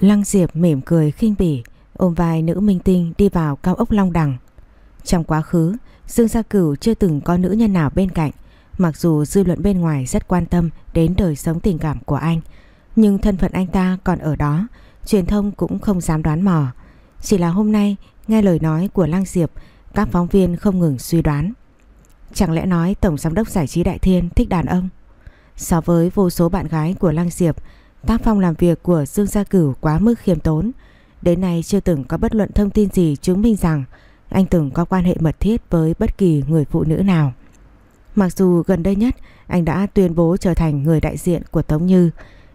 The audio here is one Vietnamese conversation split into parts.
Lăng Diệp mỉm cười khinh bỉ ôm vai nữ minh tinh đi vào cao ốc Long Đằng. Trong quá khứ, Dương Gia Cửu chưa từng có nữ nhân nào bên cạnh, mặc dù dư luận bên ngoài rất quan tâm đến đời sống tình cảm của anh, nhưng thân phận anh ta còn ở đó, truyền thông cũng không dám đoán mò. Chỉ là hôm nay, nghe lời nói của Lăng Diệp, các phóng viên không ngừng suy đoán. Chẳng lẽ nói Tổng Giám đốc Giải trí Đại Thiên thích đàn ông? So với vô số bạn gái của Lăng Diệp, tác phong làm việc của Dương Gia Cửu quá mức khiêm tốn. Đến nay chưa từng có bất luận thông tin gì chứng minh rằng anh từng có quan hệ mật thiết với bất kỳ người phụ nữ nào. Mặc dù gần đây nhất anh đã tuyên bố trở thành người đại diện của Tống Như,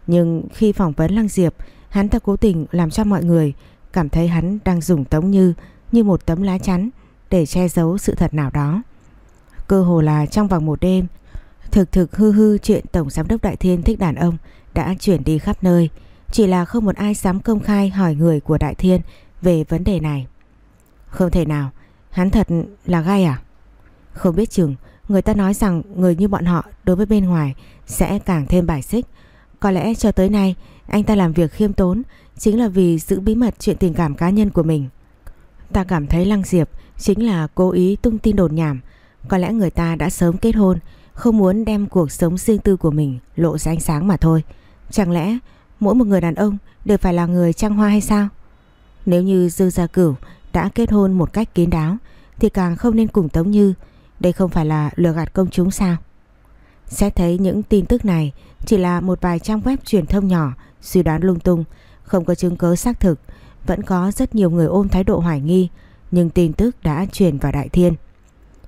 nhưng khi phỏng vấn Lăng Diệp, hắn ta cố tình làm cho mọi người cảm thấy hắn đang dùng Tống Như như một tấm lá chắn để che giấu sự thật nào đó. Cơ hồ là trong vòng một đêm, thực thực hư hư chuyện Tổng Giám đốc Đại Thiên thích đàn ông đã chuyển đi khắp nơi. Chỉ là không một ai dám công khai hỏi người của Đại Thiên về vấn đề này. Không thể nào, hắn thật là gai à? Không biết chừng, người ta nói rằng người như bọn họ đối với bên ngoài sẽ càng thêm bài xích. Có lẽ cho tới nay anh ta làm việc khiêm tốn chính là vì giữ bí mật chuyện tình cảm cá nhân của mình. Ta cảm thấy Lăng Diệp chính là cố ý tung tin đồn nhảm. Có lẽ người ta đã sớm kết hôn, không muốn đem cuộc sống riêng tư của mình lộ ra ánh sáng mà thôi. Chẳng lẽ mỗi một người đàn ông đều phải là người trăng hoa hay sao? Nếu như Dư Gia Cửu đã kết hôn một cách kín đáo thì càng không nên cùng Tống Như. Đây không phải là lừa gạt công chúng sao? Xét thấy những tin tức này chỉ là một vài trang web truyền thông nhỏ suy đoán lung tung, không có chứng cứ xác thực. Vẫn có rất nhiều người ôm thái độ hoài nghi nhưng tin tức đã truyền vào Đại Thiên.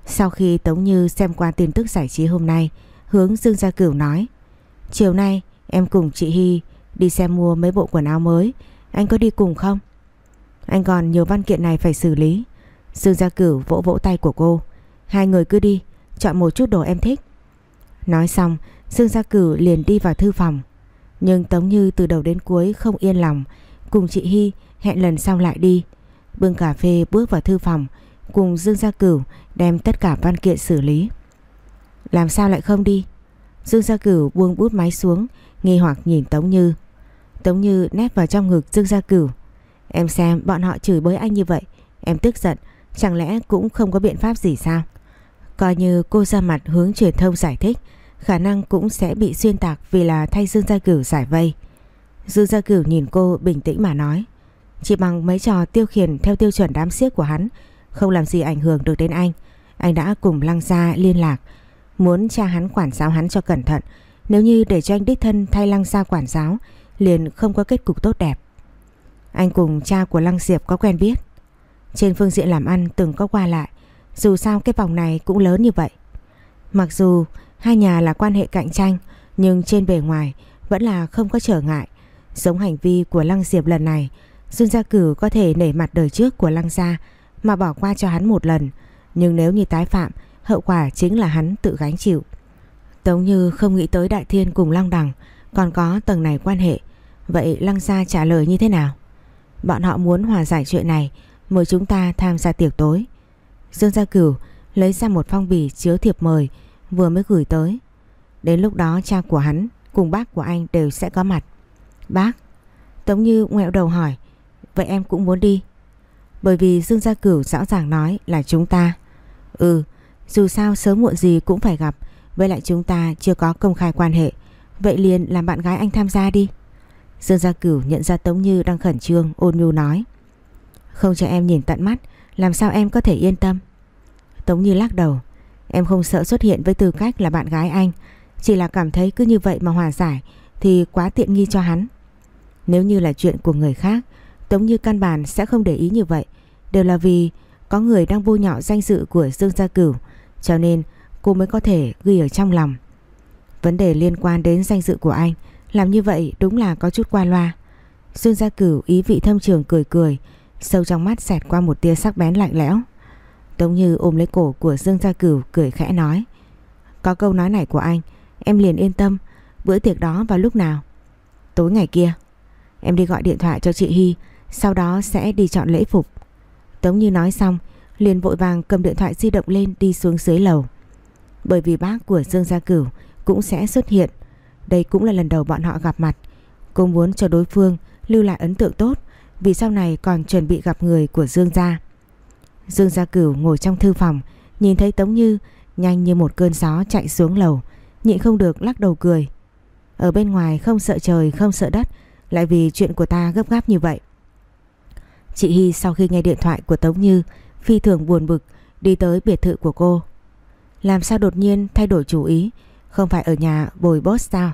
Sau khi Tống Như xem qua tin tức giải trí hôm nay, hướng Dương Gia Cửu nói Chiều nay em cùng chị Hy đi xem mua mấy bộ quần áo mới, anh có đi cùng không? Anh còn nhiều văn kiện này phải xử lý. Dương Gia Cửu vỗ vỗ tay của cô. Hai người cứ đi, chọn một chút đồ em thích. Nói xong, Dương Gia Cửu liền đi vào thư phòng. Nhưng Tống Như từ đầu đến cuối không yên lòng, cùng chị Hy hẹn lần sau lại đi. Bưng cà phê bước vào thư phòng, cùng Dương Gia Cửu đem tất cả văn kiện xử lý. Làm sao lại không đi? Dương Gia Cửu buông bút máy xuống, nghi hoặc nhìn Tống Như. Tống Như nét vào trong ngực Dương Gia Cửu. Em xem bọn họ chửi bới anh như vậy, em tức giận, chẳng lẽ cũng không có biện pháp gì sao? Coi như cô ra mặt hướng truyền thông giải thích, khả năng cũng sẽ bị xuyên tạc vì là thay Dương Gia Cửu giải vây. Dương Gia Cửu nhìn cô bình tĩnh mà nói. Chỉ bằng mấy trò tiêu khiển theo tiêu chuẩn đám siếc của hắn, không làm gì ảnh hưởng được đến anh. Anh đã cùng Lăng Gia liên lạc, muốn cha hắn quản giáo hắn cho cẩn thận. Nếu như để cho anh đích thân thay Lăng Gia quản giáo, liền không có kết cục tốt đẹp. Anh cùng cha của Lăng Diệp có quen biết. Trên phương diện làm ăn từng có qua lại, dù sao cái vòng này cũng lớn như vậy. Mặc dù hai nhà là quan hệ cạnh tranh, nhưng trên bề ngoài vẫn là không có trở ngại. Giống hành vi của Lăng Diệp lần này, Dương Gia Cử có thể nể mặt đời trước của Lăng Gia mà bỏ qua cho hắn một lần. Nhưng nếu như tái phạm, hậu quả chính là hắn tự gánh chịu. Tống Như không nghĩ tới Đại Thiên cùng Lăng Đằng còn có tầng này quan hệ. Vậy Lăng Gia trả lời như thế nào? Bọn họ muốn hòa giải chuyện này, mời chúng ta tham gia tiệc tối. Dương Gia Cửu lấy ra một phong bì chứa thiệp mời vừa mới gửi tới. Đến lúc đó cha của hắn cùng bác của anh đều sẽ có mặt. Bác, Tống Như ngoẹo đầu hỏi, vậy em cũng muốn đi. Bởi vì Dương Gia Cửu rõ ràng nói là chúng ta. Ừ, dù sao sớm muộn gì cũng phải gặp, với lại chúng ta chưa có công khai quan hệ. Vậy liền làm bạn gái anh tham gia đi. Dương Gia Cửu nhận ra Tống Như đang khẩn trương, ôn nhu nói. Không cho em nhìn tận mắt, làm sao em có thể yên tâm? Tống Như lắc đầu. Em không sợ xuất hiện với tư cách là bạn gái anh, chỉ là cảm thấy cứ như vậy mà hòa giải thì quá tiện nghi cho hắn. Nếu như là chuyện của người khác, Tống Như căn bản sẽ không để ý như vậy. Đều là vì có người đang vô nhọ danh dự của Dương Gia Cửu, cho nên cô mới có thể ghi ở trong lòng. Vấn đề liên quan đến danh dự của anh, làm như vậy đúng là có chút qua loa. Dương Gia Cửu ý vị thâm trường cười cười, sâu trong mắt xẹt qua một tia sắc bén lạnh lẽo. Tống Như ôm lấy cổ của Dương Gia Cửu cười khẽ nói. Có câu nói này của anh, em liền yên tâm, bữa tiệc đó vào lúc nào? Tối ngày kia. Em đi gọi điện thoại cho chị Hy, sau đó sẽ đi chọn lễ phục. Tống Như nói xong, liền vội vàng cầm điện thoại di động lên đi xuống dưới lầu. Bởi vì bác của Dương Gia Cửu cũng sẽ xuất hiện đây cũng là lần đầu bọn họ gặp mặt Cô muốn cho đối phương lưu lại ấn tượng tốt, vì sau này còn chuẩn bị gặp người của Dương Gia. Dương Gia Cửu ngồi trong thư phòng, nhìn thấy Tống Như nhanh như một cơn gió chạy xuống lầu, nhịn không được lắc đầu cười. Ở bên ngoài không sợ trời, không sợ đất, lại vì chuyện của ta gấp gáp như vậy. Chị Hy sau khi nghe điện thoại của Tống Như, phi thường buồn bực, đi tới biệt thự của cô. Làm sao đột nhiên thay đổi chủ ý? Không phải ở nhà bồi boss sao?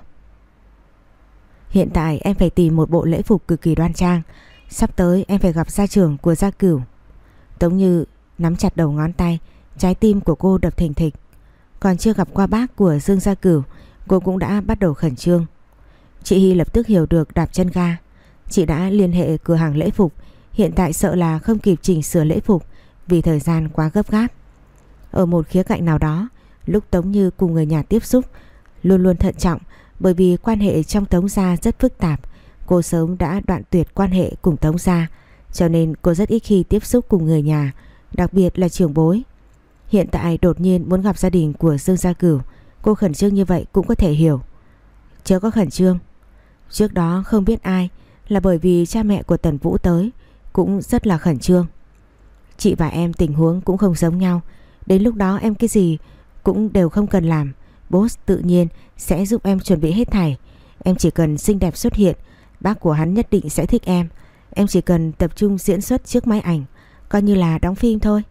Hiện tại em phải tìm một bộ lễ phục cực kỳ đoan trang. Sắp tới em phải gặp gia trưởng của gia cửu. Tống Như nắm chặt đầu ngón tay, Trái tim của cô đập thình thịch. Còn chưa gặp qua bác của Dương Gia Cửu, Cô cũng đã bắt đầu khẩn trương. Chị Hy lập tức hiểu được đạp chân ga. Chị đã liên hệ cửa hàng lễ phục. Hiện tại sợ là không kịp chỉnh sửa lễ phục Vì thời gian quá gấp gáp. Ở một khía cạnh nào đó, Lúc Tống Như cùng người nhà tiếp xúc, Luôn luôn thận trọng Bởi vì quan hệ trong Tống Gia rất phức tạp. Cô sớm đã đoạn tuyệt quan hệ cùng Tống Gia, Cho nên cô rất ít khi tiếp xúc cùng người nhà, Đặc biệt là trưởng bối. Hiện tại đột nhiên muốn gặp gia đình của Dương Gia Cửu, Cô khẩn trương như vậy cũng có thể hiểu. Chớ có khẩn trương. Trước đó không biết ai, Là bởi vì cha mẹ của Tần Vũ tới, Cũng rất là khẩn trương. Chị và em tình huống cũng không giống nhau Đến lúc đó em cái gì Cũng đều không cần làm. Boss tự nhiên sẽ giúp em chuẩn bị hết thảy. Em chỉ cần xinh đẹp xuất hiện, Bác của hắn nhất định sẽ thích em. Em chỉ cần tập trung diễn xuất trước máy ảnh, Coi như là đóng phim thôi.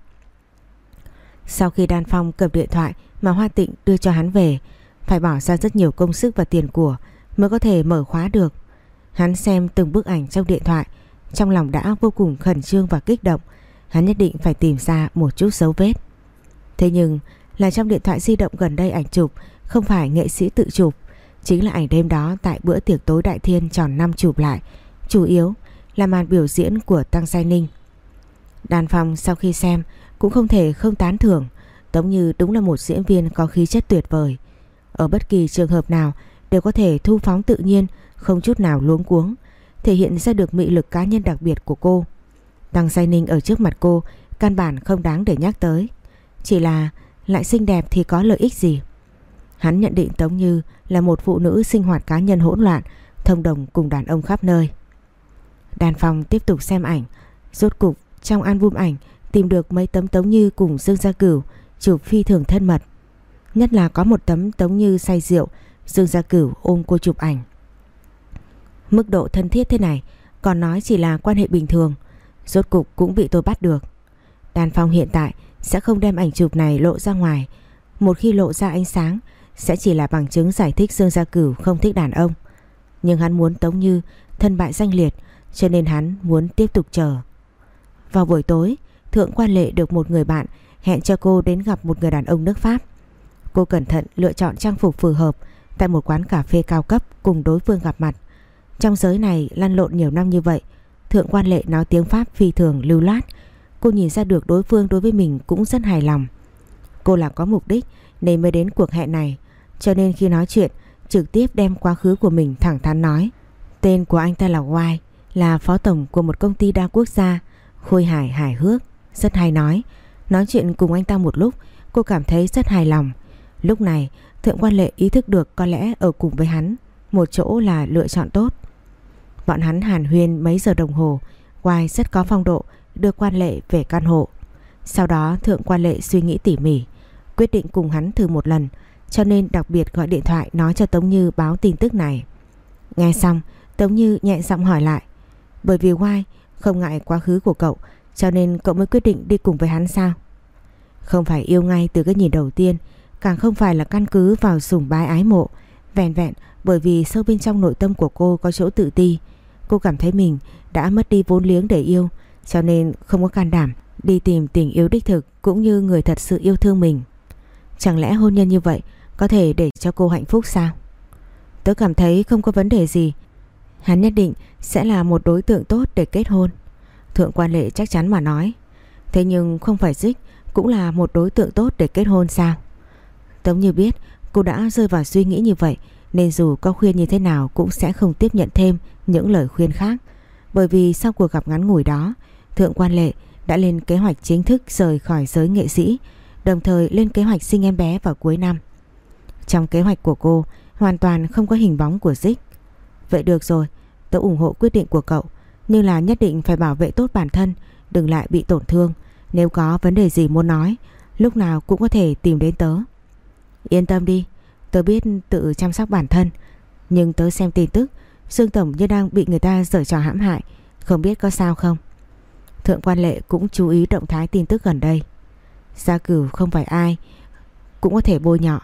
Sau khi Đan Phong cầm điện thoại Mà Hoa Tịnh đưa cho hắn về, Phải bỏ ra rất nhiều công sức và tiền của Mới có thể mở khóa được. Hắn xem từng bức ảnh trong điện thoại, Trong lòng đã vô cùng khẩn trương và kích động. Hắn nhất định phải tìm ra một chút dấu vết. Thế nhưng, là trong điện thoại di động gần đây ảnh chụp, Không phải nghệ sĩ tự chụp. Chính là ảnh đêm đó tại bữa tiệc tối Đại Thiên tròn năm chụp lại. Chủ yếu là màn biểu diễn của Tăng Giai Ninh. Đàn Phong sau khi xem cũng không thể không tán thưởng Tống Như đúng là một diễn viên có khí chất tuyệt vời. Ở bất kỳ trường hợp nào đều có thể thu phóng tự nhiên, Không chút nào luống cuống, Thể hiện ra được mị lực cá nhân đặc biệt của cô. Tăng Giai Ninh ở trước mặt cô Căn bản không đáng để nhắc tới. Chỉ là lại xinh đẹp thì có lợi ích gì Hắn nhận định Tống Như là một phụ nữ sinh hoạt cá nhân hỗn loạn, thông đồng cùng đàn ông khắp nơi. Đàn phòng tiếp tục xem ảnh, rốt cục trong album ảnh tìm được mấy tấm Tống Như cùng Dương Gia Cửu chụp phi thường thân mật. Nhất là có một tấm Tống Như say rượu, Dương Gia Cửu ôm cô chụp ảnh. Mức độ thân thiết thế này còn nói chỉ là quan hệ bình thường, rốt cục cũng bị tôi bắt được. Đàn phong hiện tại sẽ không đem ảnh chụp này lộ ra ngoài, một khi lộ ra ánh sáng sẽ chỉ là bằng chứng giải thích Dương Gia Cửu không thích đàn ông. Nhưng hắn muốn Tống Như thân bại danh liệt cho nên hắn muốn tiếp tục chờ. Vào buổi tối, Thượng Quan Lệ được một người bạn hẹn cho cô đến gặp một người đàn ông nước Pháp. Cô cẩn thận lựa chọn trang phục phù hợp tại một quán cà phê cao cấp cùng đối phương gặp mặt. Trong giới này lăn lộn nhiều năm như vậy, Thượng Quan Lệ nói tiếng Pháp phi thường lưu loát. Cô nhìn ra được đối phương đối với mình cũng rất hài lòng. Cô là có mục đích nên mới đến cuộc hẹn này. Cho nên khi nói chuyện Trực tiếp đem quá khứ của mình thẳng thắn nói. Tên của anh ta là Wai, Là phó tổng của một công ty đa quốc gia. Khôi hài hài hước Rất hay nói. Nói chuyện cùng anh ta một lúc Cô cảm thấy rất hài lòng. Lúc này Thượng quan lệ ý thức được có lẽ ở cùng với hắn Một chỗ là lựa chọn tốt. Bọn hắn hàn huyên mấy giờ đồng hồ Wai rất có phong độ Đưa quan lệ về căn hộ Sau đó thượng quan lệ suy nghĩ tỉ mỉ Quyết định cùng hắn thử một lần cho nên đặc biệt gọi điện thoại nói cho Tống Như báo tin tức này. Nghe xong, Tống Như nhẹ giọng hỏi lại. Bởi vì Why không ngại quá khứ của cậu, cho nên cậu mới quyết định đi cùng với hắn sao? Không phải yêu ngay từ cái nhìn đầu tiên, càng không phải là căn cứ vào sủng bái ái mộ, vẹn vẹn bởi vì sâu bên trong nội tâm của cô có chỗ tự ti. Cô cảm thấy mình đã mất đi vốn liếng để yêu, cho nên không có can đảm đi tìm tình yêu đích thực cũng như người thật sự yêu thương mình. Chẳng lẽ hôn nhân như vậy có thể để cho cô hạnh phúc sao? Tớ cảm thấy không có vấn đề gì. Hắn nhất định sẽ là một đối tượng tốt để kết hôn. Thượng quan lệ chắc chắn mà nói. Thế nhưng không phải dích cũng là một đối tượng tốt để kết hôn sao? Tống như biết cô đã rơi vào suy nghĩ như vậy nên dù có khuyên như thế nào cũng sẽ không tiếp nhận thêm những lời khuyên khác. Bởi vì sau cuộc gặp ngắn ngủi đó, Thượng quan lệ đã lên kế hoạch chính thức rời khỏi giới nghệ sĩ, đồng thời lên kế hoạch sinh em bé vào cuối năm. Trong kế hoạch của cô hoàn toàn không có hình bóng của Dích. Vậy được rồi, Tớ ủng hộ quyết định của cậu Nhưng là nhất định phải bảo vệ tốt bản thân Đừng lại bị tổn thương Nếu có vấn đề gì muốn nói Lúc nào cũng có thể tìm đến tớ Yên tâm đi Tớ biết tự chăm sóc bản thân Nhưng tớ xem tin tức Dương Tổng như đang bị người ta dở trò hãm hại Không biết có sao không Thượng quan lệ cũng chú ý động thái tin tức gần đây. Gia cửu không phải ai Cũng có thể bôi nhọ,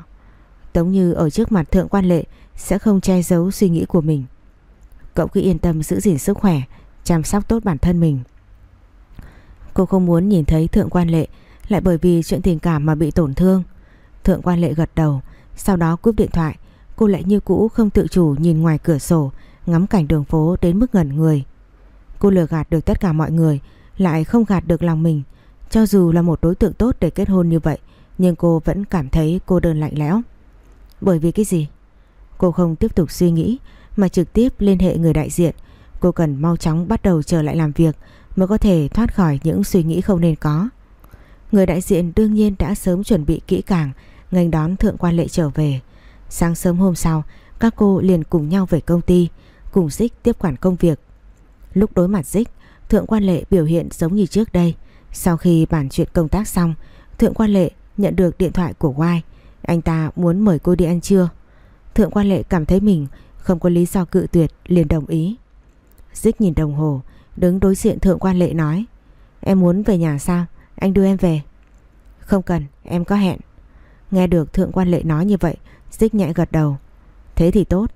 Tống như ở trước mặt thượng quan lệ Sẽ không che giấu suy nghĩ của mình. Cậu cứ yên tâm giữ gìn sức khỏe, Chăm sóc tốt bản thân mình. Cô không muốn nhìn thấy thượng quan lệ Lại bởi vì chuyện tình cảm mà bị tổn thương. Thượng quan lệ gật đầu, Sau đó cúp điện thoại, Cô lại như cũ không tự chủ nhìn ngoài cửa sổ, Ngắm cảnh đường phố đến mức ngẩn người. Cô lừa gạt được tất cả mọi người lại không gạt được lòng mình. Cho dù là một đối tượng tốt để kết hôn như vậy, Nhưng cô vẫn cảm thấy cô đơn lạnh lẽo. Bởi vì cái gì? Cô không tiếp tục suy nghĩ, Mà trực tiếp liên hệ người đại diện. Cô cần mau chóng bắt đầu trở lại làm việc Mới có thể thoát khỏi những suy nghĩ không nên có. Người đại diện đương nhiên đã sớm chuẩn bị kỹ càng, nghênh đón thượng quan lệ trở về. Sáng sớm hôm sau, Các cô liền cùng nhau về công ty, Cùng Dích tiếp quản công việc. Lúc đối mặt Dích Thượng quan lệ biểu hiện giống như trước đây. Sau khi bản chuyện công tác xong, Thượng quan lệ nhận được điện thoại của Y. Anh ta muốn mời cô đi ăn trưa. Thượng quan lệ cảm thấy mình Không có lý do cự tuyệt, liền đồng ý. Dích nhìn đồng hồ, Đứng đối diện thượng quan lệ nói, Em muốn về nhà sao? Anh đưa em về. Không cần, em có hẹn. Nghe được thượng quan lệ nói như vậy, Dích nhẹ gật đầu. Thế thì tốt.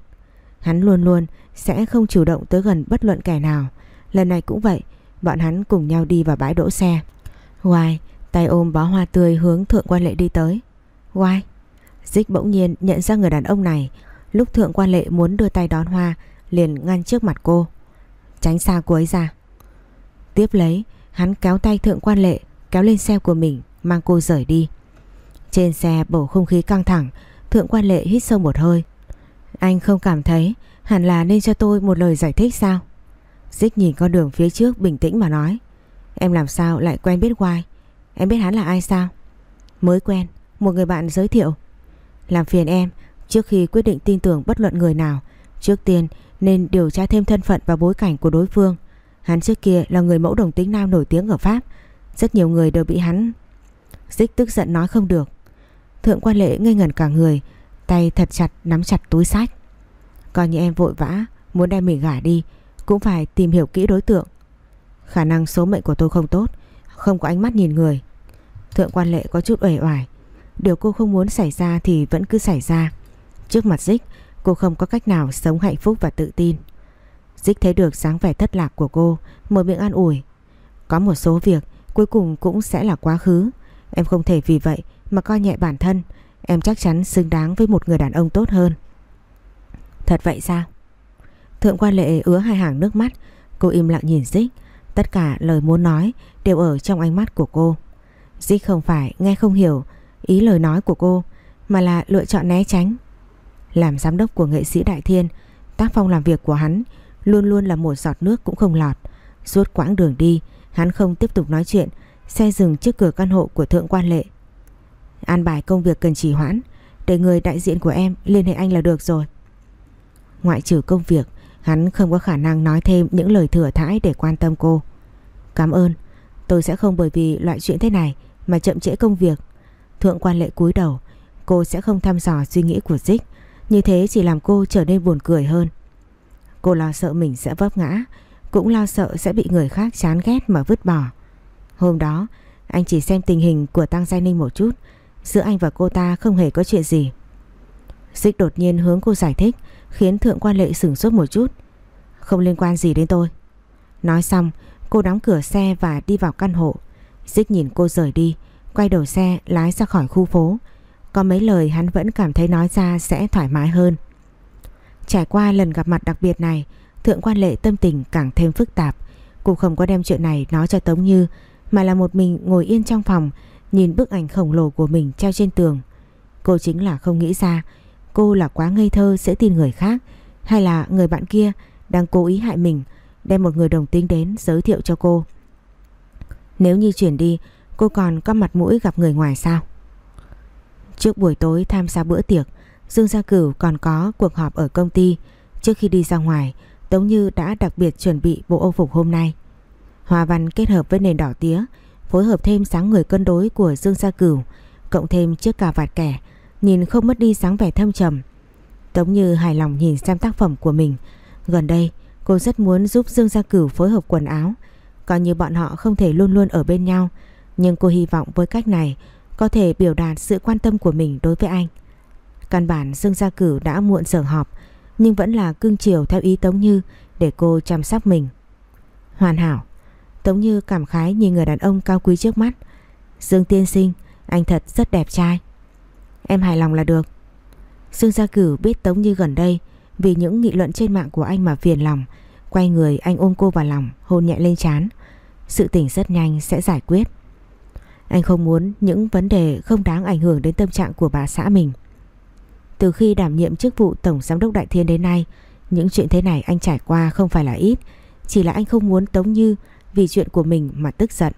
Hắn luôn luôn sẽ không chủ động tới gần bất luận kẻ nào. Lần này cũng vậy, Bọn hắn cùng nhau đi vào bãi đỗ xe. Hoài tay ôm bó hoa tươi hướng thượng quan lệ đi tới. Hoài Dích bỗng nhiên nhận ra người đàn ông này. Lúc thượng quan lệ muốn đưa tay đón hoa, Liền ngăn trước mặt cô. Tránh xa cô ấy ra. Tiếp lấy, hắn kéo tay thượng quan lệ, Kéo lên xe của mình, Mang cô rời đi. Trên xe bầu không khí căng thẳng, Thượng quan lệ hít sâu một hơi. Anh không cảm thấy Hẳn là nên cho tôi một lời giải thích sao? Dích nhìn con đường phía trước bình tĩnh mà nói. Em làm sao lại quen biết Hoài Em biết hắn là ai sao? Mới quen, Một người bạn giới thiệu. Làm phiền em, Trước khi quyết định tin tưởng bất luận người nào, Trước tiên nên điều tra thêm thân phận và bối cảnh của đối phương. Hắn trước kia là người mẫu đồng tính nam nổi tiếng ở Pháp. Rất nhiều người đều bị hắn. Dích tức giận nói không được. Thượng quan lệ ngây ngẩn cả người, Tay thật chặt nắm chặt túi sách. Coi như em vội vã, Muốn đem mình gả đi cũng phải tìm hiểu kỹ đối tượng. Khả năng số mệnh của tôi không tốt, Không có ánh mắt nhìn người. Thượng quan lệ có chút uể oải. Điều cô không muốn xảy ra thì vẫn cứ xảy ra. Trước mặt Dích, Cô không có cách nào sống hạnh phúc và tự tin. Dích thấy được sáng vẻ thất lạc của cô, Mở miệng an ủi. Có một số việc, cuối cùng cũng sẽ là quá khứ. Em không thể vì vậy mà coi nhẹ bản thân. Em chắc chắn xứng đáng với một người đàn ông tốt hơn. Thật vậy sao? Thượng quan lệ ứa hai hàng nước mắt. Cô im lặng nhìn Dích. Tất cả lời muốn nói đều ở trong ánh mắt của cô. Dích không phải nghe không hiểu ý lời nói của cô, Mà là lựa chọn né tránh. Làm giám đốc của nghệ sĩ Đại Thiên, Tác phong làm việc của hắn Luôn luôn là một giọt nước cũng không lọt. Suốt quãng đường đi, Hắn không tiếp tục nói chuyện, Xe dừng trước cửa căn hộ của thượng quan lệ. An bài công việc cần trì hoãn, Để người đại diện của em liên hệ anh là được rồi. Ngoại trừ công việc Hắn không có khả năng nói thêm những lời thừa thãi để quan tâm cô. Cảm ơn. Tôi sẽ không bởi vì loại chuyện thế này Mà chậm trễ công việc. Thượng quan lệ cúi đầu. Cô sẽ không thăm dò suy nghĩ của Dích. Như thế chỉ làm cô trở nên buồn cười hơn. Cô lo sợ mình sẽ vấp ngã, Cũng lo sợ sẽ bị người khác chán ghét mà vứt bỏ. Hôm đó, Anh chỉ xem tình hình của Tăng Giai Ninh một chút. Giữa anh và cô ta không hề có chuyện gì. Dích đột nhiên hướng cô giải thích. Khiến thượng quan lệ sửng sốt một chút. Không liên quan gì đến tôi. Nói xong, cô đóng cửa xe và đi vào căn hộ. Dích nhìn cô rời đi, Quay đầu xe, lái ra khỏi khu phố. Có mấy lời hắn vẫn cảm thấy nói ra sẽ thoải mái hơn. Trải qua lần gặp mặt đặc biệt này, Thượng quan lệ tâm tình càng thêm phức tạp. Cô không có đem chuyện này nói cho Tống Như, Mà là một mình ngồi yên trong phòng, Nhìn bức ảnh khổng lồ của mình treo trên tường. Cô chính là không nghĩ ra Cô là quá ngây thơ sẽ tin người khác Hay là người bạn kia đang cố ý hại mình Đem một người đồng tính đến giới thiệu cho cô? Nếu như chuyển đi Cô còn có mặt mũi gặp người ngoài sao? Trước buổi tối tham gia bữa tiệc Dương Gia Cửu còn có cuộc họp ở công ty. Trước khi đi ra ngoài Tống Như đã đặc biệt chuẩn bị bộ ô phục hôm nay. Hoa văn kết hợp với nền đỏ tía, phối hợp thêm sáng người cân đối của Dương Gia Cửu, cộng thêm chiếc cà vạt kẻ, nhìn không mất đi sáng vẻ thâm trầm. Tống Như hài lòng nhìn xem tác phẩm của mình. Gần đây, cô rất muốn giúp Dương Gia Cửu phối hợp quần áo, coi như bọn họ không thể luôn luôn ở bên nhau, nhưng cô hy vọng với cách này có thể biểu đạt sự quan tâm của mình đối với anh. Căn bản Dương Gia Cửu đã muộn giờ họp, nhưng vẫn là cưng chiều theo ý Tống Như để cô chăm sóc mình. Hoàn hảo, Tống Như cảm khái nhìn người đàn ông cao quý trước mắt. Dương tiên sinh, anh thật rất đẹp trai. Em hài lòng là được. Dương Gia Cửu biết Tống Như gần đây vì những nghị luận trên mạng của anh mà phiền lòng. Quay người anh ôm cô vào lòng, hôn nhẹ lên trán. Sự tình rất nhanh sẽ giải quyết. Anh không muốn những vấn đề không đáng ảnh hưởng đến tâm trạng của bà xã mình. Từ khi đảm nhiệm chức vụ Tổng Giám đốc Đại Thiên đến nay, những chuyện thế này anh trải qua không phải là ít. Chỉ là anh không muốn Tống Như vì chuyện của mình mà tức giận.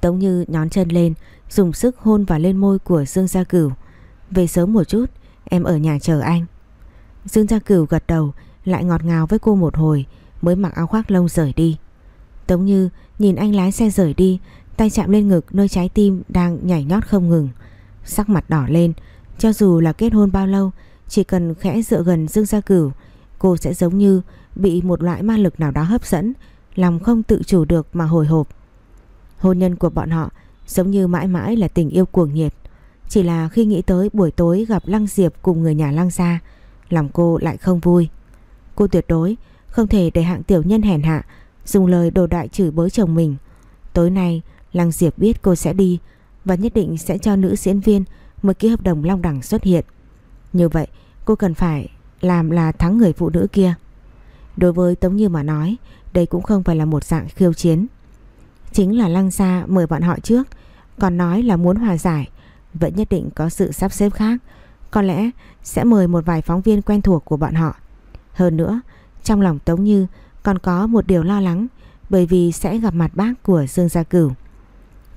Tống Như nhón chân lên, dùng sức hôn vào lên môi của Dương Gia Cửu. Về sớm một chút, em ở nhà chờ anh. Dương Gia Cửu gật đầu, lại ngọt ngào với cô một hồi, mới mặc áo khoác lông rời đi. Tống Như nhìn anh lái xe rời đi, tay chạm lên ngực nơi trái tim đang nhảy nhót không ngừng. Sắc mặt đỏ lên, cho dù là kết hôn bao lâu, chỉ cần khẽ dựa gần Dương Gia Cửu, cô sẽ giống như bị một loại ma lực nào đó hấp dẫn, lòng không tự chủ được mà hồi hộp. Hôn nhân của bọn họ giống như mãi mãi là tình yêu cuồng nhiệt. Chỉ là khi nghĩ tới buổi tối gặp Lăng Diệp cùng người nhà Lăng gia, lòng cô lại không vui. Cô tuyệt đối không thể để hạng tiểu nhân hèn hạ dùng lời đồ đại chửi bới chồng mình. Tối nay Lăng Diệp biết cô sẽ đi và nhất định sẽ cho nữ diễn viên một ký hợp đồng long đẳng xuất hiện. Như vậy cô cần phải làm là thắng người phụ nữ kia. Đối với Tống Như mà nói, đây cũng không phải là một dạng khiêu chiến. Chính là Lăng Gia mời bọn họ trước, còn nói là muốn hòa giải, vẫn nhất định có sự sắp xếp khác. Có lẽ sẽ mời một vài phóng viên quen thuộc của bọn họ. Hơn nữa, trong lòng Tống Như còn có một điều lo lắng bởi vì sẽ gặp mặt bác của Dương Gia Cửu.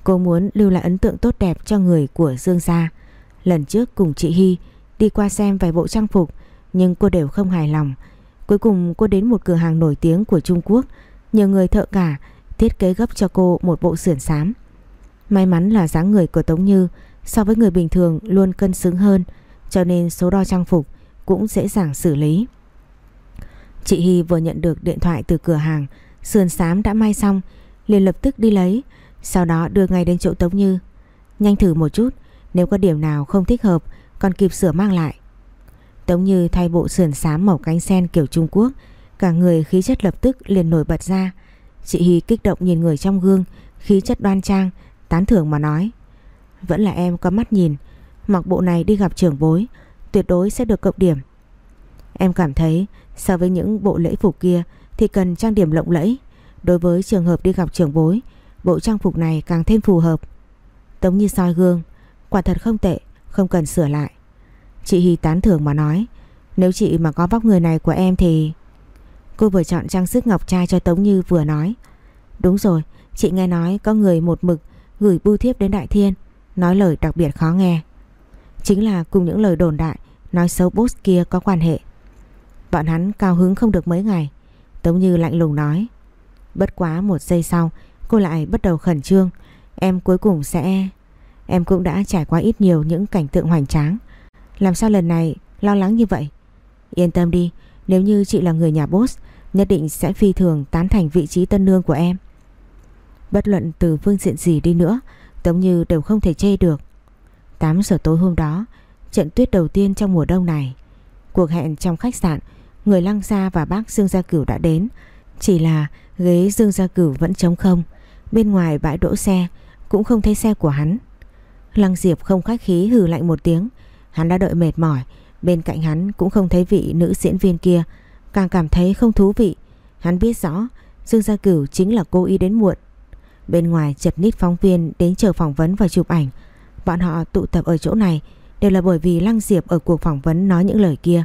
Cô muốn lưu lại ấn tượng tốt đẹp cho người của Dương Gia. Lần trước cùng chị Hy đi qua xem vài bộ trang phục nhưng cô đều không hài lòng. Cuối cùng cô đến một cửa hàng nổi tiếng của Trung Quốc nhờ người thợ cả thiết kế gấp cho cô một bộ sườn xám. May mắn là dáng người của Tống Như so với người bình thường luôn cân xứng hơn, cho nên số đo trang phục cũng dễ dàng xử lý. Chị Hy vừa nhận được điện thoại từ cửa hàng, sườn xám đã may xong, liền lập tức đi lấy, sau đó đưa ngay đến chỗ Tống Như. Nhanh thử một chút, nếu có điểm nào không thích hợp, còn kịp sửa mang lại. Tống Như thay bộ sườn xám màu cánh sen kiểu Trung Quốc, cả người khí chất lập tức liền nổi bật ra. Chị Hy kích động nhìn người trong gương, khí chất đoan trang tán thưởng mà nói. Vẫn là em có mắt nhìn mặc bộ này đi gặp trưởng bối tuyệt đối sẽ được cộng điểm. Em cảm thấy so với những bộ lễ phục kia thì cần trang điểm lộng lẫy. Đối với trường hợp đi gặp trưởng bối, bộ trang phục này càng thêm phù hợp. Tống như soi gương, quả thật không tệ, không cần sửa lại. Chị Hy tán thưởng mà nói, nếu chị mà có vóc người này của em thì... Cô vừa chọn trang sức ngọc trai cho Tống Như vừa nói. Đúng rồi, chị nghe nói có người một mực gửi bưu thiếp đến Đại Thiên, nói lời đặc biệt khó nghe. Chính là cùng những lời đồn đại, nói xấu boss kia có quan hệ. Bọn hắn cao hứng không được mấy ngày, Tống Như lạnh lùng nói. Bất quá một giây sau, cô lại bắt đầu khẩn trương. Em cuối cùng sẽ... Em cũng đã trải qua ít nhiều những cảnh tượng hoành tráng. Làm sao lần này lo lắng như vậy? Yên tâm đi, nếu như chị là người nhà boss, nhất định sẽ phi thường tán thành vị trí tân nương của em. Bất luận từ phương diện gì đi nữa, Tống Như đều không thể chê được. 8 giờ tối hôm đó, trận tuyết đầu tiên trong mùa đông này. Cuộc hẹn trong khách sạn, người Lăng Gia và bác Dương Gia Cửu đã đến. Chỉ là ghế Dương Gia Cửu vẫn trống không. Bên ngoài bãi đỗ xe, cũng không thấy xe của hắn. Lăng Diệp không khách khí hừ lạnh một tiếng. Hắn đã đợi mệt mỏi, bên cạnh hắn cũng không thấy vị nữ diễn viên kia. Càng cảm thấy không thú vị. Hắn biết rõ Dương Gia Cửu chính là cô ý đến muộn. Bên ngoài chật nít phóng viên đến chờ phỏng vấn và chụp ảnh. Bọn họ tụ tập ở chỗ này đều là bởi vì Lăng Diệp ở cuộc phỏng vấn nói những lời kia.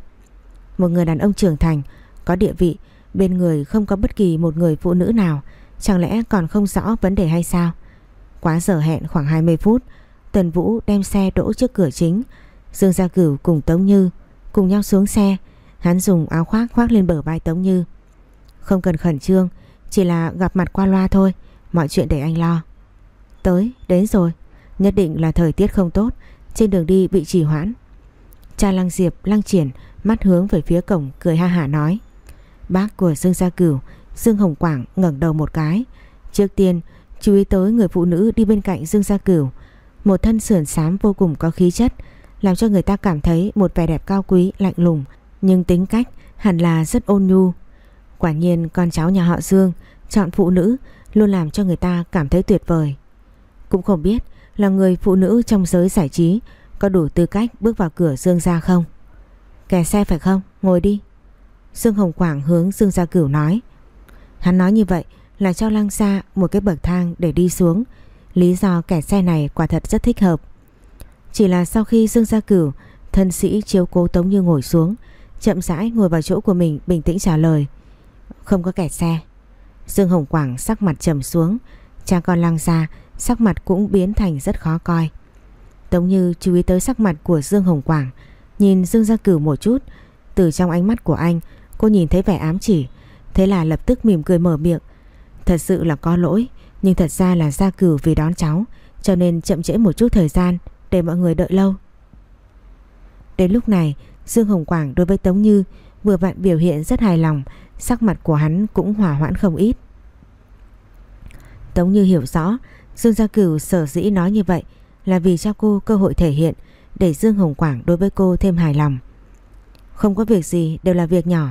Một người đàn ông trưởng thành, có địa vị, bên người không có bất kỳ một người phụ nữ nào, chẳng lẽ còn không rõ vấn đề hay sao? Quá giờ hẹn khoảng 20 phút, Tần Vũ đem xe đỗ trước cửa chính, Dương Gia Cửu cùng Tống Như cùng nhau xuống xe, Hắn dùng áo khoác khoác lên bờ vai Tống Như Không cần khẩn trương Chỉ là gặp mặt qua loa thôi Mọi chuyện để anh lo. Tới, đến rồi. Nhất định là thời tiết không tốt. Trên đường đi bị trì hoãn. Cha Lăng Diệp, Lăng Triển Mắt hướng về phía cổng cười ha hả nói. Bác của Dương Gia Cửu Dương Hồng Quảng ngẩng đầu một cái. Trước tiên chú ý tới người phụ nữ đi bên cạnh Dương Gia Cửu. Một thân sườn xám vô cùng có khí chất Làm cho người ta cảm thấy một vẻ đẹp cao quý lạnh lùng. Nhưng tính cách hẳn là rất ôn nhu. Quả nhiên con cháu nhà họ Dương Chọn phụ nữ luôn làm cho người ta cảm thấy tuyệt vời. Cũng không biết là người phụ nữ trong giới giải trí Có đủ tư cách bước vào cửa Dương Gia không? Kẻ xe phải không? Ngồi đi. Dương Hồng Quảng hướng Dương Gia Cửu nói. Hắn nói như vậy là cho Lăng Gia một cái bậc thang để đi xuống. Lý do kẻ xe này quả thật rất thích hợp. Chỉ là sau khi Dương Gia Cửu, Thân sĩ chiếu cố Tống Như ngồi xuống, Chậm rãi ngồi vào chỗ của mình Bình tĩnh trả lời. Không có kẻ xe. Dương Hồng Quảng sắc mặt trầm xuống. Cha con Lăng ra sắc mặt cũng biến thành rất khó coi. Tống Như chú ý tới sắc mặt của Dương Hồng Quảng, Nhìn Dương Gia Cửu một chút. Từ trong ánh mắt của anh, Cô nhìn thấy vẻ ám chỉ, Thế là lập tức mỉm cười mở miệng. Thật sự là có lỗi, Nhưng thật ra là Gia Cửu vì đón cháu, Cho nên chậm trễ một chút thời gian Để mọi người đợi lâu. Đến lúc này, Dương Hồng Quảng đối với Tống Như Vừa vặn biểu hiện rất hài lòng Sắc mặt của hắn cũng hỏa hoãn không ít. Tống Như hiểu rõ, Dương Gia Cửu sở dĩ nói như vậy Là vì cho cô cơ hội thể hiện Để Dương Hồng Quảng đối với cô thêm hài lòng. Không có việc gì, đều là việc nhỏ.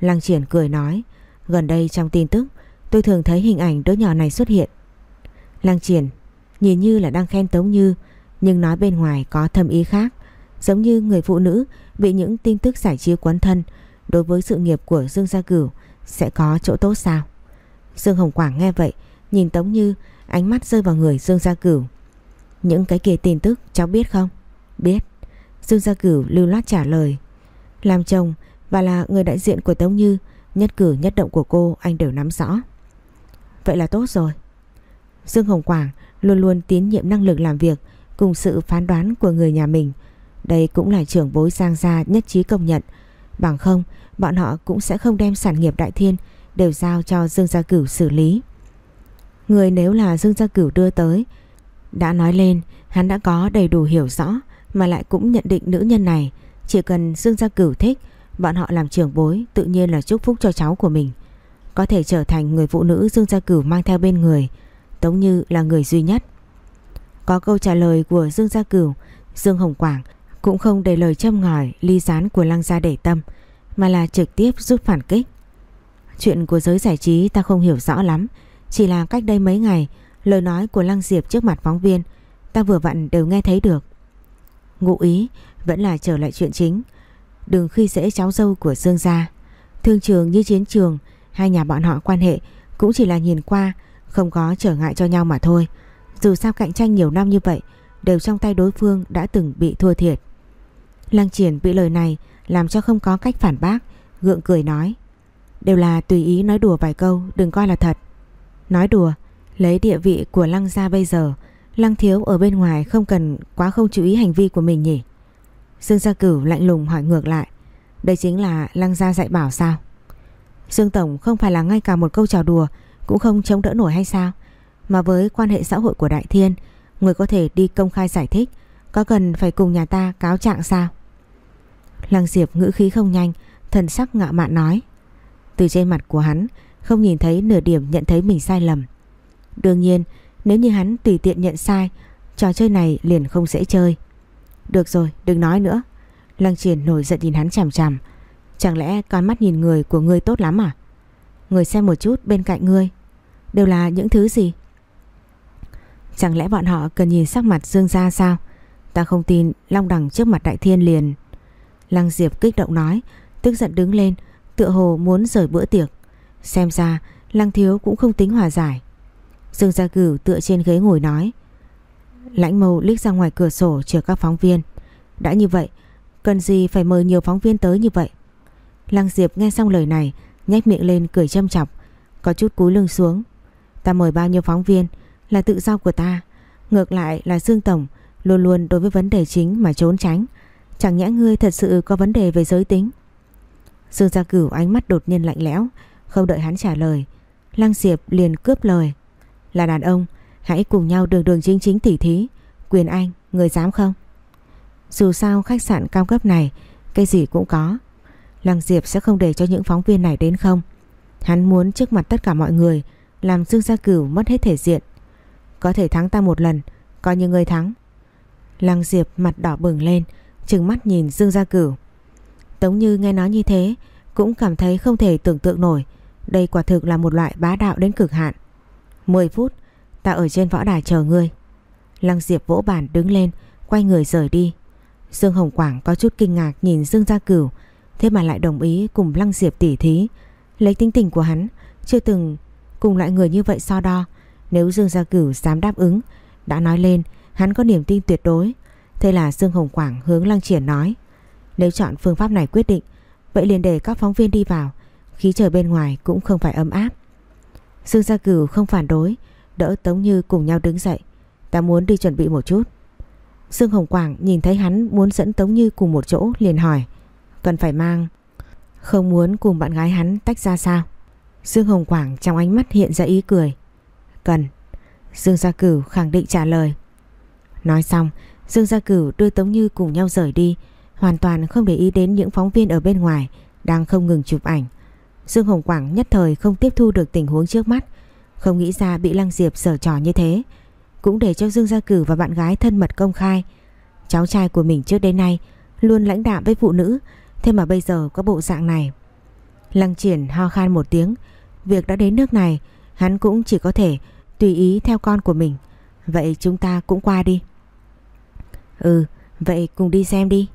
Lăng triển cười nói, Gần đây trong tin tức, tôi thường thấy hình ảnh đứa nhỏ này xuất hiện. Lăng triển, nhìn như là đang khen Tống Như, Nhưng nói bên ngoài có thâm ý khác, Giống như người phụ nữ bị những tin tức giải trí quấn thân Đối với sự nghiệp của Dương Gia Cửu sẽ có chỗ tốt sao? Dương Hồng Quảng nghe vậy, Nhìn Tống Như, ánh mắt rơi vào người Dương Gia Cửu. Những cái kia tin tức cháu biết không? Biết. Dương Gia Cửu lưu loát trả lời. Làm chồng và là người đại diện của Tống Như, Nhất cử nhất động của cô anh đều nắm rõ. Vậy là tốt rồi. Dương Hồng Quảng luôn luôn tín nhiệm năng lực làm việc Cùng sự phán đoán của người nhà mình. Đây cũng là trưởng bối Giang Gia nhất trí công nhận. Bằng không bọn họ cũng sẽ không đem sản nghiệp đại thiên Đều giao cho Dương Gia Cửu xử lý. Người nếu là Dương Gia Cửu đưa tới, Đã nói lên, Hắn đã có đầy đủ hiểu rõ, Mà lại cũng nhận định nữ nhân này Chỉ cần Dương Gia Cửu thích, Bọn họ làm trưởng bối tự nhiên là chúc phúc cho cháu của mình. Có thể trở thành người phụ nữ Dương Gia Cửu mang theo bên người, Tống Như là người duy nhất. Có câu trả lời của Dương Gia Cửu, Dương Hồng Quảng cũng không để lời châm ngòi, ly gián của Lăng Gia để tâm. Mà là trực tiếp giúp phản kích. Chuyện của giới giải trí ta không hiểu rõ lắm. Chỉ là cách đây mấy ngày, Lời nói của Lăng Diệp trước mặt phóng viên, Ta vừa vặn đều nghe thấy được. Ngụ ý, vẫn là trở lại chuyện chính. Đừng khi dễ cháu dâu của Dương gia. Thương trường như chiến trường, Hai nhà bọn họ quan hệ Cũng chỉ là nhìn qua, Không có trở ngại cho nhau mà thôi. Dù sao cạnh tranh nhiều năm như vậy, Đều trong tay đối phương đã từng bị thua thiệt. Lăng triển bị lời này làm cho không có cách phản bác, Gượng cười nói. Đều là tùy ý nói đùa vài câu, Đừng coi là thật. Nói đùa, Lấy địa vị của Lăng gia bây giờ, Lăng thiếu ở bên ngoài không cần quá không chú ý hành vi của mình nhỉ? Dương Gia Cửu lạnh lùng hỏi ngược lại. Đây chính là Lăng Gia dạy bảo sao? Dương Tổng không phải là ngay cả một câu trò đùa Cũng không chống đỡ nổi hay sao? Mà với quan hệ xã hội của Đại Thiên, Người có thể đi công khai giải thích, Có cần phải cùng nhà ta cáo trạng sao? Lăng Diệp ngữ khí không nhanh, Thần sắc ngạo mạn nói. Từ trên mặt của hắn, Không nhìn thấy nửa điểm nhận thấy mình sai lầm. Đương nhiên, nếu như hắn tùy tiện nhận sai, Trò chơi này liền không dễ chơi. Được rồi, đừng nói nữa. Lăng triển nổi giận nhìn hắn chằm chằm. Chẳng lẽ con mắt nhìn người của ngươi tốt lắm à? Người xem một chút bên cạnh ngươi. Đều là những thứ gì? Chẳng lẽ bọn họ cần nhìn sắc mặt Dương gia sao? Ta không tin Long Đằng trước mặt đại thiên liền Lăng Diệp kích động nói, Tức giận đứng lên, Tựa hồ muốn rời bữa tiệc. Xem ra, Lăng Thiếu cũng không tính hòa giải. Dương Gia Cửu tựa trên ghế ngồi nói, Lãnh mâu liếc ra ngoài cửa sổ chờ các phóng viên. Đã như vậy, Cần gì phải mời nhiều phóng viên tới như vậy? Lăng Diệp nghe xong lời này, nhếch miệng lên cười châm chọc, Có chút cúi lưng xuống. Ta mời bao nhiêu phóng viên Là tự do của ta. Ngược lại là Dương Tổng, Luôn luôn đối với vấn đề chính mà trốn tránh. Chẳng nhẽ ngươi thật sự có vấn đề về giới tính Dương Gia Cửu ánh mắt đột nhiên lạnh lẽo, không đợi hắn trả lời, Lăng Diệp liền cướp lời. Là đàn ông, hãy cùng nhau đường đường chính chính tỉ thí, quyền anh, người dám không? Dù sao khách sạn cao cấp này, cái gì cũng có. Lăng Diệp sẽ không để cho những phóng viên này đến không. Hắn muốn trước mặt tất cả mọi người làm Dương Gia Cửu mất hết thể diện. Có thể thắng ta một lần, coi như người thắng. Lăng Diệp mặt đỏ bừng lên, trừng mắt nhìn Dương Gia Cửu. Tống Như nghe nói như thế, cũng cảm thấy không thể tưởng tượng nổi. Đây quả thực là một loại bá đạo đến cực hạn. 10 phút, ta ở trên võ đài chờ ngươi. Lăng Diệp vỗ bàn đứng lên, quay người rời đi. Dương Hồng Quảng có chút kinh ngạc nhìn Dương Gia Cửu, thế mà lại đồng ý cùng Lăng Diệp tỉ thí. Lấy tính tình của hắn, chưa từng cùng loại người như vậy so đo. Nếu Dương Gia Cửu dám đáp ứng, đã nói lên hắn có niềm tin tuyệt đối. Thế là Dương Hồng Quảng hướng Lăng Triển nói, nếu chọn phương pháp này quyết định, vậy liền để các phóng viên đi vào, khí trời bên ngoài cũng không phải ấm áp. Dương Gia Cửu không phản đối, đỡ Tống Như cùng nhau đứng dậy. Ta muốn đi chuẩn bị một chút. Dương Hồng Quảng nhìn thấy hắn muốn dẫn Tống Như cùng một chỗ liền hỏi. Cần phải mang. Không muốn cùng bạn gái hắn tách ra sao? Dương Hồng Quảng trong ánh mắt hiện ra ý cười. Cần. Dương Gia Cửu khẳng định trả lời. Nói xong, Dương Gia Cửu đưa Tống Như cùng nhau rời đi, hoàn toàn không để ý đến những phóng viên ở bên ngoài đang không ngừng chụp ảnh. Dương Hồng Quảng nhất thời không tiếp thu được tình huống trước mắt, không nghĩ ra bị Lăng Diệp sở trò như thế. Cũng để cho Dương Gia Cửu và bạn gái thân mật công khai. Cháu trai của mình trước đến nay luôn lãnh đạm với phụ nữ, thế mà bây giờ có bộ dạng này. Lăng triển ho khan một tiếng, việc đã đến nước này, hắn cũng chỉ có thể tùy ý theo con của mình. Vậy chúng ta cũng qua đi. Ừ, vậy cùng đi xem đi.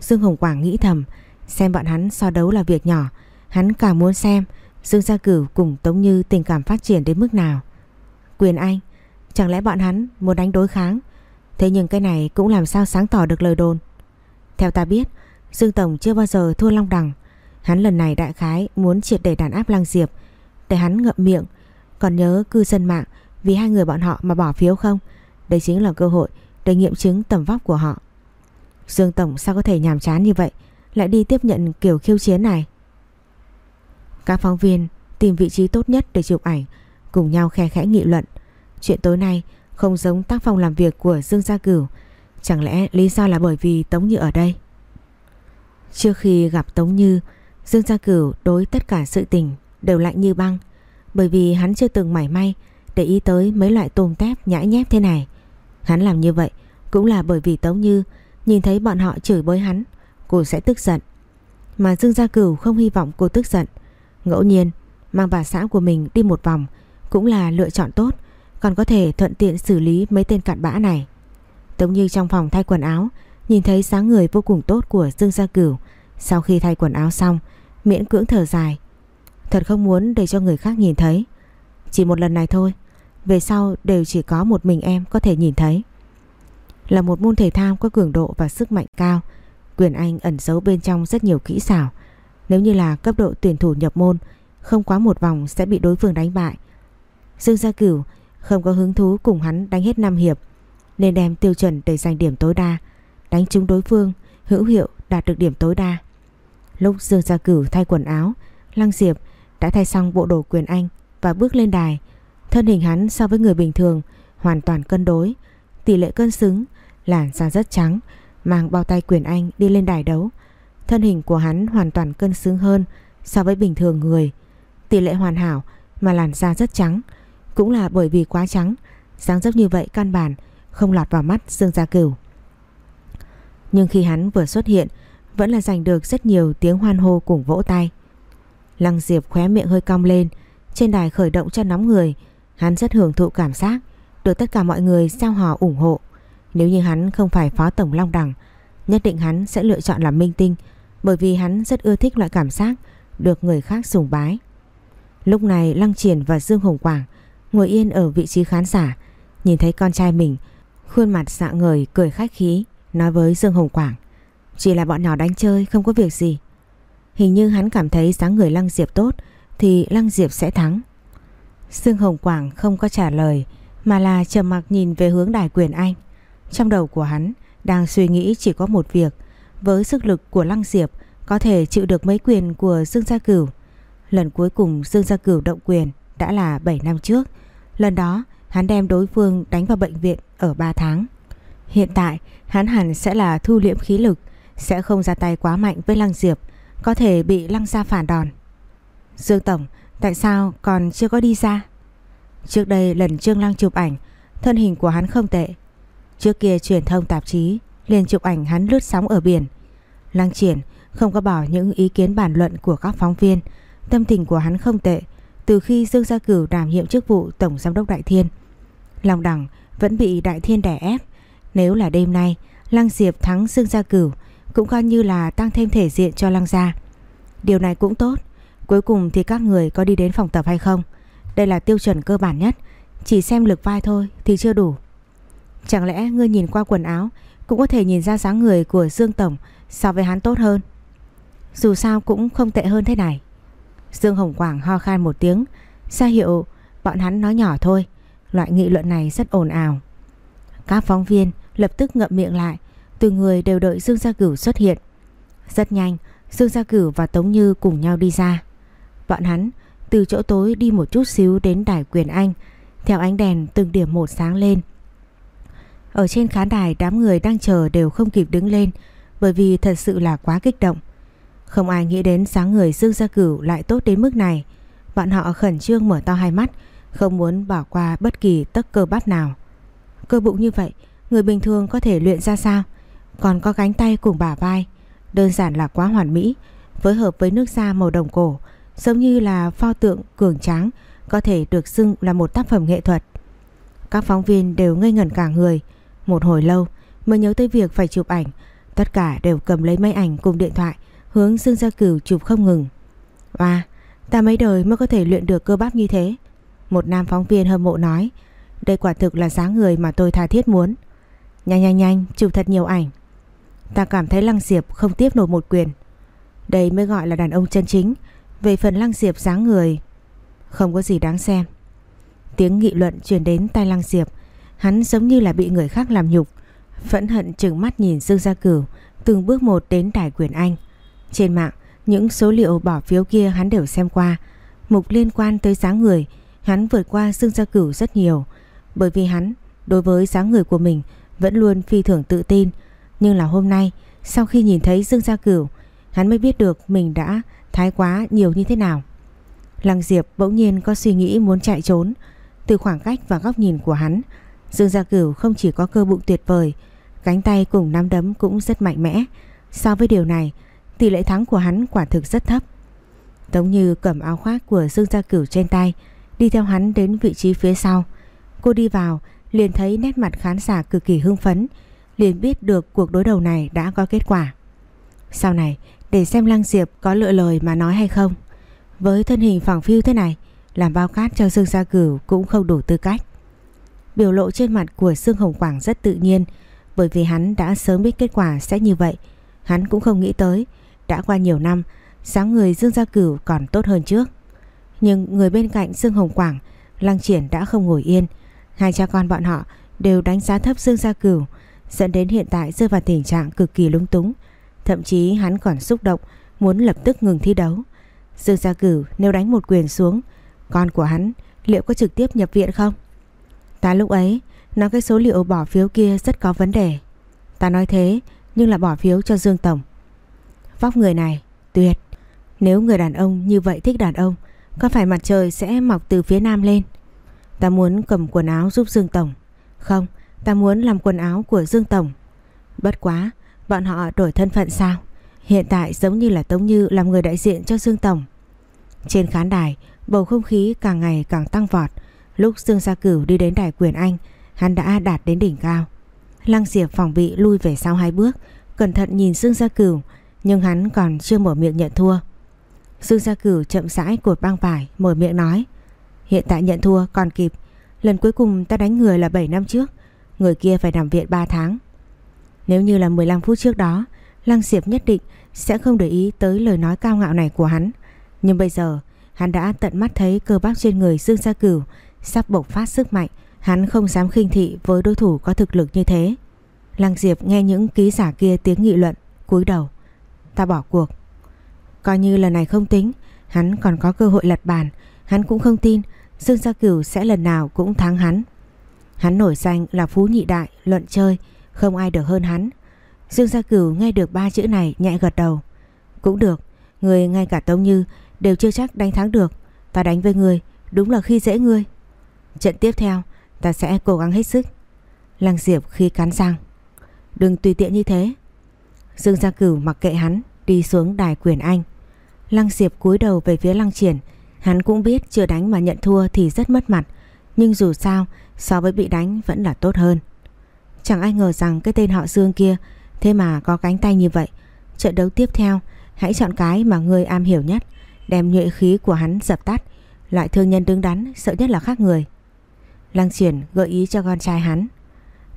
Dương Hồng Quảng nghĩ thầm, xem bọn hắn so đấu là việc nhỏ, hắn càng muốn xem Dương Gia Cửu cùng Tống Như tình cảm phát triển đến mức nào. Quyền Anh, chẳng lẽ bọn hắn muốn đánh đối kháng? Thế nhưng cái này cũng làm sao sáng tỏ được lời đồn. Theo ta biết, Dương Tổng chưa bao giờ thua Long Đằng. Hắn lần này đại khái muốn triệt để đàn áp Lăng Diệp để hắn ngậm miệng. Còn nhớ cư dân mạng vì hai người bọn họ mà bỏ phiếu không? Đây chính là cơ hội để nghiệm chứng tầm vóc của họ. Dương Tổng sao có thể nhàm chán như vậy lại đi tiếp nhận kiểu khiêu chiến này? Các phóng viên tìm vị trí tốt nhất để chụp ảnh cùng nhau khe khẽ nghị luận. Chuyện tối nay không giống tác phong làm việc của Dương Gia Cửu. Chẳng lẽ lý do là bởi vì Tống Như ở đây? Trước khi gặp Tống Như, Dương Gia Cửu đối tất cả sự tình đều lạnh như băng. Bởi vì hắn chưa từng mảy may để ý tới mấy loại tôm tép nhãi nhép thế này. Hắn làm như vậy cũng là bởi vì Tống Như nhìn thấy bọn họ chửi bới hắn, cô sẽ tức giận. Mà Dương Gia Cửu không hy vọng cô tức giận. Ngẫu nhiên mang bà xã của mình đi một vòng cũng là lựa chọn tốt, còn có thể thuận tiện xử lý mấy tên cặn bã này. Tống Như trong phòng thay quần áo, nhìn thấy sáng người vô cùng tốt của Dương Gia Cửu. Sau khi thay quần áo xong, miễn cưỡng thở dài. Thật không muốn để cho người khác nhìn thấy. Chỉ một lần này thôi, về sau đều chỉ có một mình em có thể nhìn thấy. Là một môn thể thao có cường độ và sức mạnh cao, quyền Anh ẩn giấu bên trong rất nhiều kỹ xảo. Nếu như là cấp độ tuyển thủ nhập môn, không quá một vòng sẽ bị đối phương đánh bại. Dương Gia Cửu không có hứng thú cùng hắn đánh hết 5 hiệp, nên đem tiêu chuẩn để giành điểm tối đa, đánh trúng đối phương, hữu hiệu đạt được điểm tối đa. Lúc Dương Gia Cửu thay quần áo, Lăng Diệp đã thay xong bộ đồ quyền Anh và bước lên đài. Thân hình hắn so với người bình thường hoàn toàn cân đối, tỷ lệ cân xứng, làn da rất trắng, mang bao tay quyền Anh đi lên đài đấu. Thân hình của hắn hoàn toàn cân xứng hơn so với bình thường người. Tỷ lệ hoàn hảo mà làn da rất trắng. Cũng là bởi vì quá trắng, dáng dấp như vậy căn bản không lọt vào mắt Dương Gia Cửu. Nhưng khi hắn vừa xuất hiện, vẫn là giành được rất nhiều tiếng hoan hô cùng vỗ tay. Lăng Diệp khóe miệng hơi cong lên, trên đài khởi động cho nóng người, hắn rất hưởng thụ cảm giác được tất cả mọi người sao hò ủng hộ. Nếu như hắn không phải phó tổng Long Đằng, nhất định hắn sẽ lựa chọn làm minh tinh bởi vì hắn rất ưa thích loại cảm giác được người khác sùng bái. Lúc này Lăng Triển và Dương Hồng Quảng ngồi yên ở vị trí khán giả, nhìn thấy con trai mình, khuôn mặt dạng người cười khách khí, nói với Dương Hồng Quảng. Chỉ là bọn nhỏ đánh chơi không có việc gì. Hình như hắn cảm thấy dáng người Lăng Diệp tốt thì Lăng Diệp sẽ thắng. Dương Hồng Quảng không có trả lời mà là trầm mặc nhìn về hướng đài quyền anh. Trong đầu của hắn đang suy nghĩ chỉ có một việc với sức lực của Lăng Diệp có thể chịu được mấy quyền của Dương Gia Cửu. Lần cuối cùng Dương Gia Cửu động quyền đã là 7 năm trước. Lần đó hắn đem đối phương đánh vào bệnh viện ở 3 tháng. Hiện tại hắn hẳn sẽ là thu liễm khí lực, sẽ không ra tay quá mạnh với Lăng Diệp, có thể bị Lăng gia phản đòn. Dương Tổng, tại sao còn chưa có đi ra? Trước đây lần Trương Lăng chụp ảnh, thân hình của hắn không tệ. Trước kia truyền thông tạp chí liền chụp ảnh hắn lướt sóng ở biển. Lăng triển không có bỏ những ý kiến bàn luận của các phóng viên. Tâm tình của hắn không tệ từ khi Dương Gia Cửu đảm nhiệm chức vụ Tổng Giám đốc Đại Thiên. Lòng đẳng vẫn bị Đại Thiên đè ép. Nếu là đêm nay Lăng Diệp thắng Dương Gia Cửu cũng coi như là tăng thêm thể diện cho Lăng Gia. Điều này cũng tốt. Cuối cùng thì các người có đi đến phòng tập hay không? Đây là tiêu chuẩn cơ bản nhất. Chỉ xem lực vai thôi thì chưa đủ. Chẳng lẽ ngươi nhìn qua quần áo cũng có thể nhìn ra dáng người của Dương Tổng so với hắn tốt hơn? Dù sao cũng không tệ hơn thế này. Dương Hồng Quảng ho khan một tiếng, ra hiệu bọn hắn nói nhỏ thôi. Loại nghị luận này rất ồn ào. Các phóng viên lập tức ngậm miệng lại, từ người đều đợi Dương Gia Cửu xuất hiện. Rất nhanh, Dương Gia Cửu và Tống Như cùng nhau đi ra. Bọn hắn từ chỗ tối đi một chút xíu đến đài quyền Anh, theo ánh đèn từng điểm một sáng lên. Ở trên khán đài đám người đang chờ đều không kịp đứng lên bởi vì thật sự là quá kích động. Không ai nghĩ đến sáng người Dương Gia Cửu lại tốt đến mức này. Bọn họ khẩn trương mở to hai mắt, không muốn bỏ qua bất kỳ tấc cơ bắp nào. Cơ bụng như vậy, người bình thường có thể luyện ra sao? Còn có cánh tay cùng bả vai, đơn giản là quá hoàn mỹ, phối hợp với nước da màu đồng cổ, giống như là pho tượng cường tráng, có thể được xưng là một tác phẩm nghệ thuật. Các phóng viên đều ngây ngẩn cả người, một hồi lâu mới nhớ tới việc phải chụp ảnh, tất cả đều cầm lấy máy ảnh cùng điện thoại hướng Dương Gia Cửu chụp không ngừng. À, ta mấy đời mới có thể luyện được cơ bắp như thế. Một nam phóng viên hâm mộ nói, đây quả thực là dáng người mà tôi tha thiết muốn. Nhanh nhanh nhanh, chụp thật nhiều ảnh. Ta cảm thấy Lăng Diệp không tiếp nổi một quyền. Đây mới gọi là đàn ông chân chính. Về phần Lăng Diệp dáng người, không có gì đáng xem. Tiếng nghị luận truyền đến tai Lăng Diệp, hắn giống như là bị người khác làm nhục. Phẫn hận trừng mắt nhìn Dương Gia Cửu từng bước một đến đài quyền Anh. Trên mạng, những số liệu bỏ phiếu kia hắn đều xem qua. Mục liên quan tới dáng người, hắn vượt qua Dương Gia Cửu rất nhiều. Bởi vì hắn, đối với dáng người của mình, vẫn luôn phi thường tự tin. Nhưng là hôm nay, sau khi nhìn thấy Dương Gia Cửu, hắn mới biết được mình đã thái quá nhiều như thế nào. Lăng Diệp bỗng nhiên có suy nghĩ muốn chạy trốn. Từ khoảng cách và góc nhìn của hắn, Dương Gia Cửu không chỉ có cơ bụng tuyệt vời, cánh tay cùng nắm đấm cũng rất mạnh mẽ. So với điều này, tỷ lệ thắng của hắn quả thực rất thấp. Tống Như cầm áo khoác của Dương Gia Cửu trên tay, đi theo hắn đến vị trí phía sau. Cô đi vào, liền thấy nét mặt khán giả cực kỳ hưng phấn, liền biết được cuộc đối đầu này đã có kết quả. Sau này, để xem Lăng Diệp có lựa lời mà nói hay không. Với thân hình phẳng phiu thế này, làm bao cát cho Dương Gia Cửu cũng không đủ tư cách. Biểu lộ trên mặt của Dương Hồng Quảng rất tự nhiên, bởi vì hắn đã sớm biết kết quả sẽ như vậy. Hắn cũng không nghĩ tới đã qua nhiều năm, sáng người Dương Gia Cửu còn tốt hơn trước. Nhưng người bên cạnh Dương Hồng Quảng, Lăng Triển đã không ngồi yên. Hai cha con bọn họ đều đánh giá thấp Dương Gia Cửu, dẫn đến hiện tại rơi vào tình trạng cực kỳ lúng túng. Thậm chí hắn còn xúc động, muốn lập tức ngừng thi đấu. Dương Gia Cửu nếu đánh một quyền xuống, con của hắn liệu có trực tiếp nhập viện không? Ta lúc ấy nói cái số liệu bỏ phiếu kia rất có vấn đề. Ta nói thế nhưng là bỏ phiếu cho Dương Tổng. Vóc người này, tuyệt. Nếu người đàn ông như vậy thích đàn ông, có phải mặt trời sẽ mọc từ phía nam lên? Ta muốn cầm quần áo giúp Dương Tổng. Không, ta muốn làm quần áo của Dương Tổng. Bất quá, bọn họ đổi thân phận sao? Hiện tại giống như là Tống Như làm người đại diện cho Dương Tổng. Trên khán đài, bầu không khí càng ngày càng tăng vọt. Lúc Dương Gia Cửu đi đến đài quyền Anh, hắn đã đạt đến đỉnh cao. Lăng Diệp phòng bị lui về sau hai bước, cẩn thận nhìn Dương Gia Cửu, nhưng hắn còn chưa mở miệng nhận thua Dương Gia Cửu chậm rãi cột băng vải Mở miệng nói Hiện tại nhận thua còn kịp Lần cuối cùng ta đánh người là 7 năm trước Người kia phải nằm viện 3 tháng nếu như là 15 phút trước đó Lăng Diệp nhất định sẽ không để ý tới lời nói cao ngạo này của hắn Nhưng bây giờ Hắn đã tận mắt thấy cơ bắp trên người Dương Gia Cửu Sắp bộc phát sức mạnh Hắn không dám khinh thị với đối thủ có thực lực như thế. Lăng Diệp nghe những ký giả kia tiếng nghị luận, cúi đầu. Ta bỏ cuộc. Coi như lần này không tính Hắn còn có cơ hội lật bàn Hắn cũng không tin Dương Gia Cửu sẽ lần nào cũng thắng hắn Hắn nổi danh là phú nhị đại Luận chơi không ai được hơn hắn. Dương Gia Cửu nghe được ba chữ này, nhẹ gật đầu. Cũng được, Người ngay cả Tống Như đều chưa chắc đánh thắng được. Ta đánh với người, Đúng là khi dễ ngươi. Trận tiếp theo, ta sẽ cố gắng hết sức. Lăng Diệp khi cắn răng. Đừng tùy tiện như thế. Dương Gia Cửu mặc kệ hắn, Đi xuống đài quyền anh. Lăng Diệp cúi đầu về phía Lăng Triển. Hắn cũng biết chưa đánh mà nhận thua thì rất mất mặt. Nhưng dù sao, So với bị đánh vẫn là tốt hơn. Chẳng ai ngờ rằng cái tên họ Dương kia. Thế mà có cánh tay như vậy. Trận đấu tiếp theo, Hãy chọn cái mà người am hiểu nhất, Đem nhuệ khí của hắn dập tắt. Loại thương nhân đứng đắn, sợ nhất là khác người. Lăng Triển gợi ý cho con trai hắn.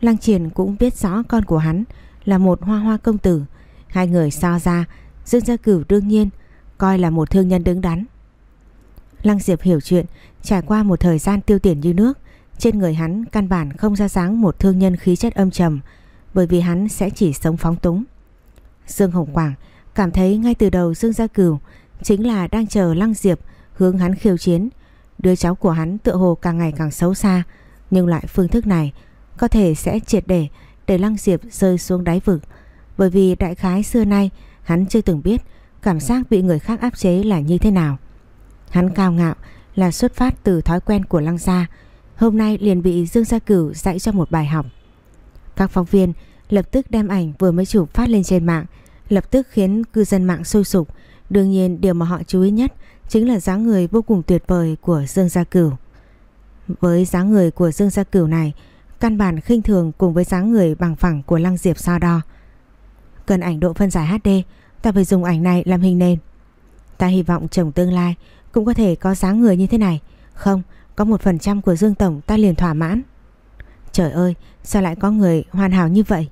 Lăng Triển cũng biết rõ con của hắn Là một hoa hoa công tử. Hai người so ra, Dương Gia Cửu đương nhiên Coi là một thương nhân đứng đắn. Lăng Diệp hiểu chuyện, Trải qua một thời gian tiêu tiền như nước trên người hắn căn bản không ra dáng Một thương nhân khí chất âm trầm Bởi vì hắn sẽ chỉ sống phóng túng Dương Hồng Quảng cảm thấy ngay từ đầu Dương Gia Cửu Chính là đang chờ Lăng Diệp hướng hắn khiêu chiến. Đứa cháu của hắn tựa hồ càng ngày càng xấu xa, nhưng lại phương thức này có thể sẽ triệt để để Lăng Diệp rơi xuống đáy vực. Bởi vì đại khái xưa nay hắn chưa từng biết cảm giác bị người khác áp chế là như thế nào. Hắn cao ngạo là xuất phát từ thói quen của Lăng Gia, hôm nay liền bị Dương Gia Cửu dạy cho một bài học. Các phóng viên lập tức đem ảnh vừa mới chụp phát lên trên mạng, lập tức khiến cư dân mạng sôi sục. Đương nhiên điều mà họ chú ý nhất chính là dáng người vô cùng tuyệt vời của Dương Gia Cửu. Với dáng người của Dương Gia Cửu này, căn bản khinh thường cùng với dáng người bằng phẳng của Lăng Diệp so đo. Cần ảnh độ phân giải HD, ta phải dùng ảnh này làm hình nền. Ta hy vọng chồng tương lai cũng có thể có dáng người như thế này. Không, có một phần trăm của Dương Tổng ta liền thỏa mãn. Trời ơi, sao lại có người hoàn hảo như vậy?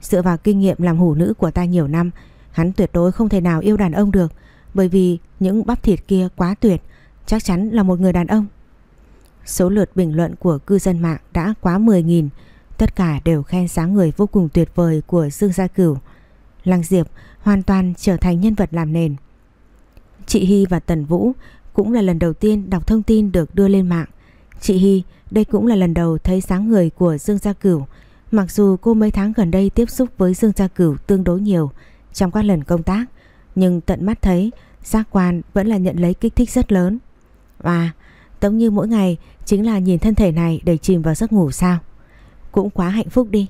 Dựa vào kinh nghiệm làm hủ nữ của ta nhiều năm, hắn tuyệt đối không thể nào yêu đàn ông được. Bởi vì những bắp thịt kia quá tuyệt Chắc chắn là một người đàn ông Số lượt bình luận của cư dân mạng đã quá 10.000 Tất cả đều khen sáng người vô cùng tuyệt vời của Dương Gia Cửu Lăng Diệp hoàn toàn trở thành nhân vật làm nền Chị Hy và Tần Vũ cũng là lần đầu tiên đọc thông tin được đưa lên mạng Chị Hy đây cũng là lần đầu thấy sáng người của Dương Gia Cửu Mặc dù cô mấy tháng gần đây tiếp xúc với Dương Gia Cửu tương đối nhiều trong các lần công tác nhưng tận mắt thấy giác quan vẫn là nhận lấy kích thích rất lớn. Và giống Như mỗi ngày chính là nhìn thân thể này để chìm vào giấc ngủ sao. Cũng quá hạnh phúc đi.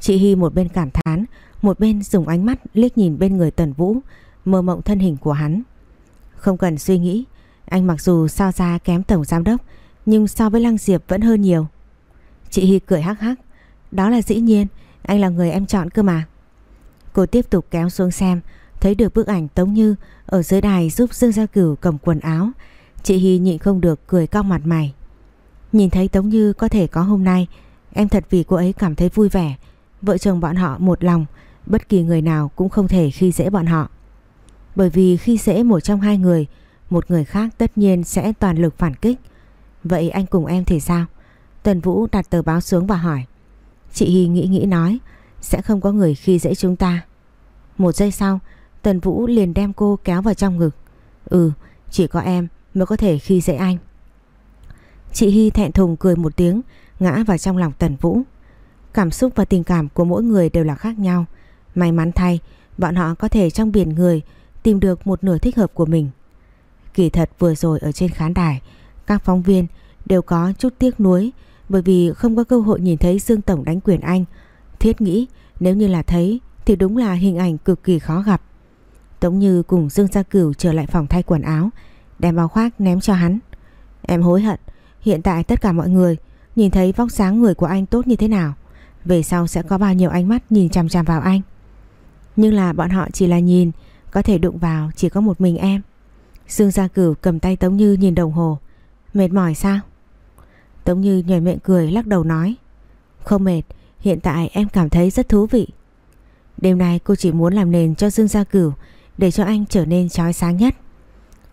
Chị Hy một bên cảm thán, một bên dùng ánh mắt liếc nhìn bên người Tần Vũ, mơ mộng thân hình của hắn. Không cần suy nghĩ, anh mặc dù so ra kém tổng giám đốc, nhưng so với Lăng Diệp vẫn hơn nhiều. Chị Hy cười hắc hắc, đó là dĩ nhiên, anh là người em chọn cơ mà. Cô tiếp tục kéo xuống xem, Thấy được bức ảnh Tống Như ở dưới đài giúp Dương Gia Cửu cầm quần áo, chị Hy nhịn không được cười cong mặt mày. Nhìn thấy Tống Như có thể có hôm nay, em thật vì cô ấy cảm thấy vui vẻ. Vợ chồng bọn họ một lòng, bất kỳ người nào cũng không thể khi dễ bọn họ. Bởi vì khi dễ một trong hai người, một người khác tất nhiên sẽ toàn lực phản kích. Vậy anh cùng em thì sao? Tần Vũ đặt tờ báo xuống và hỏi. Chị Hy nghĩ nghĩ nói, sẽ không có người khi dễ chúng ta. Một giây sau, Tần Vũ liền đem cô kéo vào trong ngực. Ừ, chỉ có em mới có thể khi dễ anh. Chị Hy thẹn thùng cười một tiếng, ngã vào trong lòng Tần Vũ. Cảm xúc và tình cảm của mỗi người đều là khác nhau. May mắn thay, bọn họ có thể trong biển người tìm được một nửa thích hợp của mình. Kỳ thật vừa rồi ở trên khán đài, các phóng viên đều có chút tiếc nuối bởi vì không có cơ hội nhìn thấy Dương Tổng đánh quyền anh. Thiết nghĩ nếu như là thấy thì đúng là hình ảnh cực kỳ khó gặp. Tống Như cùng Dương Gia Cửu trở lại phòng thay quần áo Đem bao khoác ném cho hắn Em hối hận Hiện tại tất cả mọi người Nhìn thấy vóc dáng người của anh tốt như thế nào Về sau sẽ có bao nhiêu ánh mắt nhìn chằm chằm vào anh Nhưng là bọn họ chỉ là nhìn có thể đụng vào chỉ có một mình em. Dương Gia Cửu cầm tay Tống Như nhìn đồng hồ. Mệt mỏi sao? Tống Như nhòi miệng cười lắc đầu nói. Không mệt Hiện tại em cảm thấy rất thú vị. Đêm nay cô chỉ muốn làm nền cho Dương Gia Cửu để cho anh trở nên chói sáng nhất.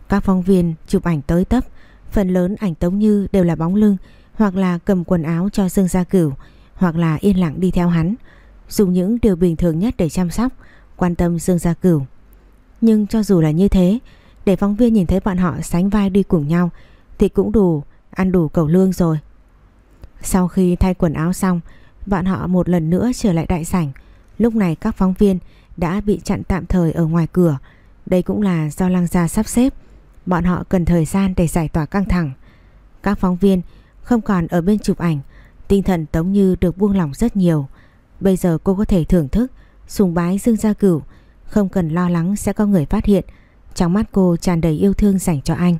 Các phóng viên chụp ảnh tới tấp, phần lớn ảnh Tống Như đều là bóng lưng hoặc là cầm quần áo cho Dương Gia Cửu hoặc là yên lặng đi theo hắn, dùng những điều bình thường nhất để chăm sóc, quan tâm Dương Gia Cửu. Nhưng cho dù là như thế, để phóng viên nhìn thấy bọn họ sánh vai đi cùng nhau thì cũng đủ, ăn đủ cầu lương rồi. Sau khi thay quần áo xong, bọn họ một lần nữa trở lại đại sảnh. Lúc này các phóng viên đã bị chặn tạm thời ở ngoài cửa. Đây cũng là do Lăng Gia sắp xếp. Bọn họ cần thời gian để giải tỏa căng thẳng. Các phóng viên không còn ở bên chụp ảnh, tinh thần Tống Như được buông lỏng rất nhiều. Bây giờ cô có thể thưởng thức, sùng bái Dương Gia Cửu, không cần lo lắng sẽ có người phát hiện. Trong mắt cô tràn đầy yêu thương dành cho anh.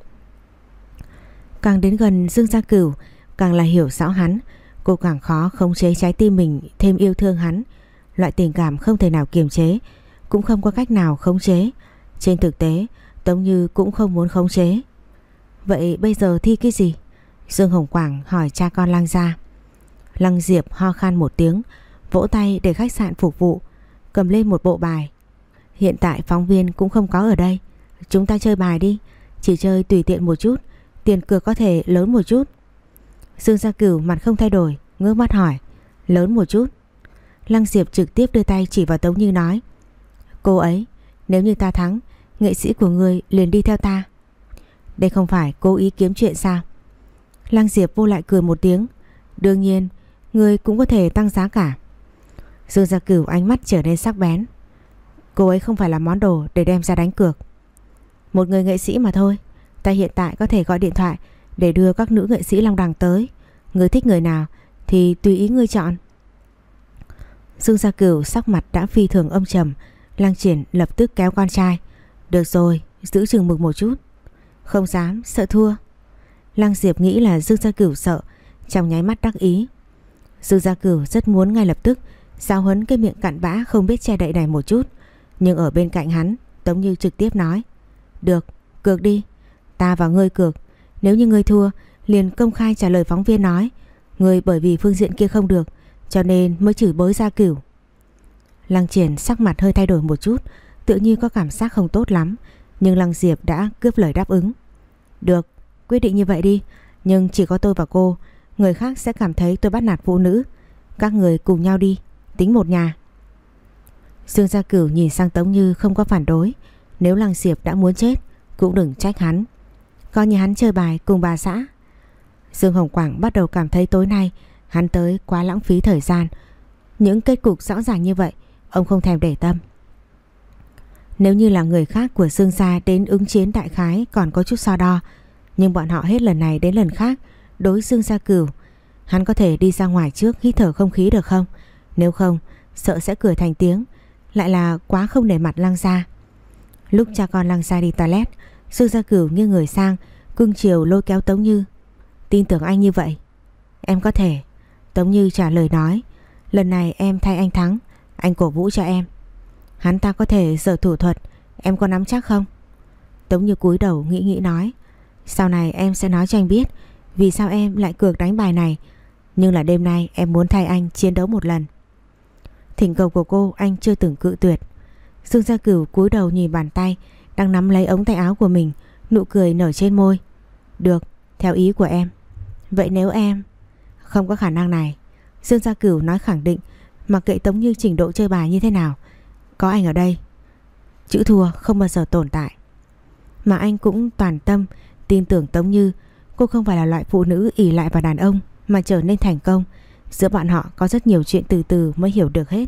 Càng đến gần Dương Gia Cửu, càng là hiểu rõ hắn, cô càng khó khống chế trái tim mình thêm yêu thương hắn. Loại tình cảm không thể nào kiềm chế, cũng không có cách nào khống chế. Trên thực tế, Tống Như cũng không muốn khống chế. Vậy bây giờ thi cái gì? Dương Hồng Quảng hỏi cha con Lăng Gia. Lăng Diệp ho khan một tiếng, vỗ tay để khách sạn phục vụ, cầm lên một bộ bài. Hiện tại phóng viên cũng không có ở đây, chúng ta chơi bài đi, chỉ chơi tùy tiện một chút, tiền cược có thể lớn một chút. Dương Gia Cửu mặt không thay đổi, ngước mắt hỏi, lớn một chút. Lăng Diệp trực tiếp đưa tay chỉ vào Tống Như nói, cô ấy, nếu như ta thắng, nghệ sĩ của ngươi liền đi theo ta. Đây không phải cố ý kiếm chuyện sao? Lăng Diệp vô lại cười một tiếng, đương nhiên, ngươi cũng có thể tăng giá cả. Dương Gia Cửu ánh mắt trở nên sắc bén. Cô ấy không phải là món đồ để đem ra đánh cược. Một người nghệ sĩ mà thôi, ta hiện tại có thể gọi điện thoại để đưa các nữ nghệ sĩ Long Đằng tới. Người thích người nào thì tùy ý ngươi chọn. Dương Gia Cửu sắc mặt đã phi thường âm trầm, Lăng Triển lập tức kéo con trai. Được rồi, giữ chừng mực một chút. Không dám, sợ thua. Lăng Diệp nghĩ là Dương Gia Cửu sợ, trong nháy mắt đắc ý. Dương Gia Cửu rất muốn ngay lập tức giao huấn cái miệng cặn bã không biết che đậy này một chút. Nhưng ở bên cạnh hắn, Tống Như trực tiếp nói. Được, cược đi. Ta và ngươi cược. Nếu như ngươi thua, liền công khai trả lời phóng viên nói. Ngươi bởi vì phương diện kia không được, cho nên mới chửi bới ra Cửu. Lăng Triển sắc mặt hơi thay đổi một chút, tự nhiên có cảm giác không tốt lắm. Nhưng Lăng Diệp đã cướp lời đáp ứng. Được, quyết định như vậy đi. Nhưng chỉ có tôi và cô, người khác sẽ cảm thấy tôi bắt nạt phụ nữ. Các người cùng nhau đi, tính một nhà. Dương Gia Cửu nhìn sang Tống Như không có phản đối. Nếu Lăng Diệp đã muốn chết, cũng đừng trách hắn. Coi như hắn chơi bài cùng bà xã. Dương Hồng Quảng bắt đầu cảm thấy tối nay hắn tới quá lãng phí thời gian. Những kết cục rõ ràng như vậy, ông không thèm để tâm. Nếu như là người khác của Dương Gia đến ứng chiến đại khái còn có chút so đo, nhưng bọn họ hết lần này đến lần khác đối Dương Gia Cửu. Hắn có thể đi ra ngoài trước hít thở không khí được không? Nếu không, sợ sẽ cười thành tiếng. Lại là quá không để mặt lăng ra. Lúc cha con lăng ra đi toilet, Dương Gia Cửu như người sang, cưng chiều lôi kéo Tống Như. Tin tưởng anh như vậy. Em có thể. Tống Như trả lời nói. Lần này em thay anh thắng, anh cổ vũ cho em. Hắn ta có thể sở thủ thuật, em có nắm chắc không? Tống Như cúi đầu nghĩ nghĩ nói. Sau này em sẽ nói cho anh biết vì sao em lại cược đánh bài này. Nhưng là đêm nay em muốn thay anh chiến đấu một lần. Thỉnh cầu của cô anh chưa từng cự tuyệt. Dương Gia Cửu cúi đầu nhìn bàn tay đang nắm lấy ống tay áo của mình, nụ cười nở trên môi. Được, theo ý của em. Vậy nếu em... Không có khả năng này. Dương Gia Cửu nói khẳng định mặc kệ Tống Như trình độ chơi bài như thế nào. Có anh ở đây. Chữ thua không bao giờ tồn tại. Mà anh cũng toàn tâm tin tưởng Tống Như cô không phải là loại phụ nữ ỉ lại vào đàn ông mà trở nên thành công. Giữa bọn họ có rất nhiều chuyện từ từ mới hiểu được hết.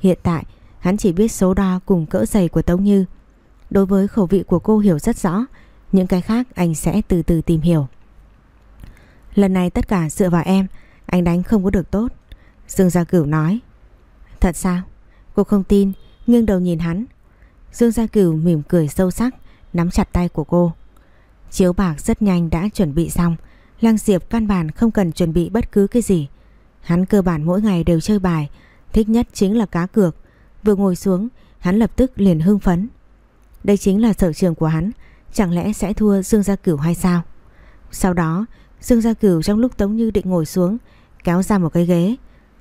Hiện tại hắn chỉ biết số đo cùng cỡ giày của Tống Như. Đối với khẩu vị của cô hiểu rất rõ, những cái khác anh sẽ từ từ tìm hiểu. Lần này tất cả dựa vào em, anh đánh không có được tốt. Dương Gia Cửu nói. Thật sao? Cô không tin, nghiêng đầu nhìn hắn. Dương Gia Cửu mỉm cười sâu sắc, nắm chặt tay của cô. Chiếu bạc rất nhanh đã chuẩn bị xong, Lăng Diệp căn bản không cần chuẩn bị bất cứ cái gì. Hắn cơ bản mỗi ngày đều chơi bài, thích nhất chính là cá cược. Vừa ngồi xuống, hắn lập tức liền hưng phấn. Đây chính là sở trường của hắn, chẳng lẽ sẽ thua Dương Gia Cửu hay sao? Sau đó, Dương Gia Cửu trong lúc Tống Như định ngồi xuống, kéo ra một cái ghế.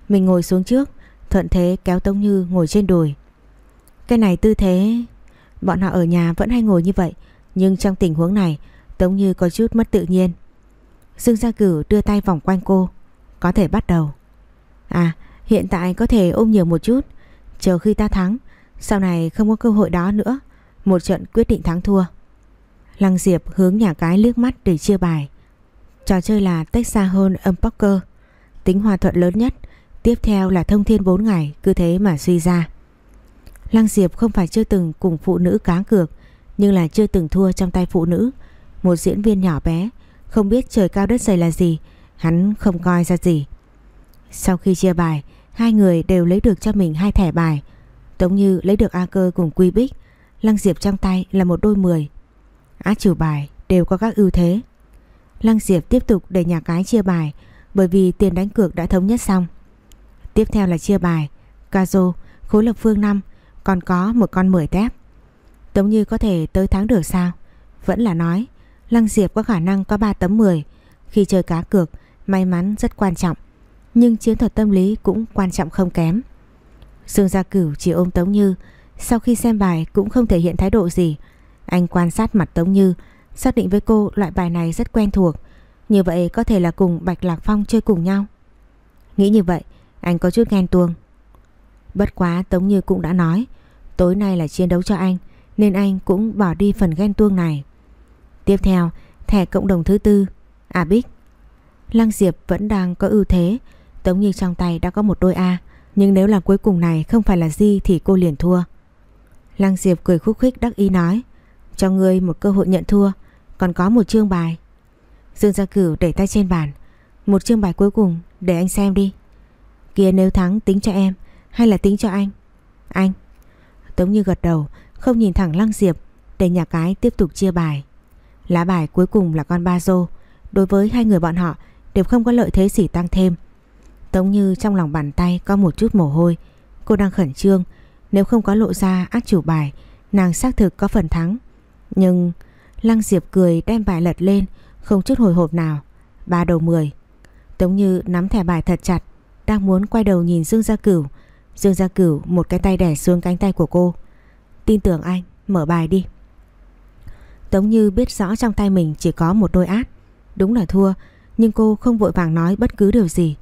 Mình ngồi xuống trước, thuận thế kéo Tống Như ngồi trên đùi. Cái này tư thế... Bọn họ ở nhà vẫn hay ngồi như vậy, nhưng trong tình huống này, Tống Như có chút mất tự nhiên. Dương Gia Cửu đưa tay vòng quanh cô, có thể bắt đầu. À, hiện tại có thể ôm nhiều một chút, chờ khi ta thắng, sau này không có cơ hội đó nữa. Một trận quyết định thắng thua. Lăng Diệp hướng nhà cái liếc mắt để chia bài. Trò chơi là tách xa hơn âm poker. Tính hòa thuận lớn nhất. Tiếp theo là thông thiên 4 ngày Cứ thế mà suy ra. Lăng Diệp không phải chưa từng cùng phụ nữ cá cược Nhưng là chưa từng thua trong tay phụ nữ. Một diễn viên nhỏ bé Không biết trời cao đất dày là gì Hắn không coi ra gì. Sau khi chia bài Hai người đều lấy được cho mình hai thẻ bài Tống Như lấy được A cơ cùng Quy Bích. Lăng Diệp trong tay là một đôi mười. Á chủ bài đều có các ưu thế. Lăng Diệp tiếp tục để nhà cái chia bài Bởi vì tiền đánh cược đã thống nhất xong. Tiếp theo là chia bài Cazo, khối lập phương 5 Còn có một con 10 tép. Tống Như có thể tới tháng được sao? Vẫn là nói Lăng Diệp có khả năng có 3 tấm 10 Khi chơi cá cược May mắn rất quan trọng, Nhưng chiến thuật tâm lý cũng quan trọng không kém. Dương Gia Cửu chỉ ôm Tống Như, Sau khi xem bài cũng không thể hiện thái độ gì. Anh quan sát mặt Tống Như, Xác định với cô loại bài này rất quen thuộc, Như vậy có thể là cùng Bạch Lạc Phong chơi cùng nhau. Nghĩ như vậy, Anh có chút ghen tuông. Bất quá Tống Như cũng đã nói, Tối nay là chiến đấu cho anh, Nên anh cũng bỏ đi phần ghen tuông này. Tiếp theo, Thẻ cộng đồng thứ tư. A Bích. Lăng Diệp vẫn đang có ưu thế. Tống Như trong tay đã có một đôi A, Nhưng nếu là cuối cùng này không phải là Di Thì cô liền thua. Lăng Diệp cười khúc khích đắc ý nói, Cho ngươi một cơ hội nhận thua, còn có một chương bài. Dương Gia Cửu để tay trên bàn, Một chương bài cuối cùng để anh xem đi. Kia nếu thắng tính cho em Hay là tính cho anh? Anh. Tống Như gật đầu, Không nhìn thẳng Lăng Diệp Để nhà cái tiếp tục chia bài. Lá bài cuối cùng là con ba rô Đối với hai người bọn họ Đều không có lợi thế gì tăng thêm. Tống Như trong lòng bàn tay có một chút mồ hôi. Cô đang khẩn trương. Nếu không có lộ ra át chủ bài, Nàng xác thực có phần thắng. Nhưng Lăng Diệp cười đem bài lật lên, Không chút hồi hộp nào. Ba đầu 10 Tống Như nắm thẻ bài thật chặt, Đang muốn quay đầu nhìn Dương Gia Cửu. Dương Gia Cửu một cái tay đẻ xuống cánh tay của cô. Tin tưởng anh, Mở bài đi. Tống Như biết rõ trong tay mình chỉ có một đôi át. Đúng là thua nhưng cô không vội vàng nói bất cứ điều gì.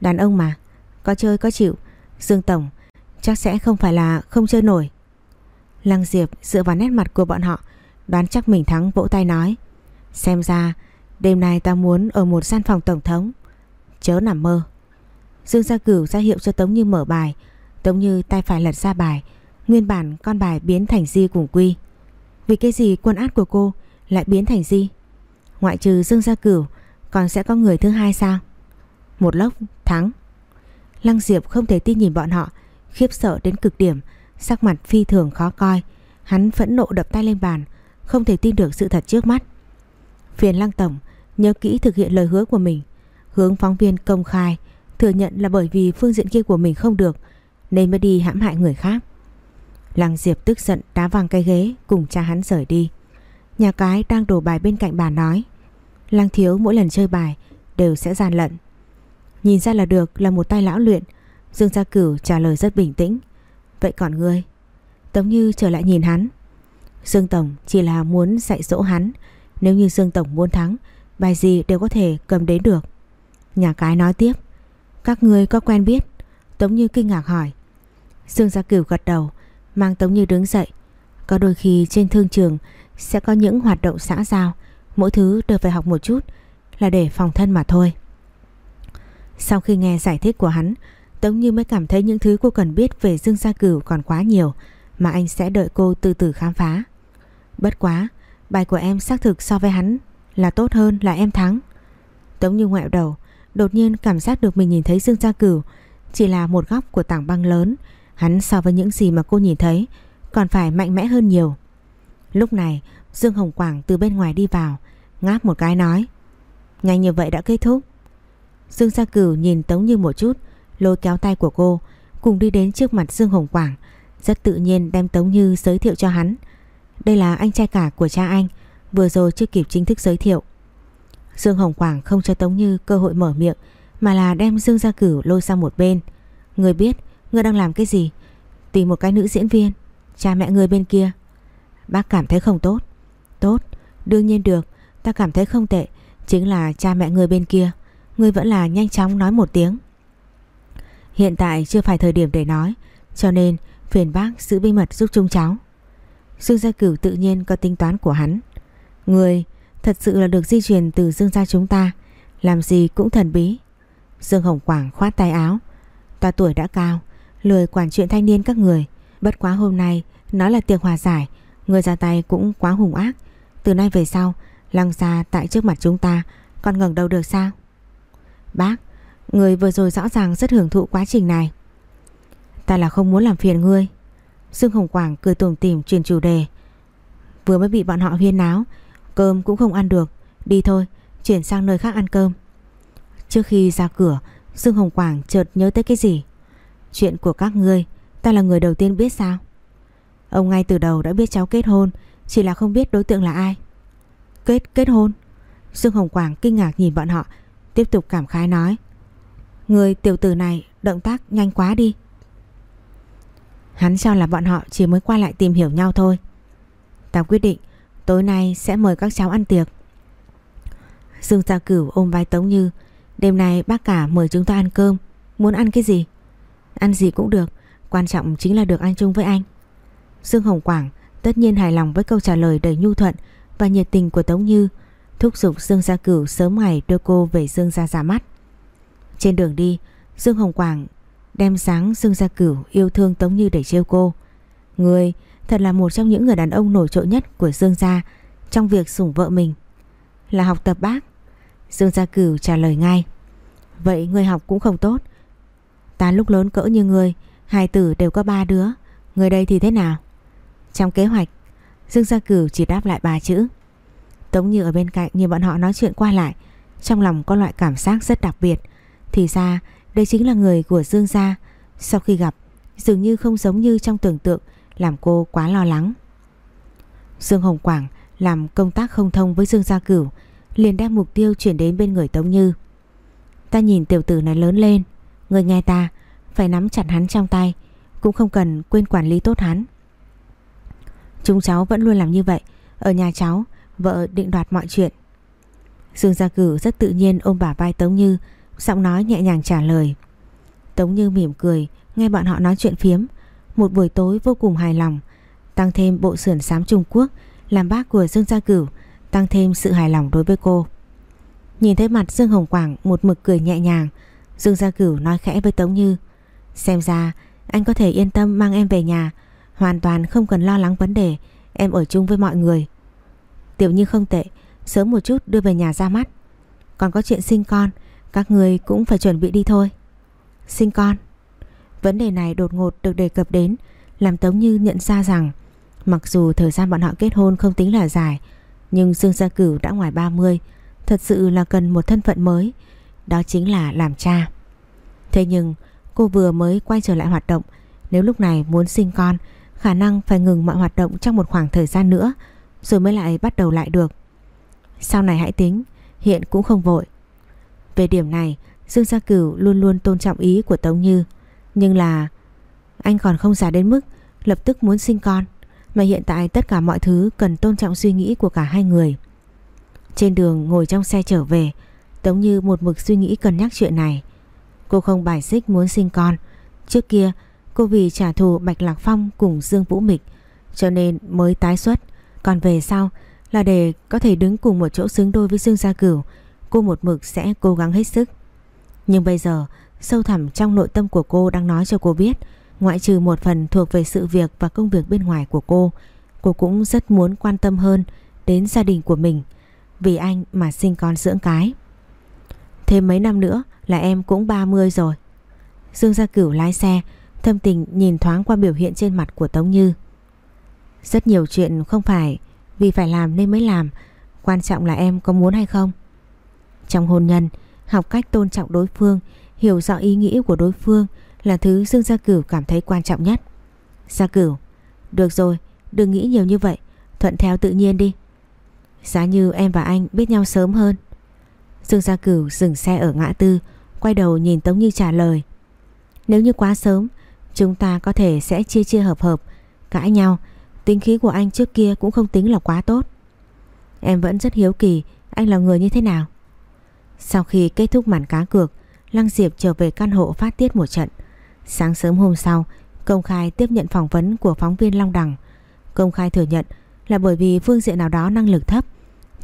Đàn ông mà, Có chơi có chịu. Dương Tổng, Chắc sẽ không phải là không chơi nổi. Lăng Diệp dựa vào nét mặt của bọn họ, Đoán chắc mình thắng vỗ tay nói. Xem ra, đêm nay ta muốn ở một gian phòng tổng thống. Chớ nằm mơ. Dương Gia Cửu ra hiệu cho Tống Như mở bài. Tống Như tay phải lật ra bài. Nguyên bản con bài biến thành Di cùng Quy. Vì cái gì quân át của cô lại biến thành Di? Ngoại trừ Dương Gia Cửu còn sẽ có người thứ hai sao Một lốc thắng Lăng Diệp không thể tin nhìn bọn họ Khiếp sợ đến cực điểm Sắc mặt phi thường khó coi Hắn phẫn nộ đập tay lên bàn không thể tin được sự thật trước mắt. Phiền Lăng Tổng nhớ kỹ thực hiện lời hứa của mình, hướng phóng viên công khai thừa nhận là bởi vì phương diện kia của mình không được nên mới đi hãm hại người khác. Lăng Diệp tức giận đá văng cái ghế cùng cha hắn rời đi. Nhà cái đang đổ bài bên cạnh bà nói Lăng Thiếu mỗi lần chơi bài đều sẽ gian lận. Nhìn ra là được là một tay lão luyện, Dương Gia Cửu trả lời rất bình tĩnh. Vậy còn ngươi? Tống Như trở lại nhìn hắn. Dương Tổng chỉ là muốn dạy dỗ hắn, Nếu như Dương Tổng muốn thắng, Bài gì đều có thể cầm đến được. Nhà cái nói tiếp, Các ngươi có quen biết? Tống Như kinh ngạc hỏi. Dương Gia Cửu gật đầu, Mang Tống Như đứng dậy. Có đôi khi trên thương trường Sẽ có những hoạt động xã giao Mỗi thứ đều phải học một chút, Là để phòng thân mà thôi. Sau khi nghe giải thích của hắn, Tống Như mới cảm thấy những thứ cô cần biết Về Dương Gia Cửu còn quá nhiều, Mà anh sẽ đợi cô từ từ khám phá. Bất quá, Bài của em xác thực so với hắn Là tốt hơn là em thắng. Tống như ngoẹo đầu, Đột nhiên cảm giác được mình nhìn thấy Dương Gia Cửu Chỉ là một góc của tảng băng lớn. Hắn so với những gì mà cô nhìn thấy Còn phải mạnh mẽ hơn nhiều. Lúc này Dương Hồng Quảng từ bên ngoài đi vào, Ngáp một cái nói, Nhanh như vậy đã kết thúc. Dương Gia Cửu nhìn Tống Như một chút, Lôi kéo tay của cô, Cùng đi đến trước mặt Dương Hồng Quảng, Rất tự nhiên đem Tống Như giới thiệu cho hắn. Đây là anh trai cả của cha anh, Vừa rồi chưa kịp chính thức giới thiệu. Dương Hồng Quảng không cho Tống Như cơ hội mở miệng, Mà là đem Dương Gia Cửu lôi sang một bên. Người biết, Người đang làm cái gì? Tìm một cái nữ diễn viên, Cha mẹ người bên kia. Bác cảm thấy không tốt. Tốt Đương nhiên được Ta cảm thấy không tệ Chính là cha mẹ người bên kia Người vẫn là nhanh chóng nói một tiếng Hiện tại chưa phải thời điểm để nói Cho nên phiền bác giữ bí mật giúp chung cháu Dương Gia Cửu tự nhiên có tính toán của hắn. Người thật sự là được di truyền từ Dương gia chúng ta, làm gì cũng thần bí. Dương Hồng Quảng khoát tay áo. Ta tuổi đã cao, lười quản chuyện thanh niên các người. Bất quá hôm nay, nói là tiệc hòa giải, người ra tay cũng quá hùng ác. Từ nay về sau, lăng ra tại trước mặt chúng ta, còn ngẩng đầu được sao? Bác, người vừa rồi rõ ràng rất hưởng thụ quá trình này. Ta là không muốn làm phiền ngươi. Dương Hồng Quảng cười tủm tỉm truyền chủ đề. Vừa mới bị bọn họ huyên náo, cơm cũng không ăn được. Đi thôi, chuyển sang nơi khác ăn cơm. Trước khi ra cửa, Dương Hồng Quảng chợt nhớ tới cái gì? Chuyện của các ngươi, ta là người đầu tiên biết sao? Ông ngay từ đầu đã biết cháu kết hôn, chỉ là không biết đối tượng là ai. Kết kết hôn? Dương Hồng Quảng kinh ngạc nhìn bọn họ, tiếp tục cảm khái nói. Người tiểu tử này động tác nhanh quá đi. Hắn cho là bọn họ chỉ mới qua lại tìm hiểu nhau thôi. Ta quyết định tối nay sẽ mời các cháu ăn tiệc. Dương Gia Cửu ôm vai Tống Như. Đêm nay bác cả mời chúng ta ăn cơm. Muốn ăn cái gì? Ăn gì cũng được. Quan trọng chính là được ăn chung với anh. Dương Hồng Quảng tất nhiên hài lòng với câu trả lời đầy nhu thuận và nhiệt tình của Tống Như. Thúc giục Dương Gia Cửu sớm ngày đưa cô về Dương Gia ra mắt. Trên đường đi, Dương Hồng Quảng đem sáng Dương Gia Cửu yêu thương Tống Như để trêu cô. Người thật là một trong những người đàn ông nổi trội nhất của Dương Gia trong việc sủng vợ mình. Là học tập bác. Dương Gia Cửu trả lời ngay. Vậy người học cũng không tốt. Ta lúc lớn cỡ như người, hai tử đều có ba đứa. Người đây thì thế nào? Trong kế hoạch, Dương Gia Cửu chỉ đáp lại ba chữ. Tống Như ở bên cạnh nhìn bọn họ nói chuyện qua lại, trong lòng có loại cảm giác rất đặc biệt. Thì ra đây chính là người của Dương Gia Sau khi gặp Dường như không giống như trong tưởng tượng Làm cô quá lo lắng Dương Hồng Quảng làm công tác không thông với Dương Gia Cửu liền đem mục tiêu chuyển đến bên người Tống Như Ta nhìn tiểu tử này lớn lên Người nghe ta Phải nắm chặt hắn trong tay Cũng không cần quên quản lý tốt hắn Chúng cháu vẫn luôn làm như vậy. Ở nhà cháu, Vợ định đoạt mọi chuyện. Dương Gia cử rất tự nhiên ôm bả vai Tống Như, Giọng nói nhẹ nhàng trả lời. Tống Như mỉm cười, Nghe bọn họ nói chuyện phiếm. Một buổi tối vô cùng hài lòng, Tăng thêm bộ sườn xám Trung Quốc, Làm bác của Dương Gia Cửu Tăng thêm sự hài lòng đối với cô. Nhìn thấy mặt Dương Hồng Quảng một mực cười nhẹ nhàng, Dương Gia Cửu nói khẽ với Tống Như. Xem ra, anh có thể yên tâm mang em về nhà Hoàn toàn không cần lo lắng vấn đề. Em ở chung với mọi người. Tiểu Như không tệ, Sớm một chút đưa về nhà ra mắt. Còn có chuyện sinh con, các người cũng phải chuẩn bị đi thôi. Sinh con. Vấn đề này đột ngột được đề cập đến, Làm Tống Như nhận ra rằng, Mặc dù thời gian bọn họ kết hôn không tính là dài, Nhưng Dương Gia Cửu đã ngoài 30 Thật sự là cần một thân phận mới, Đó chính là làm cha. Thế nhưng, cô vừa mới quay trở lại hoạt động, Nếu lúc này muốn sinh con Khả năng phải ngừng mọi hoạt động trong một khoảng thời gian nữa, Rồi mới lại bắt đầu lại được. Sau này hãy tính, Hiện cũng không vội. Về điểm này, Dương Gia Cửu luôn luôn tôn trọng ý của Tống Như. Nhưng là, Anh còn không già đến mức Lập tức muốn sinh con, Mà hiện tại tất cả mọi thứ cần tôn trọng suy nghĩ của cả hai người. Trên đường ngồi trong xe trở về, Tống Như một mực suy nghĩ cân nhắc chuyện này. Cô không bài xích muốn sinh con. Trước kia cô vì trả thù Bạch Lạc Phong cùng Dương Vũ Mịch Cho nên mới tái xuất Còn về sau là để có thể đứng cùng một chỗ xứng đôi với Dương Gia Cửu cô một mực sẽ cố gắng hết sức. Nhưng bây giờ, sâu thẳm trong nội tâm của cô đang nói cho cô biết, ngoại trừ một phần thuộc về sự việc và công việc bên ngoài của cô, cô cũng rất muốn quan tâm hơn đến gia đình của mình, vì anh mà sinh con dưỡng cái. Thêm mấy năm nữa là em cũng 30 rồi. Dương Gia Cửu lái xe, thâm tình nhìn thoáng qua biểu hiện trên mặt của Tống Như. Rất nhiều chuyện không phải vì phải làm nên mới làm, quan trọng là em có muốn hay không. Trong hôn nhân, học cách tôn trọng đối phương, hiểu rõ ý nghĩa của đối phương là thứ Dương Gia Cửu cảm thấy quan trọng nhất. Gia Cửu, được rồi, đừng nghĩ nhiều như vậy, thuận theo tự nhiên đi. Giá như em và anh biết nhau sớm hơn. Dương Gia Cửu dừng xe ở ngã tư, quay đầu nhìn Tống Như trả lời. Nếu như quá sớm, chúng ta có thể sẽ chia chia hợp hợp, cãi nhau, tính khí của anh trước kia cũng không tính là quá tốt. Em vẫn rất hiếu kỳ anh là người như thế nào. Sau khi kết thúc màn cá cược, Lăng Diệp trở về căn hộ phát tiết một trận. Sáng sớm hôm sau, công khai tiếp nhận phỏng vấn của phóng viên Long Đằng. Công khai thừa nhận là bởi vì phương diện nào đó năng lực thấp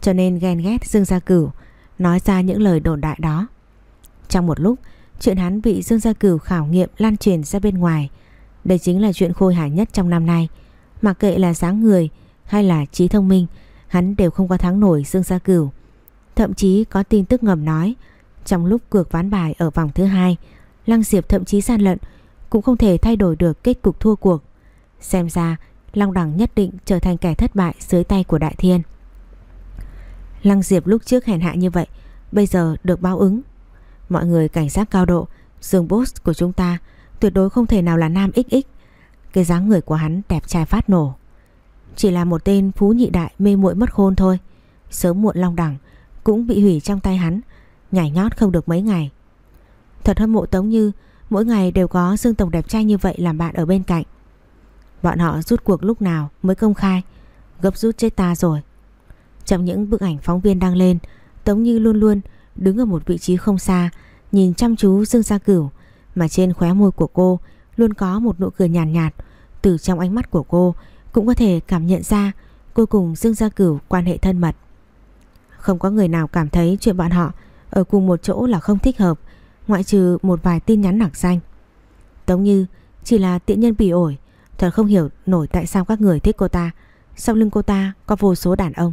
cho nên ghen ghét Dương Gia Cửu nói ra những lời đồn đại đó. Trong một lúc, chuyện hắn bị Dương Gia Cửu khảo nghiệm lan truyền ra bên ngoài. Đây chính là chuyện khôi hài nhất trong năm nay. Mặc kệ là dáng người hay là trí thông minh, hắn đều không có thắng nổi Dương Gia Cửu. Thậm chí có tin tức ngầm nói, trong lúc cược ván bài ở vòng thứ hai, Lăng Diệp thậm chí gian lận cũng không thể thay đổi được kết cục thua cuộc. Xem ra, Long Đằng nhất định trở thành kẻ thất bại dưới tay của Đại Thiên. Lăng Diệp lúc trước hèn hạ như vậy, bây giờ được báo ứng. Mọi người cảnh giác cao độ, Dương Boss của chúng ta tuyệt đối không thể nào là nam XX. Cái dáng người của hắn đẹp trai phát nổ. Chỉ là một tên phú nhị đại mê muội mất khôn thôi. Sớm muộn Long Đẳng cũng bị hủy trong tay hắn, nhảy nhót không được mấy ngày. Thật hâm mộ Tống Như, mỗi ngày đều có Dương Tổng đẹp trai như vậy làm bạn ở bên cạnh. Bọn họ rút cuộc lúc nào mới công khai, gấp rút chết ta rồi. Trong những bức ảnh phóng viên đăng lên, Tống Như luôn luôn đứng ở một vị trí không xa, nhìn chăm chú Dương Gia Cửu, mà trên khóe môi của cô luôn có một nụ cười nhàn nhạt, nhạt, từ trong ánh mắt của cô cũng có thể cảm nhận ra cô cùng Dương Gia Cửu quan hệ thân mật. Không có người nào cảm thấy chuyện bọn họ ở cùng một chỗ là không thích hợp, ngoại trừ một vài tin nhắn nặc danh. Tống Như chỉ là tiện nhân bị ổi, thật không hiểu nổi tại sao các người thích cô ta, sau lưng cô ta có vô số đàn ông.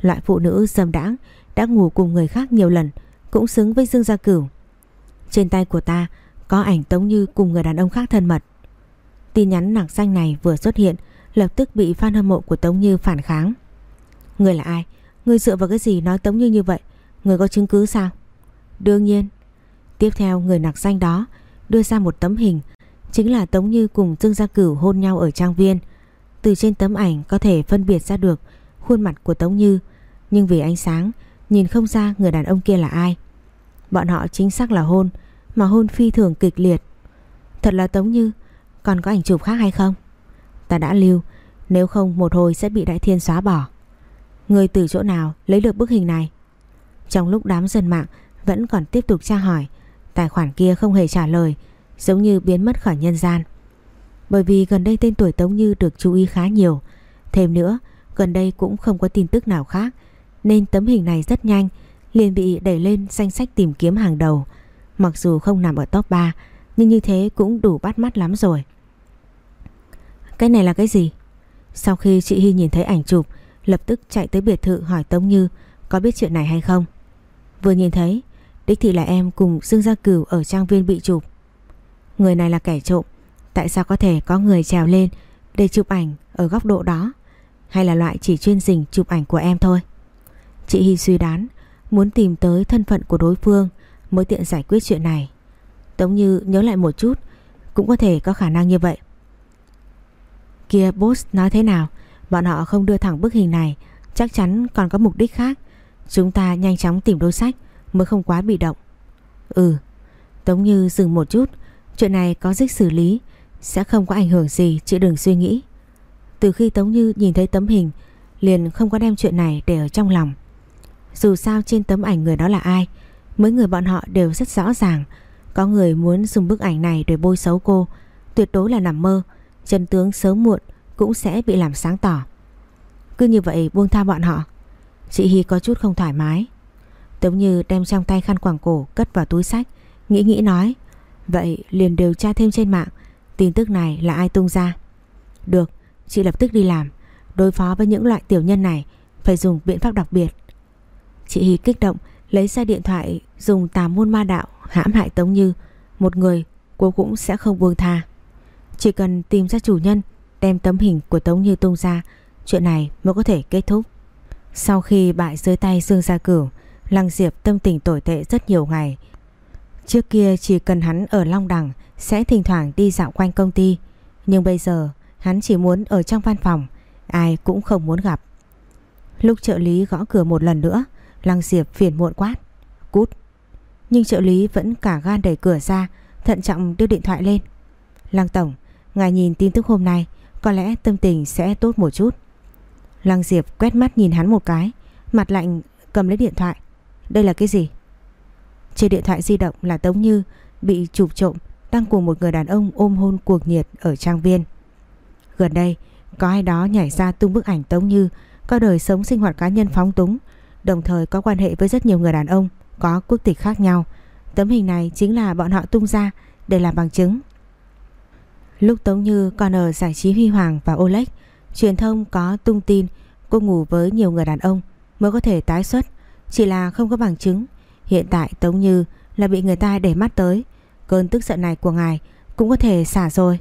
Loại phụ nữ dâm đãng đã ngủ cùng người khác nhiều lần, cũng xứng với Dương Gia Cửu. Trên tay của ta có ảnh Tống Như cùng người đàn ông khác thân mật. Tin nhắn nặng xanh này vừa xuất hiện, lập tức bị fan hâm mộ của Tống Như phản kháng. Người là ai? Người dựa vào cái gì nói Tống Như như vậy? Người có chứng cứ sao? Đương nhiên. Tiếp theo, người nặc danh đó đưa ra một tấm hình, chính là Tống Như cùng Dương Gia Cửu hôn nhau ở trang viên. Từ trên tấm ảnh có thể phân biệt ra được khuôn mặt của Tống Như, nhưng vì ánh sáng Nhìn không ra người đàn ông kia là ai. Bọn họ chính xác là hôn, Mà hôn phi thường kịch liệt. Thật là Tống Như, Còn có ảnh chụp khác hay không? Ta đã lưu, Nếu không một hồi sẽ bị Đại Thiên xóa bỏ. Người từ chỗ nào lấy được bức hình này? Trong lúc đám dân mạng Vẫn còn tiếp tục tra hỏi, Tài khoản kia không hề trả lời, Giống như biến mất khỏi nhân gian. Bởi vì gần đây tên tuổi Tống Như được chú ý khá nhiều, Thêm nữa, Gần đây cũng không có tin tức nào khác nên tấm hình này rất nhanh, liền bị đẩy lên danh sách tìm kiếm hàng đầu. Mặc dù không nằm ở top 3 nhưng như thế cũng đủ bắt mắt lắm rồi. Cái này là cái gì? Sau khi chị Hy nhìn thấy ảnh chụp, lập tức chạy tới biệt thự hỏi Tống Như, có biết chuyện này hay không. Vừa nhìn thấy, đích thị là em cùng Dương Gia Cửu ở trang viên bị chụp. Người này là kẻ trộm, Tại sao có thể có người trèo lên để chụp ảnh ở góc độ đó Hay là loại chỉ chuyên dình chụp ảnh của em thôi Chị Hy suy đoán muốn tìm tới thân phận của đối phương mới tiện giải quyết chuyện này. Tống Như nhớ lại một chút cũng có thể có khả năng như vậy. Kia boss nói thế nào? Bọn họ không đưa thẳng bức hình này chắc chắn còn có mục đích khác. Chúng ta nhanh chóng tìm đối sách mới không quá bị động. Ừ, Tống Như dừng một chút. Chuyện này có dích xử lý sẽ không có ảnh hưởng gì chị đừng suy nghĩ. Từ khi Tống Như nhìn thấy tấm hình liền không có đem chuyện này để ở trong lòng. Dù sao trên tấm ảnh người đó là ai, Mấy người bọn họ đều rất rõ ràng. Có người muốn dùng bức ảnh này để bôi xấu cô, Tuyệt đối là nằm mơ. Chân tướng sớm muộn cũng sẽ bị làm sáng tỏ. Cứ như vậy buông tha bọn họ. Chị Hy có chút không thoải mái. Tống như đem trong tay khăn quàng cổ Cất vào túi sách, Nghĩ nghĩ nói, Vậy liền điều tra thêm trên mạng, Tin tức này là ai tung ra? Được, chị lập tức đi làm. Đối phó với những loại tiểu nhân này, Phải dùng biện pháp đặc biệt. Chị Hy kích động lấy ra điện thoại dùng tà môn ma đạo hãm hại Tống Như. Một người cô cũng sẽ không buông tha. Chỉ cần tìm ra chủ nhân đem tấm hình của Tống Như tung ra chuyện này mới có thể kết thúc. Sau khi bại dưới tay Dương Gia Cửu Lăng Diệp tâm tình tồi tệ rất nhiều ngày. Trước kia chỉ cần hắn ở Long Đằng sẽ thỉnh thoảng đi dạo quanh công ty. Nhưng bây giờ hắn chỉ muốn ở trong văn phòng, ai cũng không muốn gặp. Lúc trợ lý gõ cửa một lần nữa, Lăng Diệp phiền muộn quát. Cút. Nhưng trợ lý vẫn cả gan đẩy cửa ra Thận trọng đưa điện thoại lên. Lăng Tổng Ngài nhìn tin tức hôm nay Có lẽ tâm tình sẽ tốt một chút. Lăng Diệp quét mắt nhìn hắn một cái Mặt lạnh cầm lấy điện thoại. Đây là cái gì? Trên điện thoại di động là Tống Như Bị chụp trộm Đang cùng một người đàn ông ôm hôn cuồng nhiệt Ở trang viên. Gần đây Có ai đó nhảy ra tung bức ảnh Tống Như có đời sống sinh hoạt cá nhân phóng túng, đồng thời có quan hệ với rất nhiều người đàn ông có quốc tịch khác nhau. Tấm hình này chính là bọn họ tung ra để làm bằng chứng. Lúc Tống Như còn ở giải trí Huy Hoàng và Oleg, truyền thông có tung tin cô ngủ với nhiều người đàn ông mới có thể tái xuất, chỉ là không có bằng chứng. Hiện tại Tống Như là bị người ta để mắt tới, cơn tức giận này của ngài cũng có thể xả rồi.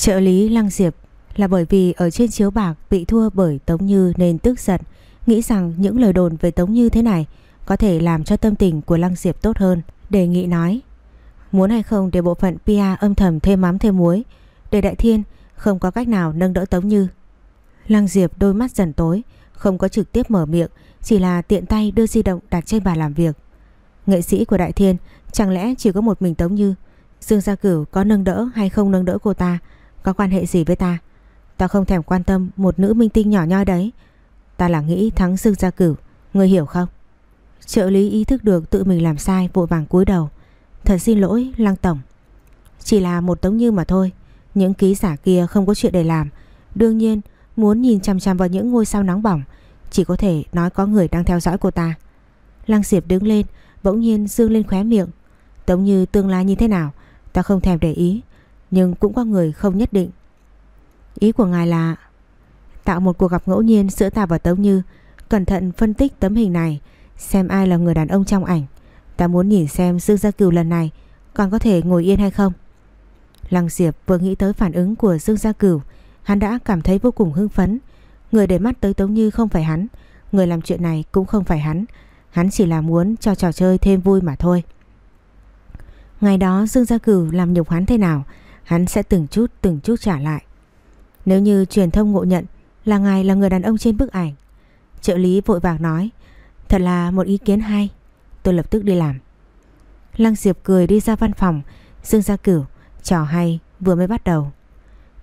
Trợ lý Lăng Diệp là bởi vì ở trên chiếu bạc bị thua bởi Tống Như nên tức giận, nghĩ rằng những lời đồn về Tống Như thế này có thể làm cho tâm tình của Lăng Diệp tốt hơn. Đề nghị nói, muốn hay không để bộ phận PR âm thầm thêm mắm thêm muối, để Đại Thiên không có cách nào nâng đỡ Tống Như. Lăng Diệp đôi mắt dần tối, không có trực tiếp mở miệng, chỉ là tiện tay đưa di động đặt trên bàn làm việc. Nghệ sĩ của Đại Thiên chẳng lẽ chỉ có một mình Tống Như? Dương Gia Cửu có nâng đỡ hay không nâng đỡ cô ta, có quan hệ gì với ta? Ta không thèm quan tâm một nữ minh tinh nhỏ nhoi đấy. Ta là nghĩ thắng Dương Gia Cửu, người hiểu không? Trợ lý ý thức được tự mình làm sai vội vàng cúi đầu. Thật xin lỗi Lăng Tổng. Chỉ là một Tống Như mà thôi. Những ký giả kia không có chuyện để làm. Đương nhiên muốn nhìn chăm chăm vào những ngôi sao nóng bỏng chỉ có thể nói có người đang theo dõi cô ta. Lăng Diệp đứng lên bỗng nhiên dương lên khóe miệng. Tống Như tương lai như thế nào ta không thèm để ý nhưng cũng có người không nhất định. Ý của ngài là tạo một cuộc gặp ngẫu nhiên giữa ta và Tống Như cẩn thận phân tích tấm hình này, xem ai là người đàn ông trong ảnh. Ta muốn nhìn xem Dương Gia Cửu lần này còn có thể ngồi yên hay không. Lăng Diệp vừa nghĩ tới phản ứng của Dương Gia Cửu, hắn đã cảm thấy vô cùng hưng phấn. Người để mắt tới Tống Như không phải hắn, người làm chuyện này cũng không phải hắn hắn chỉ là muốn cho trò chơi thêm vui mà thôi. Ngày đó Dương Gia Cửu làm nhục hắn thế nào, hắn sẽ từng chút từng chút trả lại. Nếu như truyền thông ngộ nhận là ngài là người đàn ông trên bức ảnh. Trợ lý vội vàng nói, Thật là một ý kiến hay. Tôi lập tức đi làm. Lăng Diệp cười đi ra văn phòng. Dương Gia Cửu, Trò hay, vừa mới bắt đầu.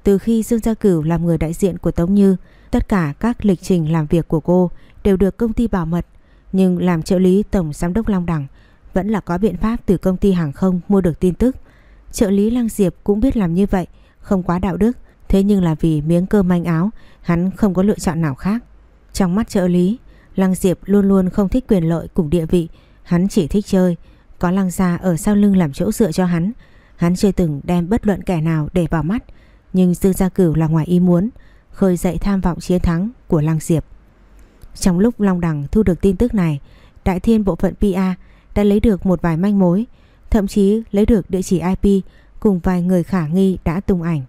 Từ khi Dương Gia Cửu làm người đại diện của Tống Như, Tất cả các lịch trình làm việc của cô Đều được công ty bảo mật. Nhưng làm trợ lý Tổng Giám đốc Long đẳng Vẫn là có biện pháp từ công ty hàng không Mua được tin tức. Trợ lý Lăng Diệp cũng biết làm như vậy, Không quá đạo đức, Thế nhưng là vì miếng cơm manh áo Hắn không có lựa chọn nào khác. Trong mắt trợ lý, Lăng Diệp luôn luôn không thích quyền lợi cùng địa vị. Hắn chỉ thích chơi. Có lăng gia ở sau lưng làm chỗ dựa cho hắn. Hắn chưa từng đem bất luận kẻ nào để vào mắt. Nhưng Dương Gia Cửu là ngoài ý muốn, Khơi dậy tham vọng chiến thắng của Lăng Diệp. Trong lúc Long Đằng thu được tin tức này, Đại thiên bộ phận PA đã lấy được một vài manh mối, Thậm chí lấy được địa chỉ IP Cùng vài người khả nghi đã tung ảnh.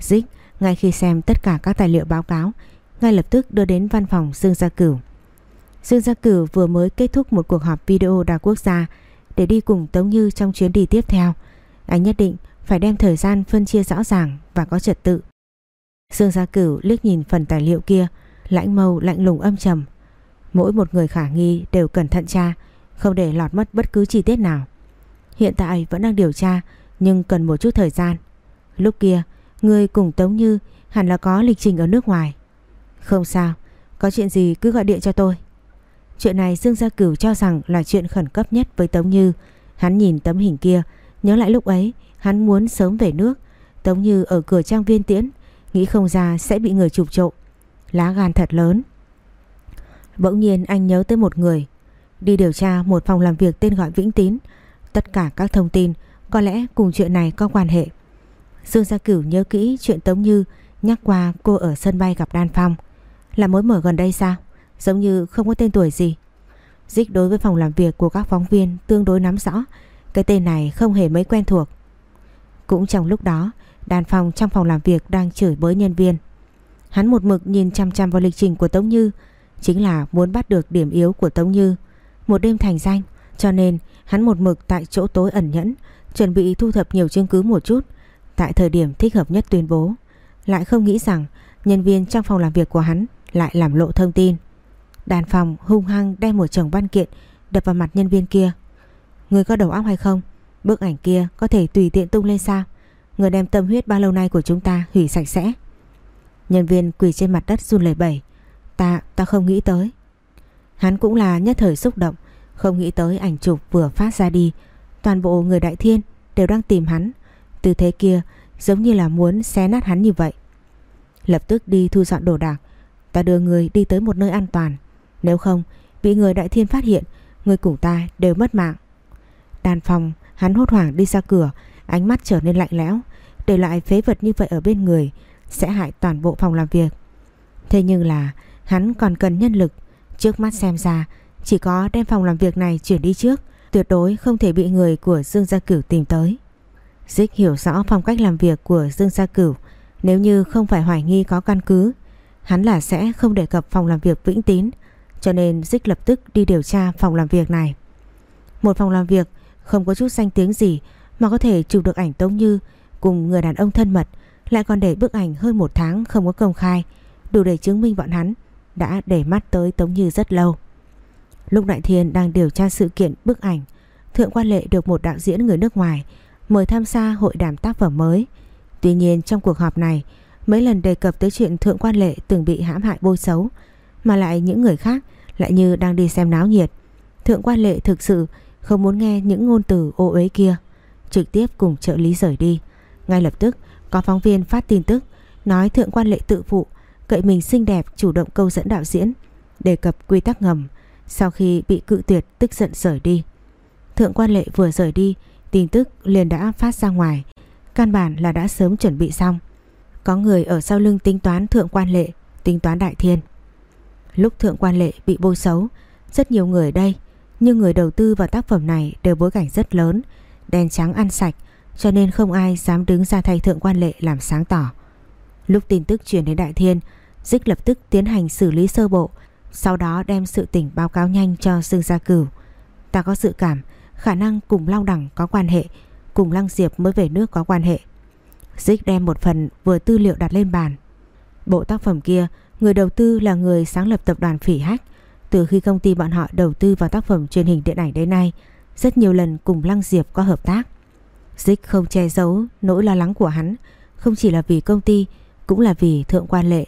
Dích ngay khi xem tất cả các tài liệu báo cáo ngay lập tức đưa đến văn phòng Dương Gia Cửu. Dương Gia Cửu vừa mới kết thúc một cuộc họp video đa quốc gia để đi cùng Tống Như trong chuyến đi tiếp theo. Anh nhất định phải đem thời gian phân chia rõ ràng và có trật tự. Dương Gia Cửu liếc nhìn phần tài liệu kia, lãnh mâu lạnh lùng âm trầm. Mỗi một người khả nghi đều cẩn thận tra, không để lọt mất bất cứ chi tiết nào. Hiện tại vẫn đang điều tra, nhưng cần một chút thời gian. Lúc kia, người cùng Tống Như hẳn là có lịch trình ở nước ngoài. Không sao, có chuyện gì cứ gọi điện cho tôi. Chuyện này Dương Gia Cửu cho rằng là chuyện khẩn cấp nhất với Tống Như. Hắn nhìn tấm hình kia, nhớ lại lúc ấy hắn muốn sớm về nước. Tống Như ở cửa trang viên tiễn, nghĩ không ra sẽ bị người chụp trộm. Lá gan thật lớn. Bỗng nhiên anh nhớ tới một người. Đi điều tra một phòng làm việc tên gọi Vĩnh Tín. Tất cả các thông tin có lẽ cùng chuyện này có quan hệ. Dương Gia Cửu nhớ kỹ chuyện Tống Như nhắc qua cô ở sân bay gặp Đan Phong. Là mối mở gần đây sao? Giống như không có tên tuổi gì. Dích đối với phòng làm việc của các phóng viên tương đối nắm rõ. Cái tên này không hề mấy quen thuộc. Cũng trong lúc đó, Đan Phong trong phòng làm việc đang chửi bới nhân viên. Hắn một mực nhìn chăm chăm vào lịch trình của Tống Như, chính là muốn bắt được điểm yếu của Tống Như. Một đêm thành danh, cho nên hắn một mực tại chỗ tối ẩn nhẫn, chuẩn bị thu thập nhiều chứng cứ một chút, tại thời điểm thích hợp nhất tuyên bố. Lại không nghĩ rằng nhân viên trong phòng làm việc của hắn lại làm lộ thông tin. Đàn phòng hung hăng đem một chồng văn kiện đập vào mặt nhân viên kia. Người có đầu óc hay không? Bức ảnh kia có thể tùy tiện tung lên sao? Người đem tâm huyết bao lâu nay của chúng ta hủy sạch sẽ. Nhân viên quỳ trên mặt đất run lẩy bẩy. Ta, ta không nghĩ tới. Hắn cũng là nhất thời xúc động, không nghĩ tới ảnh chụp vừa phát ra đi. Toàn bộ người đại thiên đều đang tìm hắn. Tư thế kia, giống như là muốn xé nát hắn như vậy. Lập tức đi thu dọn đồ đạc Ta đưa người đi tới một nơi an toàn. Nếu không, bị người đại thiên phát hiện, Người cùng ta đều mất mạng. Đàn phòng, hắn hốt hoảng đi ra cửa, Ánh mắt trở nên lạnh lẽo, Để lại phế vật như vậy ở bên người, Sẽ hại toàn bộ phòng làm việc. Thế nhưng là, hắn còn cần nhân lực. Trước mắt xem ra, Chỉ có đem phòng làm việc này chuyển đi trước, Tuyệt đối không thể bị người của Dương Gia Cửu tìm tới. Dích hiểu rõ phong cách làm việc của Dương Gia Cửu. Nếu như không phải hoài nghi có căn cứ, Hắn là sẽ không đề cập phòng làm việc vĩnh tín, Cho nên Dích lập tức đi điều tra phòng làm việc này. Một phòng làm việc không có chút danh tiếng gì Mà có thể chụp được ảnh Tống Như Cùng người đàn ông thân mật, Lại còn để bức ảnh hơn một tháng không có công khai, Đủ để chứng minh bọn hắn Đã để mắt tới Tống Như rất lâu. Lúc Đại Thiên đang điều tra sự kiện bức ảnh, Thượng quan lệ được một đạo diễn người nước ngoài Mời tham gia hội đàm tác phẩm mới. Tuy nhiên, trong cuộc họp này, Mấy lần đề cập tới chuyện Thượng quan lệ từng bị hãm hại bôi xấu, Mà lại những người khác lại như đang đi xem náo nhiệt. Thượng quan lệ thực sự không muốn nghe những ngôn từ ô uế kia, Trực tiếp cùng trợ lý rời đi. Ngay lập tức, có phóng viên phát tin tức, Nói thượng quan lệ tự phụ, Cậy mình xinh đẹp chủ động câu dẫn đạo diễn, Đề cập quy tắc ngầm, Sau khi bị cự tuyệt tức giận rời đi. Thượng quan lệ vừa rời đi Tin tức liền đã phát ra ngoài. Căn bản là đã sớm chuẩn bị xong. Có người ở sau lưng tính toán thượng quan lệ, Tính toán đại thiên. Lúc thượng quan lệ bị bôi xấu, Rất nhiều người ở đây, Nhưng người đầu tư vào tác phẩm này đều bối cảnh rất lớn Đen trắng ăn sạch, Cho nên không ai dám đứng ra thay thượng quan lệ làm sáng tỏ. Lúc tin tức truyền đến đại thiên, Dích lập tức tiến hành xử lý sơ bộ, Sau đó đem sự tỉnh báo cáo nhanh cho Dương Gia Cửu. Ta có dự cảm Khả năng cùng Long Đẳng có quan hệ, Cùng Lăng Diệp mới về nước có quan hệ. Dích đem một phần vừa tư liệu đặt lên bàn. Bộ tác phẩm kia, Người đầu tư là người sáng lập tập đoàn Phỉ Hách. Từ khi công ty bọn họ đầu tư vào tác phẩm truyền hình điện ảnh đến nay, Rất nhiều lần cùng Lăng Diệp có hợp tác. Dích không che giấu nỗi lo lắng của hắn, Không chỉ là vì công ty, Cũng là vì thượng quan lệ.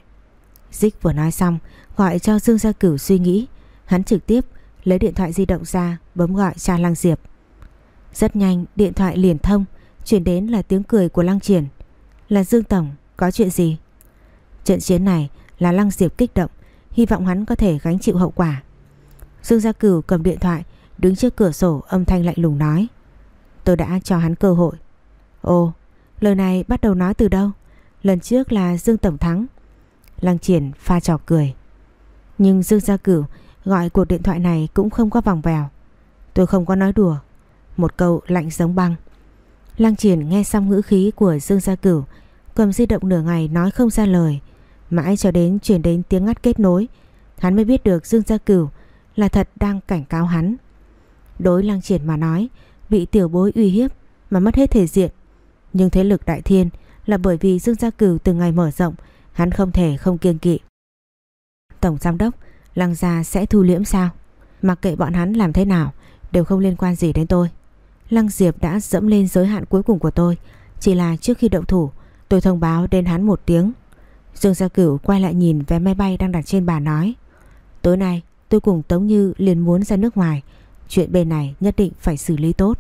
Dích vừa nói xong, Gọi cho Dương Gia Cửu suy nghĩ. Hắn trực tiếp lấy điện thoại di động ra, Bấm gọi cha Lăng Diệp. Rất nhanh, điện thoại liền thông, Chuyển đến là tiếng cười của Lăng Triển. Là Dương Tổng, có chuyện gì? Trận chiến này là Lăng Diệp kích động, Hy vọng hắn có thể gánh chịu hậu quả. Dương Gia Cửu cầm điện thoại, Đứng trước cửa sổ, âm thanh lạnh lùng nói. Tôi đã cho hắn cơ hội. Ồ, lời này bắt đầu nói từ đâu? Lần trước là Dương Tổng thắng. Lăng Triển pha trò cười. Nhưng Dương Gia Cửu gọi cuộc điện thoại này cũng không có vòng vèo. Tôi không có nói đùa. Một câu lạnh giống băng. Lăng Triển nghe xong ngữ khí của Dương Gia Cửu, Cầm di động nửa ngày nói không ra lời. Mãi cho đến chuyển đến tiếng ngắt kết nối, Hắn mới biết được Dương Gia Cửu Là thật đang cảnh cáo hắn. Đối Lăng Triển mà nói Bị tiểu bối uy hiếp Mà mất hết thể diện. Nhưng thế lực đại thiên Là bởi vì Dương Gia Cửu từng ngày mở rộng, Hắn không thể không kiêng kỵ. Tổng giám đốc Lăng gia sẽ thu liễm sao? Mặc kệ bọn hắn làm thế nào, Đều không liên quan gì đến tôi. Lăng Diệp đã dẫm lên giới hạn cuối cùng của tôi. Chỉ là trước khi động thủ, Tôi thông báo đến hắn một tiếng. Dương Gia Cửu quay lại nhìn vé máy bay đang đặt trên bàn nói. Tối nay, tôi cùng Tống Như liền muốn ra nước ngoài. Chuyện bên này nhất định phải xử lý tốt.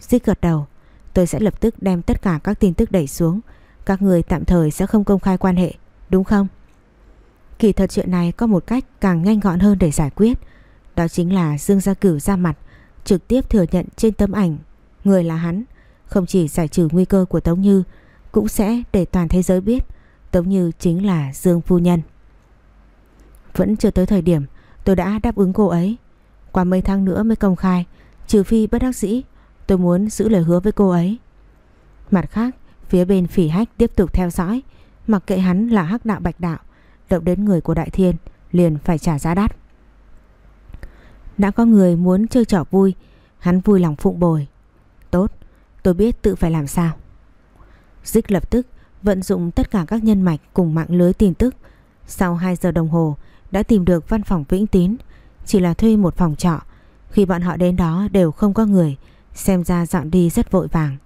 Dích gật đầu, Tôi sẽ lập tức đem tất cả các tin tức đẩy xuống. Các người tạm thời sẽ không công khai quan hệ, Đúng không? Kỳ thật chuyện này có một cách càng nhanh gọn hơn để giải quyết. Đó chính là Dương Gia Cửu ra mặt, Trực tiếp thừa nhận trên tấm ảnh, Người là hắn, Không chỉ giải trừ nguy cơ của Tống Như, Cũng sẽ để toàn thế giới biết Tống Như chính là Dương Phu Nhân. Vẫn chưa tới thời điểm, Tôi đã đáp ứng cô ấy. Qua mấy tháng nữa mới công khai, Trừ phi bất đắc dĩ, Tôi muốn giữ lời hứa với cô ấy. Mặt khác, Phía bên phỉ hách tiếp tục theo dõi, Mặc kệ hắn là hắc đạo bạch đạo Động đến người của đại thiên Liền phải trả giá đắt Đã có người muốn chơi trò vui Hắn vui lòng phụng bồi Tốt tôi biết tự phải làm sao Dích lập tức vận dụng tất cả các nhân mạch cùng mạng lưới tin tức. Sau 2 giờ đồng hồ đã tìm được văn phòng Vĩnh Tín, chỉ là thuê một phòng trọ. Khi bọn họ đến đó đều không có người, xem ra dọn đi rất vội vàng.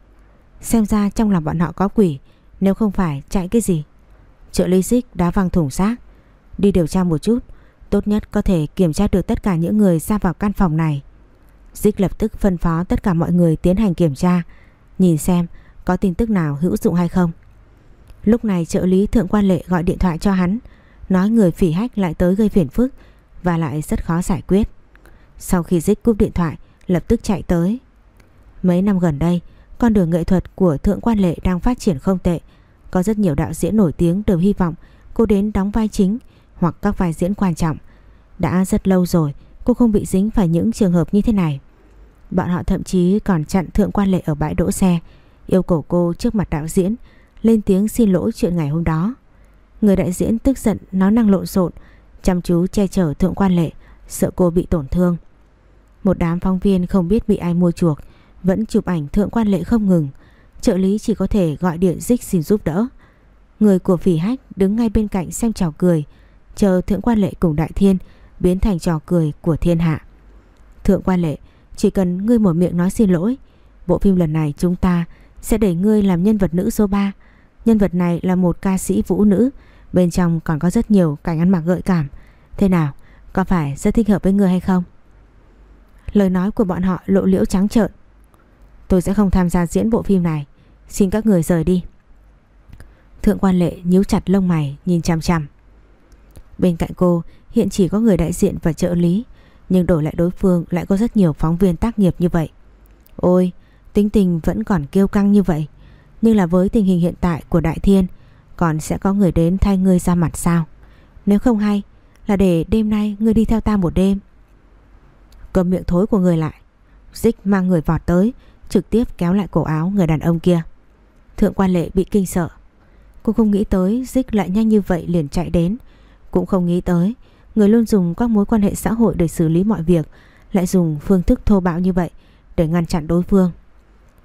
Xem ra trong lòng bọn họ có quỷ, nếu không phải chạy cái gì. Trợ lý xích đã văng thủng xác. Đi điều tra một chút, tốt nhất có thể kiểm tra được tất cả những người ra vào căn phòng này. Dích lập tức phân phó tất cả mọi người tiến hành kiểm tra, nhìn xem có tin tức nào hữu dụng hay không. Lúc này trợ lý thượng quan lệ gọi điện thoại cho hắn Nói người phỉ hách lại tới gây phiền phức Và lại rất khó giải quyết Sau khi dích cúp điện thoại Lập tức chạy tới Mấy năm gần đây Con đường nghệ thuật của thượng quan lệ đang phát triển không tệ có rất nhiều đạo diễn nổi tiếng đều hy vọng Cô đến đóng vai chính Hoặc các vai diễn quan trọng. Đã rất lâu rồi, Cô không bị dính phải những trường hợp như thế này. Bọn họ thậm chí còn chặn thượng quan lệ ở bãi đỗ xe, Yêu cầu cô trước mặt đạo diễn Lên tiếng xin lỗi chuyện ngày hôm đó. Người đại diễn tức giận nói năng lộn xộn, Chăm chú che chở thượng quan lệ, Sợ cô bị tổn thương. Một đám phóng viên không biết bị ai mua chuộc, Vẫn chụp ảnh thượng quan lệ không ngừng. Trợ lý chỉ có thể gọi điện dích xin giúp đỡ. Người của phỉ hách đứng ngay bên cạnh xem trò cười, Chờ thượng quan lệ cùng đại thiên Biến thành trò cười của thiên hạ. Thượng quan lệ, Chỉ cần ngươi mở miệng nói xin lỗi, Bộ phim lần này chúng ta Sẽ để ngươi làm nhân vật nữ số 3 Nhân vật này là một ca sĩ vũ nữ, Bên trong còn có rất nhiều cảnh ăn mặc gợi cảm. Thế nào, Có phải rất thích hợp với ngươi hay không? Lời nói của bọn họ lộ liễu trắng trợn Tôi sẽ không tham gia diễn bộ phim này. Xin các người rời đi. Thượng quan lệ nhíu chặt lông mày, Nhìn chằm chằm. Bên cạnh cô, hiện chỉ có người đại diện và trợ lý, Nhưng đổi lại đối phương lại có rất nhiều phóng viên tác nghiệp như vậy. Ôi, Tính tình vẫn còn kêu căng như vậy. Nhưng là với tình hình hiện tại của Đại Thiên, Còn sẽ có người đến thay ngươi ra mặt sao? Nếu không hay, Là để đêm nay ngươi đi theo ta một đêm. Cầm miệng thối của người lại. Dích mang người vọt tới Trực tiếp kéo lại cổ áo người đàn ông kia. Thượng quan lệ bị kinh sợ. Cô không nghĩ tới Dích lại nhanh như vậy liền chạy đến. Cũng không nghĩ tới, Người luôn dùng các mối quan hệ xã hội để xử lý mọi việc, Lại dùng phương thức thô bạo như vậy Để ngăn chặn đối phương.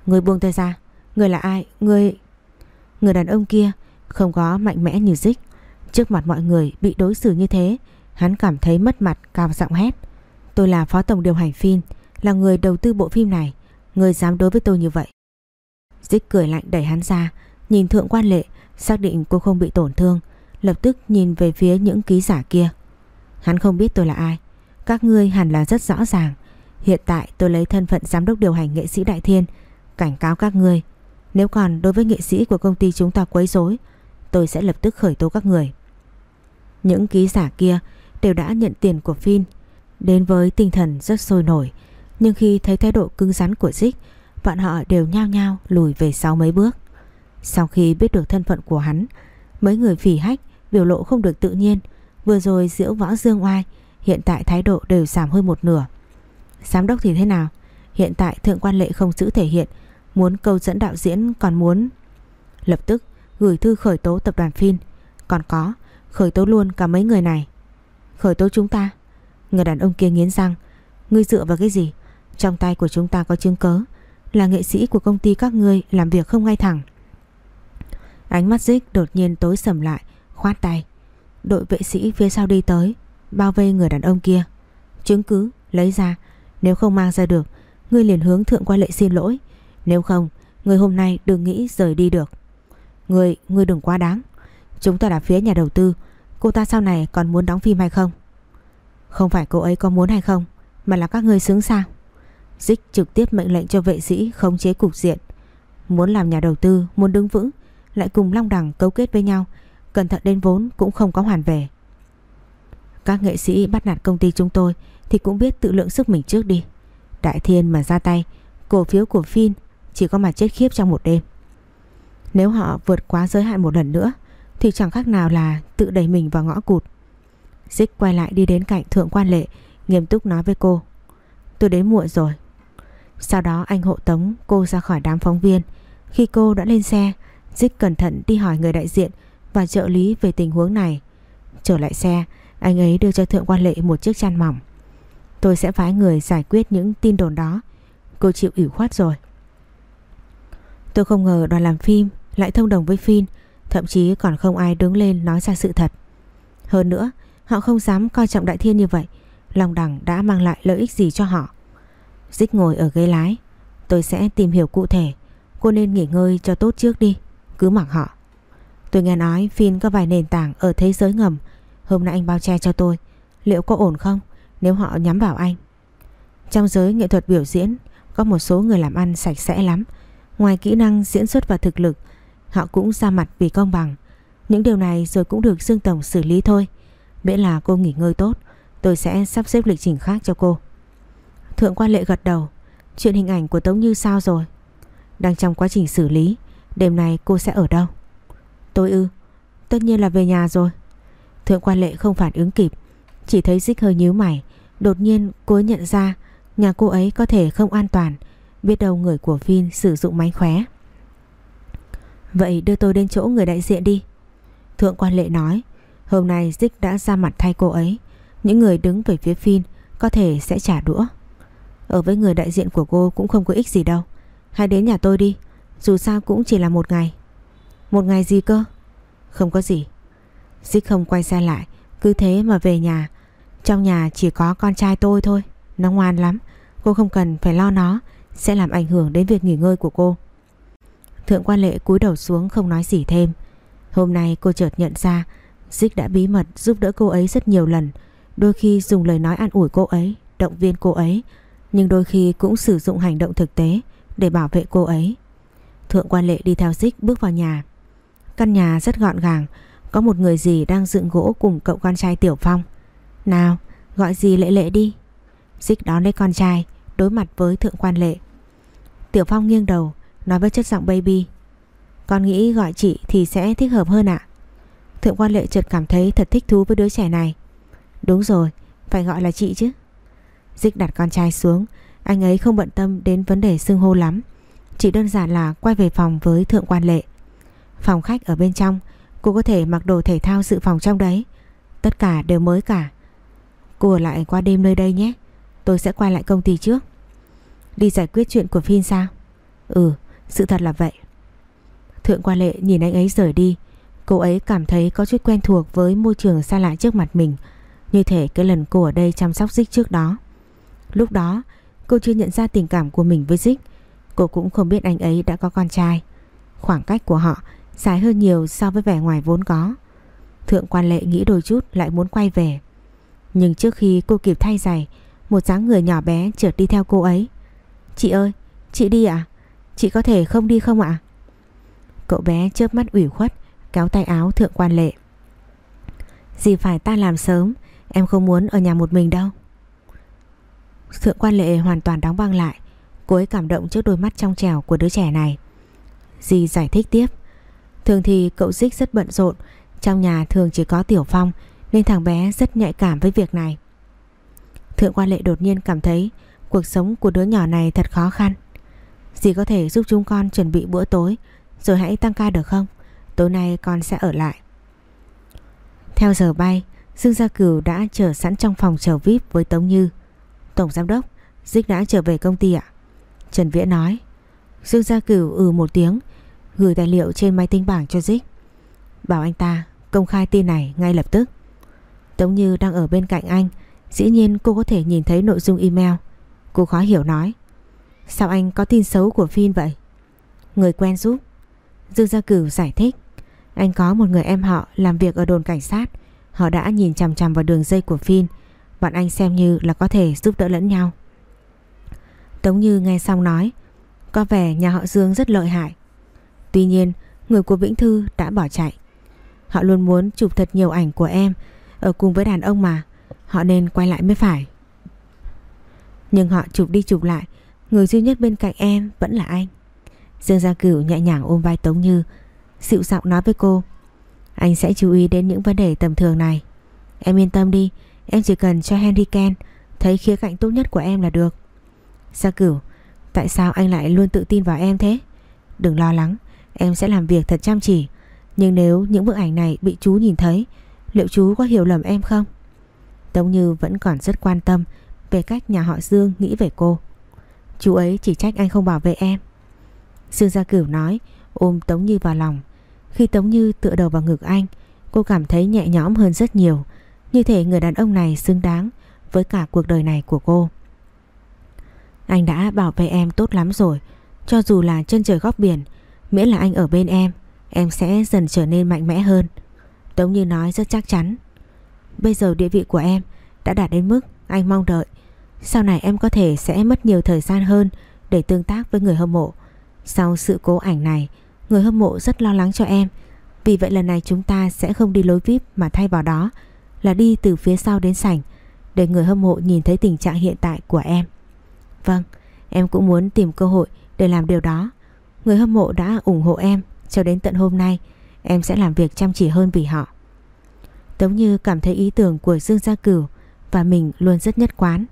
Người buông tay ra. Người là ai? Người Người đàn ông kia Không có mạnh mẽ như dích Trước mặt mọi người bị đối xử như thế, Hắn cảm thấy mất mặt cao giọng hét. Tôi là phó tổng điều hành phim, Là người đầu tư bộ phim này. Người dám đối với tôi như vậy. Dích cười lạnh đẩy hắn ra, Nhìn thượng quan lệ, Xác định cô không bị tổn thương, Lập tức nhìn về phía những ký giả kia. Hắn không biết tôi là ai, Các ngươi hẳn là rất rõ ràng. Hiện tại tôi lấy thân phận giám đốc điều hành nghệ sĩ Đại Thiên, Cảnh cáo các ngươi, Nếu còn đối với nghệ sĩ của công ty chúng ta quấy rối, Tôi sẽ lập tức khởi tố các người. Những ký giả kia Đều đã nhận tiền của Phin Đến với tinh thần rất sôi nổi nhưng khi thấy thái độ cứng rắn của Dích Bọn họ đều nhao nhao lùi về sau mấy bước. Sau khi biết được thân phận của hắn, Mấy người phỉ hách Biểu lộ không được tự nhiên. Vừa rồi diễu võ dương oai, Hiện tại thái độ đều giảm hơn một nửa. Giám đốc thì thế nào? Hiện tại thượng quan lệ không giữ thể hiện, Muốn câu dẫn đạo diễn còn muốn? Lập tức, gửi thư khởi tố tập đoàn phim Còn có, Khởi tố luôn cả mấy người này. Khởi tố chúng ta. Người đàn ông kia nghiến răng. Ngươi dựa vào cái gì? Trong tay của chúng ta có chứng cớ Là nghệ sĩ của công ty các ngươi làm việc không ngay thẳng. Ánh mắt dích đột nhiên tối sầm lại Khoát tay. Đội vệ sĩ phía sau đi tới Bao vây người đàn ông kia. Chứng cứ lấy ra Nếu không mang ra được Ngươi liền hướng thượng quan lệ xin lỗi. Nếu không Ngươi hôm nay đừng nghĩ rời đi được. Ngươi, ngươi đừng quá đáng. Chúng ta là phía nhà đầu tư Cô ta sau này còn muốn đóng phim hay không? Không phải cô ấy có muốn hay không Mà là các ngươi xứng sao? Dích trực tiếp mệnh lệnh cho vệ sĩ khống chế cục diện. Muốn làm nhà đầu tư, Muốn đứng vững, Lại cùng Long Đằng cấu kết với nhau, Cẩn thận đến vốn cũng không có hoàn về. Các nghệ sĩ bắt nạt công ty chúng tôi Thì cũng biết tự lượng sức mình trước đi. Đại Thiên mà ra tay, Cổ phiếu của Phin chỉ có mà chết khiếp trong một đêm. Nếu họ vượt quá giới hạn một lần nữa, Thì chẳng khác nào là tự đẩy mình vào ngõ cụt. Dích quay lại đi đến cạnh thượng quan lệ, Nghiêm túc nói với cô, Tôi đến muộn rồi sau đó anh hộ tống cô ra khỏi đám phóng viên Khi cô đã lên xe Dích cẩn thận đi hỏi người đại diện và trợ lý về tình huống này. Trở lại xe, anh ấy đưa cho thượng quan lệ một chiếc chăn mỏng. Tôi sẽ phái người giải quyết những tin đồn đó. Cô chịu ủy khoát rồi. Tôi không ngờ đoàn làm phim lại thông đồng với phim, thậm chí còn không ai đứng lên nói ra sự thật. Hơn nữa, họ không dám coi trọng đại thiên như vậy. Long đẳng đã mang lại lợi ích gì cho họ. Dích ngồi ở ghế lái. Tôi sẽ tìm hiểu cụ thể. Cô nên nghỉ ngơi cho tốt trước đi. Cứ mặc họ. Tôi nghe nói phim có vài nền tảng ở thế giới ngầm Hôm nay anh bao che cho tôi Liệu có ổn không nếu họ nhắm vào anh Trong giới nghệ thuật biểu diễn, Có một số người làm ăn sạch sẽ lắm Ngoài kỹ năng diễn xuất và thực lực, Họ cũng ra mặt vì công bằng Những điều này rồi cũng được Dương Tổng xử lý thôi Miễn là cô nghỉ ngơi tốt, Tôi sẽ sắp xếp lịch trình khác cho cô Thượng quan lệ gật đầu. Chuyện hình ảnh của Tống Như sao rồi? Đang trong quá trình xử lý, Đêm nay cô sẽ ở đâu? Tôi ư? Tất nhiên là về nhà rồi. Thượng quan lệ không phản ứng kịp, Chỉ thấy dích hơi nhíu mày. Đột nhiên, cô ấy nhận ra Nhà cô ấy có thể không an toàn, Biết đâu người của Vin sử dụng máy khóe. Vậy đưa tôi đến chỗ người đại diện đi. Thượng quan lệ nói, Hôm nay Dích đã ra mặt thay cô ấy. Những người đứng về phía Vin Có thể sẽ trả đũa. Ở với người đại diện của cô cũng không có ích gì đâu. Hãy đến nhà tôi đi, Dù sao cũng chỉ là một ngày. Một ngày gì cơ? Không có gì. Dích không quay xe lại, Cứ thế mà về nhà. Trong nhà chỉ có con trai tôi thôi, Nó ngoan lắm. Cô không cần phải lo nó, Sẽ làm ảnh hưởng đến việc nghỉ ngơi của cô. Thượng quan lệ cúi đầu xuống không nói gì thêm. Hôm nay cô chợt nhận ra Dích đã bí mật giúp đỡ cô ấy rất nhiều lần. Đôi khi dùng lời nói an ủi cô ấy, Động viên cô ấy nhưng đôi khi cũng sử dụng hành động thực tế Để bảo vệ cô ấy. Thượng quan lệ đi theo Dích bước vào nhà. Căn nhà rất gọn gàng, Có một người gì đang dựng gỗ cùng cậu con trai Tiểu Phong. Nào, gọi gì lệ lệ đi. Dích đón lấy con trai, Đối mặt với thượng quan lệ. Tiểu Phong nghiêng đầu, Nói với chất giọng baby, Con nghĩ gọi chị thì sẽ thích hợp hơn ạ. Thượng quan lệ chợt cảm thấy thật thích thú với đứa trẻ này. Đúng rồi, Phải gọi là chị chứ. Dích đặt con trai xuống. Anh ấy không bận tâm đến vấn đề xưng hô lắm. Chỉ đơn giản là quay về phòng với thượng quan lệ. Phòng khách ở bên trong, Cô có thể mặc đồ thể thao dự phòng trong đấy. Tất cả đều mới cả. Cô ở lại qua đêm nơi đây nhé. Tôi sẽ quay lại công ty trước. Đi giải quyết chuyện của Phin sao? Ừ sự thật là vậy. Thượng quan lệ nhìn anh ấy rời đi. Cô ấy cảm thấy có chút quen thuộc với môi trường xa lạ trước mặt mình. Như thể cái lần cô ở đây chăm sóc Dích trước đó. Lúc đó cô chưa nhận ra tình cảm của mình với Dích Cô cũng không biết anh ấy đã có con trai Khoảng cách của họ dài hơn nhiều so với vẻ ngoài vốn có Thượng quan lệ nghĩ đôi chút lại muốn quay về Nhưng trước khi cô kịp thay giày Một dáng người nhỏ bé trượt đi theo cô ấy Chị ơi, chị đi ạ? À? Chị có thể không đi không ạ? Cậu bé chớp mắt ủy khuất Kéo tay áo thượng quan lệ Gì phải ta làm sớm Em không muốn ở nhà một mình đâu Thượng quan lệ hoàn toàn đóng băng lại. Cô ấy cảm động trước đôi mắt trong trèo của đứa trẻ này. Dì giải thích tiếp. Thường thì cậu Dích rất bận rộn. Trong nhà thường chỉ có Tiểu Phong, Nên thằng bé rất nhạy cảm với việc này. Thượng quan lệ đột nhiên cảm thấy Cuộc sống của đứa nhỏ này thật khó khăn. Dì có thể giúp chúng con chuẩn bị bữa tối, Rồi hãy tăng ca được không? Tối nay con sẽ ở lại. Theo giờ bay, Dương Gia Cửu đã chờ sẵn trong phòng chờ VIP với Tống Như. Tổng Giám Đốc, Dích đã trở về công ty ạ. Trần Viễn nói. Dương Gia Cửu ừ một tiếng, Gửi tài liệu trên máy tính bảng cho Dích. Bảo anh ta, công khai tin này ngay lập tức. Tống Như đang ở bên cạnh anh, Dĩ nhiên cô có thể nhìn thấy nội dung email. Cô khó hiểu nói. Sao anh có tin xấu của Phin vậy? Người quen giúp. Dương Gia Cửu giải thích. Anh có một người em họ làm việc ở đồn cảnh sát. Họ đã nhìn chằm chằm vào đường dây của Phin. Bọn anh xem như là có thể giúp đỡ lẫn nhau. Tống Như nghe xong nói, Có vẻ nhà họ Dương rất lợi hại. Tuy nhiên, Người của Vĩnh Thư đã bỏ chạy. Họ luôn muốn chụp thật nhiều ảnh của em Ở cùng với đàn ông mà, Họ nên quay lại mới phải. Nhưng họ chụp đi chụp lại, Người duy nhất bên cạnh em vẫn là anh. Dương Gia Cửu nhẹ nhàng ôm vai Tống Như, Dịu giọng nói với cô, Anh sẽ chú ý đến những vấn đề tầm thường này. Em yên tâm đi Em chỉ cần cho Henry Ken, Thấy khía cạnh tốt nhất của em là được. Gia Cửu, Tại sao anh lại luôn tự tin vào em thế? Đừng lo lắng, Em sẽ làm việc thật chăm chỉ. Nhưng nếu những bức ảnh này bị chú nhìn thấy, Liệu chú có hiểu lầm em không? Tống Như vẫn còn rất quan tâm Về cách nhà họ Dương nghĩ về cô. Chú ấy chỉ trách anh không bảo vệ em. Dương Gia Cửu nói, ôm Tống Như vào lòng. Khi Tống Như tựa đầu vào ngực anh, Cô cảm thấy nhẹ nhõm hơn rất nhiều. Như thể người đàn ông này xứng đáng Với cả cuộc đời này của cô. Anh đã bảo vệ em tốt lắm rồi. Cho dù là chân trời góc biển, Miễn là anh ở bên em Em sẽ dần trở nên mạnh mẽ hơn. Tống Như nói rất chắc chắn. Bây giờ địa vị của em Đã đạt đến mức anh mong đợi. Sau này em có thể sẽ mất nhiều thời gian hơn Để tương tác với người hâm mộ. Sau sự cố ảnh này, Người hâm mộ rất lo lắng cho em. Vì vậy lần này chúng ta sẽ không đi lối VIP Mà thay vào đó là đi từ phía sau đến sảnh, Để người hâm mộ nhìn thấy tình trạng hiện tại của em. Vâng Em cũng muốn tìm cơ hội để làm điều đó. Người hâm mộ đã ủng hộ em Cho đến tận hôm nay, Em sẽ làm việc chăm chỉ hơn vì họ. Tống Như cảm thấy ý tưởng của Dương Gia Cửu Và mình luôn rất nhất quán.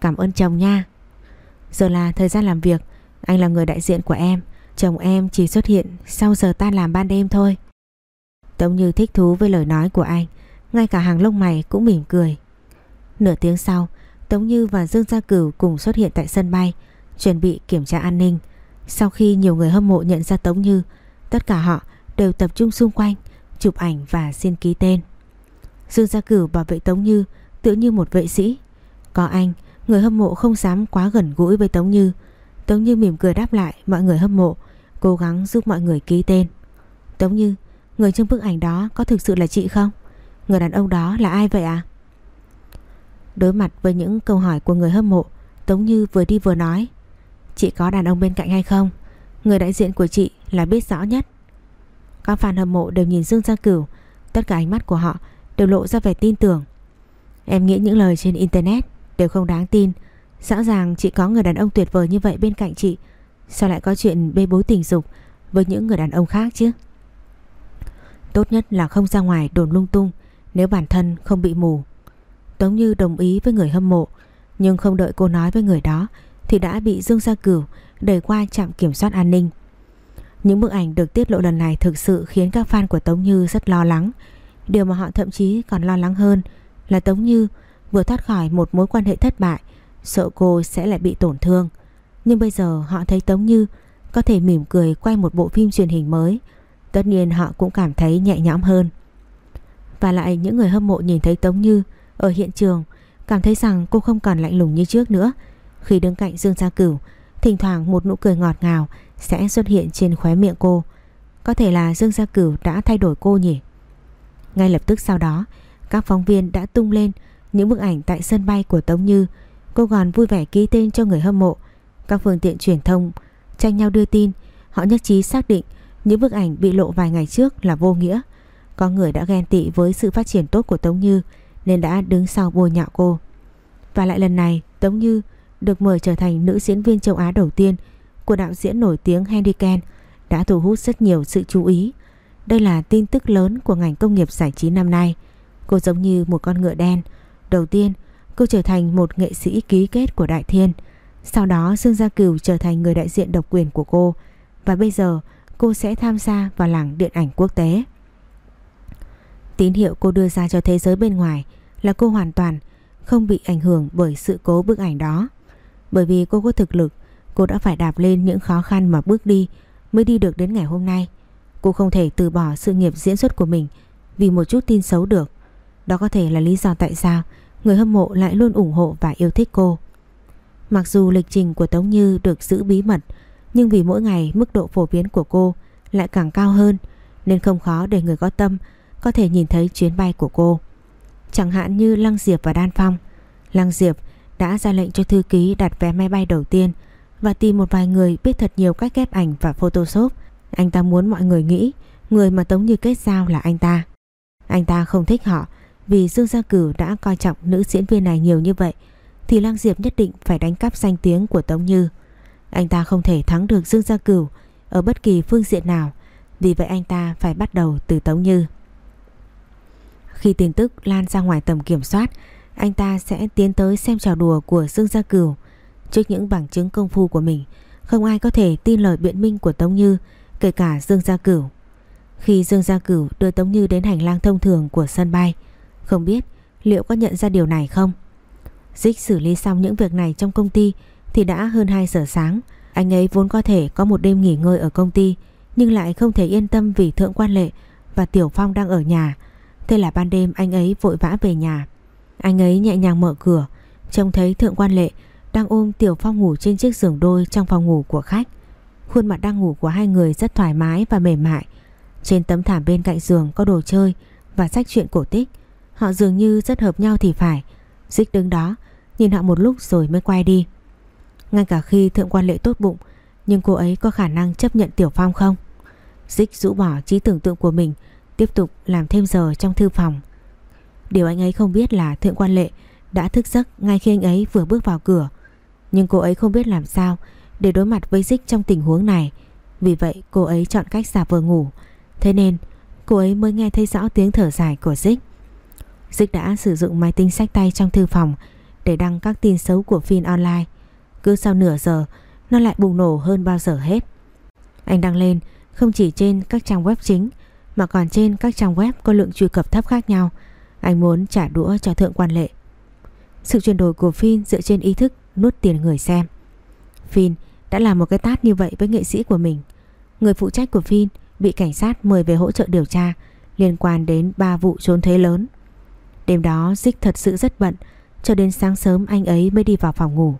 Cảm ơn chồng nha. Giờ là thời gian làm việc. Anh là người đại diện của em. Chồng em chỉ xuất hiện sau giờ tan làm ban đêm thôi. Tống Như thích thú với lời nói của anh ngay cả hàng lông mày cũng mỉm cười. Nửa tiếng sau, Tống Như và Dương Gia Cửu cùng xuất hiện tại sân bay, Chuẩn bị kiểm tra an ninh. Sau khi nhiều người hâm mộ nhận ra Tống Như, Tất cả họ đều tập trung xung quanh, Chụp ảnh và xin ký tên. Dương Gia Cửu bảo vệ Tống Như Tự như một vệ sĩ. Có anh, Người hâm mộ không dám quá gần gũi với Tống Như. Tống Như mỉm cười đáp lại mọi người hâm mộ, Cố gắng giúp mọi người ký tên. Tống Như, Người trong bức ảnh đó có thực sự là chị không? Người đàn ông đó là ai vậy ạ? À? Đối mặt với những câu hỏi của người hâm mộ, Tống Như vừa đi vừa nói, Chị có đàn ông bên cạnh hay không? Người đại diện của chị là biết rõ nhất. Các fan hâm mộ đều nhìn Dương Gia Cửu, Tất cả ánh mắt của họ đều lộ ra vẻ tin tưởng. Em nghĩ những lời trên internet đều không đáng tin. Rõ ràng chị có người đàn ông tuyệt vời như vậy bên cạnh chị, Sao lại có chuyện bê bối tình dục với những người đàn ông khác chứ? Tốt nhất là không ra ngoài đồn lung tung nếu bản thân không bị mù. Tống Như đồng ý với người hâm mộ, Nhưng không đợi cô nói với người đó, Thì đã bị Dương Gia Cửu đẩy qua trạm kiểm soát an ninh. Những bức ảnh được tiết lộ lần này Thực sự khiến các fan của Tống Như rất lo lắng. Điều mà họ thậm chí còn lo lắng hơn Là Tống Như vừa thoát khỏi một mối quan hệ thất bại, Sợ cô sẽ lại bị tổn thương. Nhưng bây giờ họ thấy Tống Như Có thể mỉm cười quay một bộ phim truyền hình mới. Tất nhiên họ cũng cảm thấy nhẹ nhõm hơn. Và lại những người hâm mộ nhìn thấy Tống Như Ở hiện trường, Cảm thấy rằng cô không còn lạnh lùng như trước nữa. Khi đứng cạnh Dương Gia Cửu, Thỉnh thoảng một nụ cười ngọt ngào Sẽ xuất hiện trên khóe miệng cô. Có thể là Dương Gia Cửu đã thay đổi cô nhỉ? Ngay lập tức sau đó, Các phóng viên đã tung lên Những bức ảnh tại sân bay của Tống Như. Cô còn vui vẻ ký tên cho người hâm mộ. Các phương tiện truyền thông tranh nhau đưa tin. Họ nhất trí xác định những bức ảnh bị lộ vài ngày trước là vô nghĩa. Có người đã ghen tị với sự phát triển tốt của Tống Như, Nên đã đứng sau bôi nhạo cô. Và lại lần này, Tống Như được mời trở thành nữ diễn viên châu Á đầu tiên Của đạo diễn nổi tiếng Henry Ken Đã thu hút rất nhiều sự chú ý. Đây là tin tức lớn của ngành công nghiệp giải trí năm nay. Cô giống như một con ngựa đen. Đầu tiên, cô trở thành một nghệ sĩ ký kết của Đại Thiên. Sau đó, Dương Gia Cửu trở thành người đại diện độc quyền của cô. Và bây giờ, cô sẽ tham gia vào làng điện ảnh quốc tế. Tín hiệu cô đưa ra cho thế giới bên ngoài là cô hoàn toàn không bị ảnh hưởng bởi sự cố bức ảnh đó. Bởi vì cô có thực lực, cô đã phải đạp lên những khó khăn mà bước đi mới đi được đến ngày hôm nay. Cô không thể từ bỏ sự nghiệp diễn xuất của mình vì một chút tin xấu được. Đó có thể là lý do tại sao người hâm mộ lại luôn ủng hộ và yêu thích cô. Mặc dù lịch trình của Tống Như được giữ bí mật, nhưng vì mỗi ngày mức độ phổ biến của cô lại càng cao hơn nên không khó để người có tâm có thể nhìn thấy chuyến bay của cô. Chẳng hạn như Lăng Diệp và Đan Phong. Lăng Diệp đã ra lệnh cho thư ký đặt vé máy bay đầu tiên và tìm một vài người biết thật nhiều cách ghép ảnh và photoshop. Anh ta muốn mọi người nghĩ người mà Tống Như kết giao là anh ta. Anh ta không thích họ vì Dương Gia Cửu đã coi trọng nữ diễn viên này nhiều như vậy thì Lăng Diệp nhất định phải đánh cắp danh tiếng của Tống Như. Anh ta không thể thắng được Dương Gia Cửu ở bất kỳ phương diện nào, vì vậy anh ta phải bắt đầu từ Tống Như. Khi tin tức lan ra ngoài tầm kiểm soát, anh ta sẽ tiến tới xem trò đùa của Dương Gia Cửu. Trước những bằng chứng công phu của mình, không ai có thể tin lời biện minh của Tống Như, kể cả Dương Gia Cửu. Khi Dương Gia Cửu đưa Tống Như đến hành lang thông thường của sân bay, không biết liệu có nhận ra điều này không? Dích xử lý xong những việc này trong công ty thì đã hơn 2 giờ sáng. Anh ấy vốn có thể có một đêm nghỉ ngơi ở công ty nhưng lại không thể yên tâm vì Thượng Quan Lệ và Tiểu Phong đang ở nhà. Thế là ban đêm anh ấy vội vã về nhà. Anh ấy nhẹ nhàng mở cửa, trông thấy Thượng Quan Lệ đang ôm Tiểu Phong ngủ trên chiếc giường đôi trong phòng ngủ của khách. Khuôn mặt đang ngủ của hai người rất thoải mái và mềm mại. Trên tấm thảm bên cạnh giường có đồ chơi và sách truyện cổ tích. Họ dường như rất hợp nhau thì phải. Dích đứng đó, nhìn họ một lúc rồi mới quay đi. Ngay cả khi thượng quan lệ tốt bụng Nhưng cô ấy có khả năng chấp nhận Tiểu Phong không Dích rũ bỏ trí tưởng tượng của mình Tiếp tục làm thêm giờ trong thư phòng. Điều anh ấy không biết là Thượng quan lệ Đã thức giấc ngay khi anh ấy vừa bước vào cửa. Nhưng cô ấy không biết làm sao Để đối mặt với Dích trong tình huống này. Vì vậy, cô ấy chọn cách giả vờ ngủ. Thế nên, cô ấy mới nghe thấy rõ tiếng thở dài của Dích. Dích đã sử dụng máy tính sách tay trong thư phòng Để đăng các tin xấu của phim online. Cứ sau nửa giờ, Nó lại bùng nổ hơn bao giờ hết. Anh đăng lên không chỉ trên các trang web chính mà còn trên các trang web có lượng truy cập thấp khác nhau. Anh muốn trả đũa cho thượng quan lệ. Sự chuyển đổi của Phin dựa trên ý thức nuốt tiền người xem. Phin đã làm một cái tát như vậy với nghệ sĩ của mình. Người phụ trách của Phin bị cảnh sát mời về hỗ trợ điều tra liên quan đến 3 vụ trốn thuế lớn. Đêm đó Dích thật sự rất bận cho đến sáng sớm anh ấy mới đi vào phòng ngủ.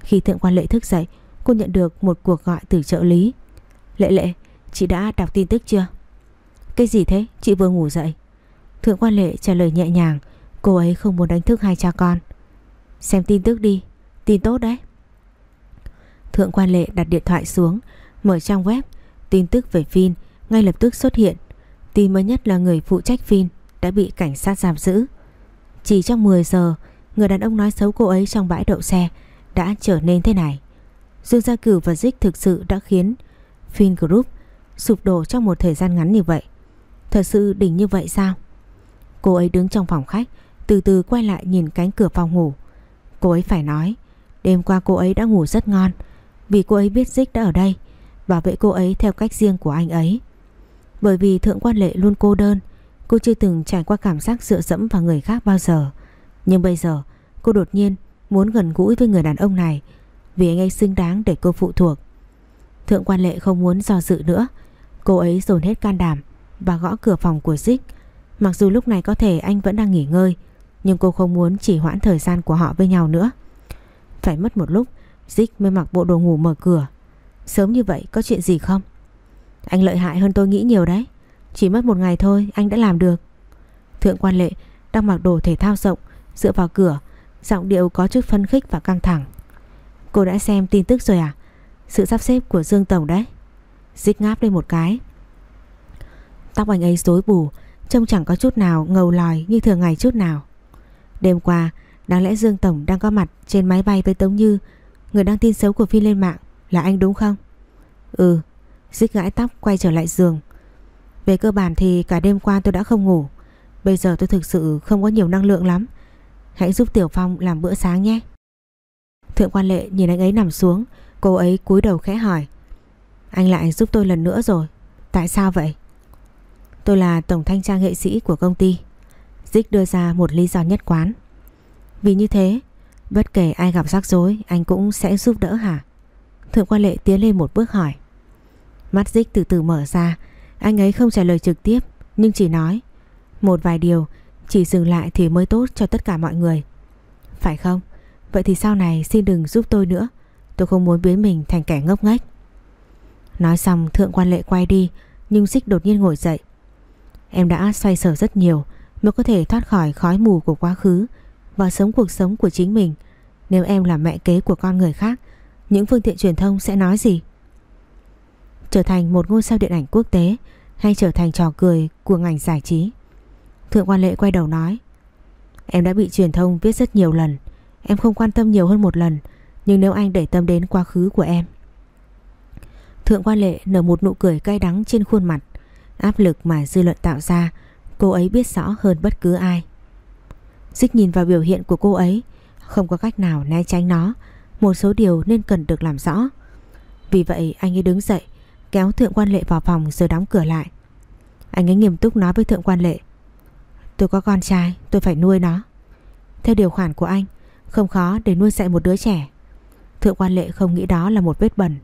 Khi thượng quan lệ thức dậy cô nhận được một cuộc gọi từ trợ lý. Lệ lệ, Chị đã đọc tin tức chưa cái gì thế? Chị vừa ngủ dậy. Thượng quan lệ trả lời nhẹ nhàng. Cô ấy không muốn đánh thức hai cha con. Xem tin tức đi. Tin tốt đấy. Thượng quan lệ đặt điện thoại xuống, Mở trang web. Tin tức về Phin ngay lập tức xuất hiện. Tin mới nhất là người phụ trách Phin Đã bị cảnh sát giam giữ. Chỉ trong 10 giờ, Người đàn ông nói xấu cô ấy trong bãi đậu xe Đã trở nên thế này. Dương Gia Cửu và Dích thực sự đã khiến Phin Group sụp đổ trong một thời gian ngắn như vậy. Thật sự đỉnh như vậy sao? Cô ấy đứng trong phòng khách, từ từ quay lại nhìn cánh cửa phòng ngủ. Cô ấy phải nói, đêm qua cô ấy đã ngủ rất ngon, vì cô ấy biết Dích đã ở đây, bảo vệ cô ấy theo cách riêng của anh ấy. Bởi vì Thượng quan Lệ luôn cô đơn, cô chưa từng trải qua cảm giác dựa dẫm vào người khác bao giờ. Nhưng bây giờ, cô đột nhiên muốn gần gũi với người đàn ông này, vì anh ấy xứng đáng để cô phụ thuộc. Thượng quan Lệ không muốn do dự nữa, Cô ấy dồn hết can đảm và gõ cửa phòng của Dích. Mặc dù lúc này có thể anh vẫn đang nghỉ ngơi, nhưng cô không muốn chỉ hoãn thời gian của họ với nhau nữa. Phải mất một lúc, Dích mới mặc bộ đồ ngủ mở cửa. Sớm như vậy có chuyện gì không? Anh lợi hại hơn tôi nghĩ nhiều đấy. Chỉ mất một ngày thôi anh đã làm được. Thượng quan lệ đang mặc đồ thể thao rộng, dựa vào cửa, giọng điệu có chút phân khích và căng thẳng. Cô đã xem tin tức rồi à? Sự sắp xếp của Dương Tổng đấy. Dích ngáp lên một cái Tóc anh ấy rối bù, Trông chẳng có chút nào ngầu lòi như thường ngày chút nào. Đêm qua, Đáng lẽ Dương Tổng đang có mặt trên máy bay với Tống Như, Người đăng tin xấu của Phi lên mạng, Là anh đúng không? Ừ Dích gãi tóc quay trở lại giường. Về cơ bản thì cả đêm qua tôi đã không ngủ, Bây giờ tôi thực sự không có nhiều năng lượng lắm. Hãy giúp Tiểu Phong làm bữa sáng nhé. Thượng quan lệ nhìn anh ấy nằm xuống, Cô ấy cúi đầu khẽ hỏi, anh lại giúp tôi lần nữa rồi, Tại sao vậy? Tôi là tổng thanh tra nghệ sĩ của công ty. Dích đưa ra một lý do nhất quán. Vì như thế, Bất kể ai gặp rắc rối, Anh cũng sẽ giúp đỡ hả? Thượng quan lệ tiến lên một bước hỏi. Mắt Dích từ từ mở ra. Anh ấy không trả lời trực tiếp, Nhưng chỉ nói, Một vài điều, Chỉ dừng lại thì mới tốt cho tất cả mọi người. Phải không? Vậy thì sau này xin đừng giúp tôi nữa. Tôi không muốn biến mình thành kẻ ngốc nghếch. Nói xong, thượng quan lệ quay đi, Nhưng xích đột nhiên ngồi dậy. Em đã xoay sở rất nhiều Mới có thể thoát khỏi khói mù của quá khứ Và sống cuộc sống của chính mình. Nếu em là mẹ kế của con người khác, Những phương tiện truyền thông sẽ nói gì? Trở thành một ngôi sao điện ảnh quốc tế Hay trở thành trò cười của ngành giải trí? Thượng quan lệ quay đầu nói, Em đã bị truyền thông viết rất nhiều lần. Em không quan tâm nhiều hơn một lần, Nhưng nếu anh để tâm đến quá khứ của em. Thượng quan lệ nở một nụ cười cay đắng trên khuôn mặt. Áp lực mà dư luận tạo ra, Cô ấy biết rõ hơn bất cứ ai. Dích nhìn vào biểu hiện của cô ấy, Không có cách nào né tránh nó. Một số điều nên cần được làm rõ. Vì vậy, anh ấy đứng dậy, Kéo thượng quan lệ vào phòng rồi đóng cửa lại. Anh ấy nghiêm túc nói với thượng quan lệ, Tôi có con trai, Tôi phải nuôi nó. Theo điều khoản của anh, Không khó để nuôi dạy một đứa trẻ. Thượng quan lệ không nghĩ đó là một vết bẩn.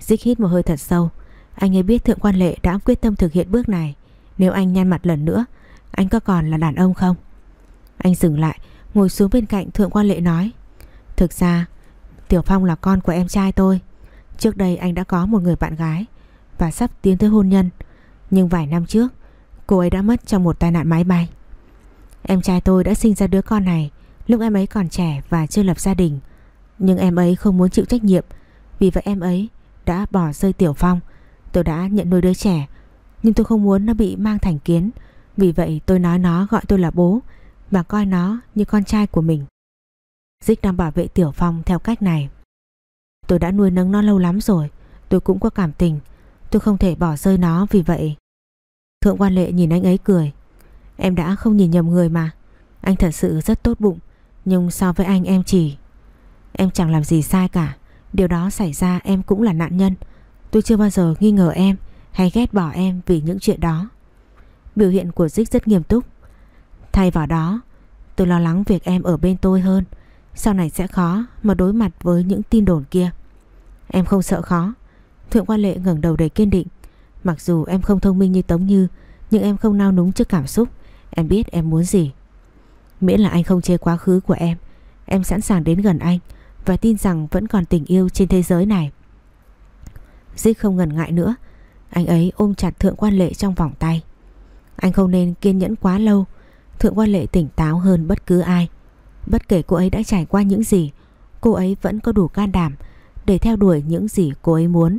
Dích hít một hơi thật sâu anh ấy biết thượng quan lệ đã quyết tâm thực hiện bước này. Nếu anh nhăn mặt lần nữa, Anh có còn là đàn ông không? Anh dừng lại, Ngồi xuống bên cạnh thượng quan lệ nói, Thực ra, Tiểu Phong là con của em trai tôi. Trước đây anh đã có một người bạn gái Và sắp tiến tới hôn nhân. Nhưng vài năm trước, Cô ấy đã mất trong một tai nạn máy bay. Em trai tôi đã sinh ra đứa con này. Lúc em ấy còn trẻ và chưa lập gia đình. Nhưng em ấy không muốn chịu trách nhiệm. Vì vậy em ấy đã bỏ rơi Tiểu Phong. Tôi đã nhận nuôi đứa trẻ, Nhưng tôi không muốn nó bị mang thành kiến. Vì vậy tôi nói nó gọi tôi là bố Và coi nó như con trai của mình. Dích đang bảo vệ Tiểu Phong theo cách này. Tôi đã nuôi nấng nó lâu lắm rồi, Tôi cũng có cảm tình. Tôi không thể bỏ rơi nó vì vậy. Thượng quan lệ nhìn anh ấy cười. Em đã không nhìn nhầm người mà. Anh thật sự rất tốt bụng, Nhưng so với anh em chỉ. Em chẳng làm gì sai cả. Điều đó xảy ra em cũng là nạn nhân. Tôi chưa bao giờ nghi ngờ em Hay ghét bỏ em vì những chuyện đó. Biểu hiện của Dích rất nghiêm túc. Thay vào đó, Tôi lo lắng việc em ở bên tôi hơn. Sau này sẽ khó mà đối mặt với những tin đồn kia. Em không sợ khó. Thượng quan lệ ngẩng đầu đầy kiên định. Mặc dù em không thông minh như Tống Như, Nhưng em không nao núng trước cảm xúc. Em biết em muốn gì. Miễn là anh không chê quá khứ của em Em sẵn sàng đến gần anh Và tin rằng vẫn còn tình yêu trên thế giới này. Dích không ngần ngại nữa. Anh ấy ôm chặt thượng quan lệ trong vòng tay. Anh không nên kiên nhẫn quá lâu. Thượng quan lệ tỉnh táo hơn bất cứ ai. Bất kể cô ấy đã trải qua những gì, Cô ấy vẫn có đủ can đảm Để theo đuổi những gì cô ấy muốn.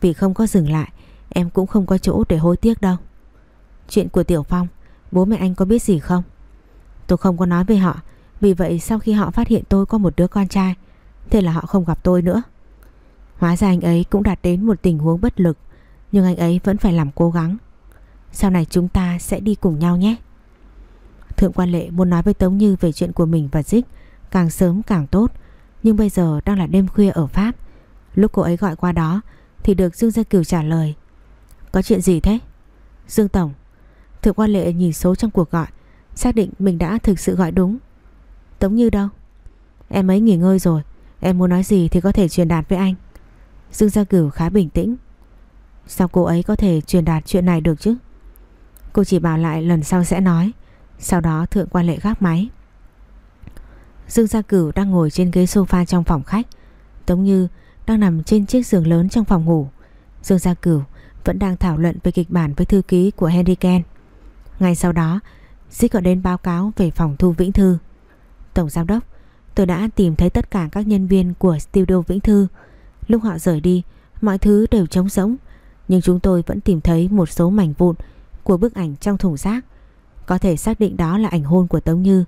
Vì không có dừng lại, Em cũng không có chỗ để hối tiếc đâu. Chuyện của Tiểu Phong, Bố mẹ anh có biết gì không? Tôi không có nói với họ, Vì vậy sau khi họ phát hiện tôi có một đứa con trai, Thế là họ không gặp tôi nữa. Hóa ra anh ấy cũng đạt đến một tình huống bất lực, Nhưng anh ấy vẫn phải làm cố gắng. Sau này chúng ta sẽ đi cùng nhau nhé. Thượng quan lệ muốn nói với Tống Như về chuyện của mình và Dích, Càng sớm càng tốt, Nhưng bây giờ đang là đêm khuya ở Pháp. Lúc cô ấy gọi qua đó, Thì được Dương Gia Cửu trả lời. Có chuyện gì thế? Dương Tổng, Thượng quan lệ nhìn số trong cuộc gọi, Xác định mình đã thực sự gọi đúng. Tống Như đâu? Em ấy nghỉ ngơi rồi, Em muốn nói gì thì có thể truyền đạt với anh. Dương Gia Cửu khá bình tĩnh. Sao cô ấy có thể truyền đạt chuyện này được chứ? Cô chỉ bảo lại lần sau sẽ nói, Sau đó thượng quan lệ gác máy. Dương Gia Cửu đang ngồi trên ghế sofa trong phòng khách Tống Như đang nằm trên chiếc giường lớn trong phòng ngủ. Dương Gia Cửu vẫn đang thảo luận về kịch bản với thư ký của Henry Ken Ngay sau đó Dích gọi đến báo cáo về phòng thu Vĩnh Thư. Tổng Giám Đốc, Tôi đã tìm thấy tất cả các nhân viên của studio Vĩnh Thư. Lúc họ rời đi, Mọi thứ đều trống rỗng. Nhưng chúng tôi vẫn tìm thấy một số mảnh vụn Của bức ảnh trong thùng rác. Có thể xác định đó là ảnh hôn của Tống Như.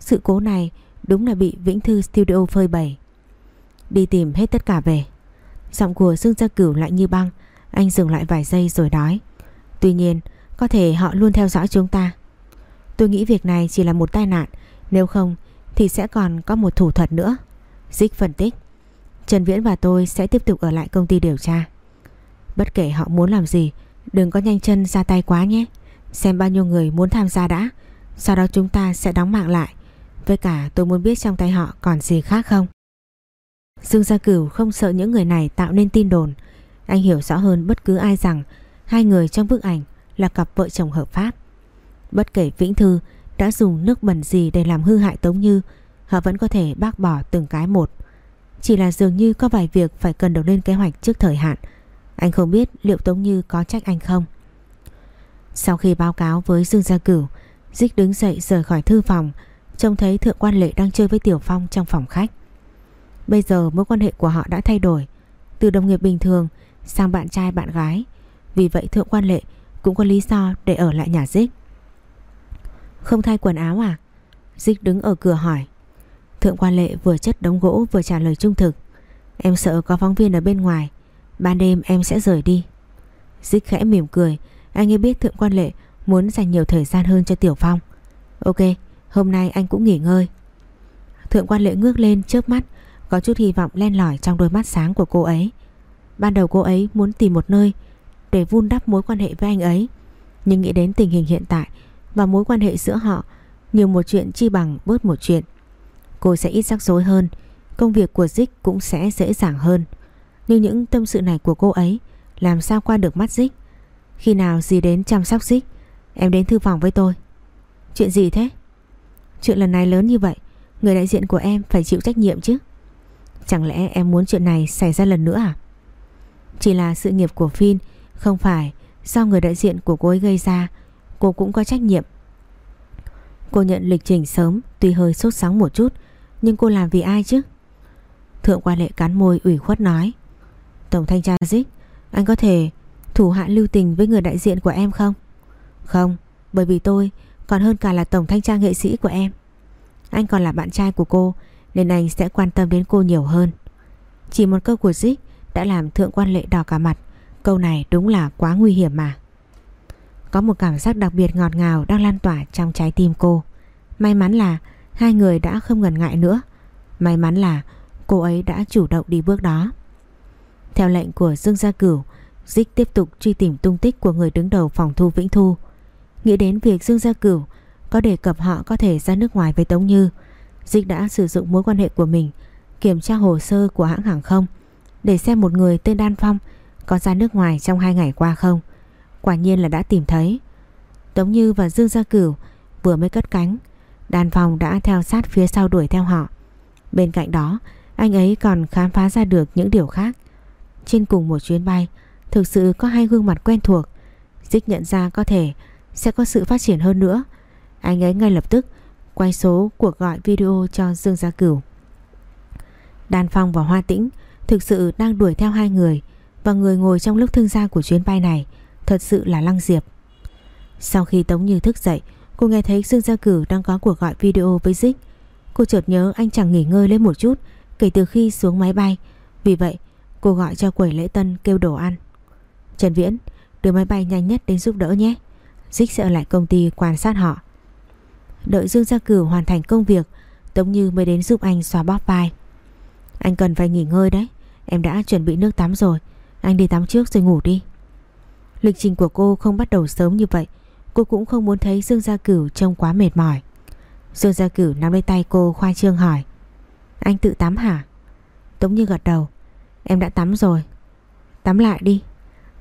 Sự cố này đúng là bị Vĩnh Thư Studio phơi bày. Đi tìm hết tất cả về. Giọng của Dương Gia Cửu lại như băng. Anh dừng lại vài giây rồi nói. Tuy nhiên, có thể họ luôn theo dõi chúng ta. Tôi nghĩ việc này chỉ là một tai nạn. Nếu không, thì sẽ còn có một thủ thuật nữa. Dích phân tích. Trần Viễn và tôi sẽ tiếp tục ở lại công ty điều tra. Bất kể họ muốn làm gì, Đừng có nhanh chân ra tay quá nhé. Xem bao nhiêu người muốn tham gia đã, Sau đó chúng ta sẽ đóng mạng lại. Với cả tôi muốn biết trong tay họ còn gì khác không? Dương Gia Cửu không sợ những người này tạo nên tin đồn. Anh hiểu rõ hơn bất cứ ai rằng Hai người trong bức ảnh là cặp vợ chồng hợp pháp. Bất kể Vĩnh Thư đã dùng nước bẩn gì để làm hư hại Tống Như, Họ vẫn có thể bác bỏ từng cái một. Chỉ là dường như có vài việc phải cần được lên kế hoạch trước thời hạn. Anh không biết liệu Tống Như có trách anh không. Sau khi báo cáo với Dương Gia Cửu, Dích đứng dậy rời khỏi thư phòng, Trông thấy Thượng Quan Lệ đang chơi với Tiểu Phong trong phòng khách. Bây giờ mối quan hệ của họ đã thay đổi. Từ đồng nghiệp bình thường sang bạn trai bạn gái. Vì vậy Thượng Quan Lệ cũng có lý do để ở lại nhà Dích. Không thay quần áo à? Dích đứng ở cửa hỏi. Thượng quan lệ vừa chất đống gỗ vừa trả lời trung thực. Em sợ có phóng viên ở bên ngoài. Ban đêm em sẽ rời đi. Dích khẽ mỉm cười. Anh ấy biết thượng quan lệ muốn dành nhiều thời gian hơn cho Tiểu Phong. Ok, hôm nay anh cũng nghỉ ngơi. Thượng quan lệ ngước lên chớp mắt. Có chút hy vọng len lỏi trong đôi mắt sáng của cô ấy. Ban đầu cô ấy muốn tìm một nơi để vun đắp mối quan hệ với anh ấy. Nhưng nghĩ đến tình hình hiện tại và mối quan hệ giữa họ nhiều một chuyện chi bằng bớt một chuyện. Cô sẽ ít rắc rối hơn, công việc của Dích cũng sẽ dễ dàng hơn. Nhưng những tâm sự này của cô ấy làm sao qua được mắt Dích? Khi nào gì đến chăm sóc Dích, em đến thư phòng với tôi. Chuyện gì thế? Chuyện lần này lớn như vậy, người đại diện của em phải chịu trách nhiệm chứ. Chẳng lẽ em muốn chuyện này xảy ra lần nữa à? Chỉ là sự nghiệp của Phin, không phải do người đại diện của cô ấy gây ra cô cũng có trách nhiệm. Cô nhận lịch trình sớm tuy hơi sốt sắng một chút nhưng cô làm vì ai chứ? Thượng quan lệ cắn môi ủy khuất nói Tổng thanh tra Dích Anh có thể thủ hạ lưu tình với người đại diện của em không? Không, bởi vì tôi còn hơn cả là tổng thanh tra nghệ sĩ của em. Anh còn là bạn trai của cô nên anh sẽ quan tâm đến cô nhiều hơn. Chỉ một câu của Dích đã làm thượng quan lệ đỏ cả mặt. Câu này đúng là quá nguy hiểm mà. Có một cảm giác đặc biệt ngọt ngào đang lan tỏa trong trái tim cô. May mắn là hai người đã không ngần ngại nữa. May mắn là cô ấy đã chủ động đi bước đó. Theo lệnh của Dương Gia Cửu, Dích tiếp tục truy tìm tung tích của người đứng đầu phòng thu Vĩnh Thu. Nghĩ đến việc Dương Gia Cửu có đề cập họ có thể ra nước ngoài với Tống Như, Dích đã sử dụng mối quan hệ của mình kiểm tra hồ sơ của hãng hàng không để xem một người tên Đan Phong có ra nước ngoài trong hai ngày qua không. Quả nhiên là đã tìm thấy. Tống Như và Dương Gia Cửu vừa mới cất cánh, Đan Phòng đã theo sát phía sau đuổi theo họ. Bên cạnh đó, anh ấy còn khám phá ra được những điều khác. Trên cùng một chuyến bay, thực sự có hai gương mặt quen thuộc. Dích nhận ra có thể sẽ có sự phát triển hơn nữa. Anh ấy ngay lập tức quay số cuộc gọi video cho Dương Gia Cửu. Đan Phong và Hoa Tĩnh thực sự đang đuổi theo hai người và người ngồi trong lúc thương gia của chuyến bay này thật sự là Lăng Diệp. Sau khi Tống Như thức dậy, cô nghe thấy Dương Gia cử đang có cuộc gọi video với Dích. Cô chợt nhớ anh chẳng nghỉ ngơi lên một chút kể từ khi xuống máy bay. Vì vậy, cô gọi cho quầy lễ tân kêu đồ ăn. Trần Viễn, đưa máy bay nhanh nhất đến giúp đỡ nhé. Dích sẽ ở lại công ty quan sát họ. Đợi Dương Gia cử hoàn thành công việc, Tống Như mới đến giúp anh xóa bóp vai. Anh cần phải nghỉ ngơi đấy, em đã chuẩn bị nước tắm rồi, anh đi tắm trước rồi ngủ đi. Lịch trình của cô không bắt đầu sớm như vậy, cô cũng không muốn thấy Dương Gia Cửu trông quá mệt mỏi. Dương Gia Cửu nắm lấy tay cô khoa trương hỏi. Anh tự tắm hả? Tống Như gật đầu. Em đã tắm rồi. Tắm lại đi.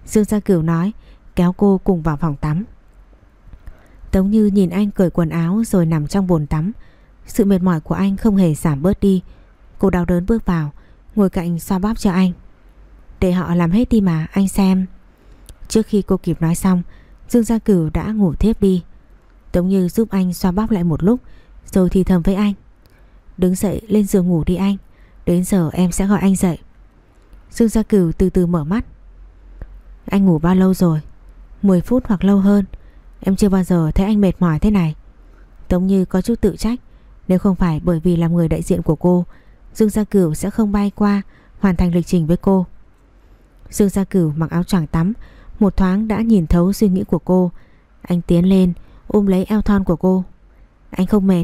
Dương Gia Cửu nói, kéo cô cùng vào phòng tắm. Tống Như nhìn anh cởi quần áo rồi nằm trong bồn tắm. Sự mệt mỏi của anh không hề giảm bớt đi. Cô đau đớn bước vào, ngồi cạnh xoa bóp cho anh. Để họ làm hết đi mà, anh xem. Trước khi cô kịp nói xong, Dương Gia Cửu đã ngủ thiếp đi. Tống Như giúp anh xoa bóp lại một lúc, rồi thì thầm với anh. Đứng dậy lên giường ngủ đi anh, đến giờ em sẽ gọi anh dậy. Dương Gia Cửu từ từ mở mắt. Anh ngủ bao lâu rồi? 10 phút hoặc lâu hơn. Em chưa bao giờ thấy anh mệt mỏi thế này Tống Như có chút tự trách Nếu không phải bởi vì làm người đại diện của cô Dương Gia Cửu sẽ không bay qua Hoàn thành lịch trình với cô Dương Gia Cửu mặc áo choàng tắm một thoáng đã nhìn thấu suy nghĩ của cô. Anh tiến lên ôm lấy eo thon của cô. Anh không mệt.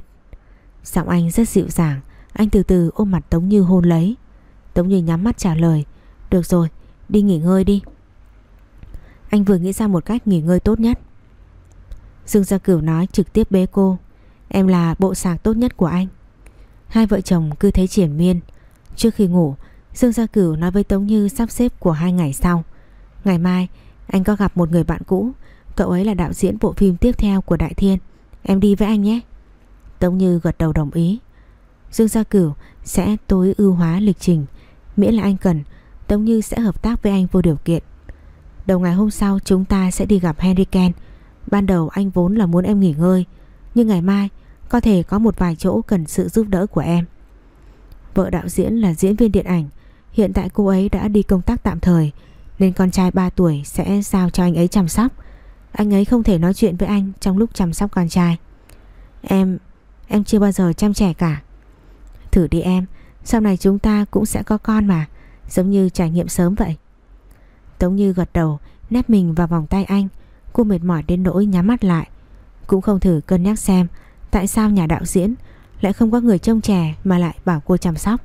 Giọng anh rất dịu dàng Anh từ từ ôm mặt Tống Như hôn lấy. Tống Như nhắm mắt trả lời Được rồi, đi nghỉ ngơi đi. Anh vừa nghĩ ra một cách nghỉ ngơi tốt nhất. Dương Gia Cửu nói trực tiếp bế cô Em là bộ sạc tốt nhất của anh. Hai vợ chồng cứ thấy triển miên. Trước khi ngủ Dương Gia Cửu nói với Tống Như sắp xếp của hai ngày sau. Ngày mai anh có gặp một người bạn cũ. Cậu ấy là đạo diễn bộ phim tiếp theo của Đại Thiên. Em đi với anh nhé. Tống Như gật đầu đồng ý. Dương Gia Cửu sẽ tối ưu hóa lịch trình. Miễn là anh cần, Tống Như sẽ hợp tác với anh vô điều kiện. Đầu ngày hôm sau, chúng ta sẽ đi gặp Henry Ken. Ban đầu anh vốn là muốn em nghỉ ngơi, Nhưng ngày mai có thể có một vài chỗ cần sự giúp đỡ của em. Vợ đạo diễn là diễn viên điện ảnh. Hiện tại cô ấy đã đi công tác tạm thời. Nên con trai 3 tuổi sẽ giao cho anh ấy chăm sóc. Anh ấy không thể nói chuyện với anh trong lúc chăm sóc con trai. Em, em chưa bao giờ chăm trẻ cả. Thử đi em Sau này chúng ta cũng sẽ có con mà Giống như trải nghiệm sớm vậy. Tống Như gật đầu Nép mình vào vòng tay anh. Cô mệt mỏi đến nỗi nhắm mắt lại. Cũng không thử cân nhắc xem Tại sao nhà đạo diễn Lại không có người trông trẻ mà lại bảo cô chăm sóc.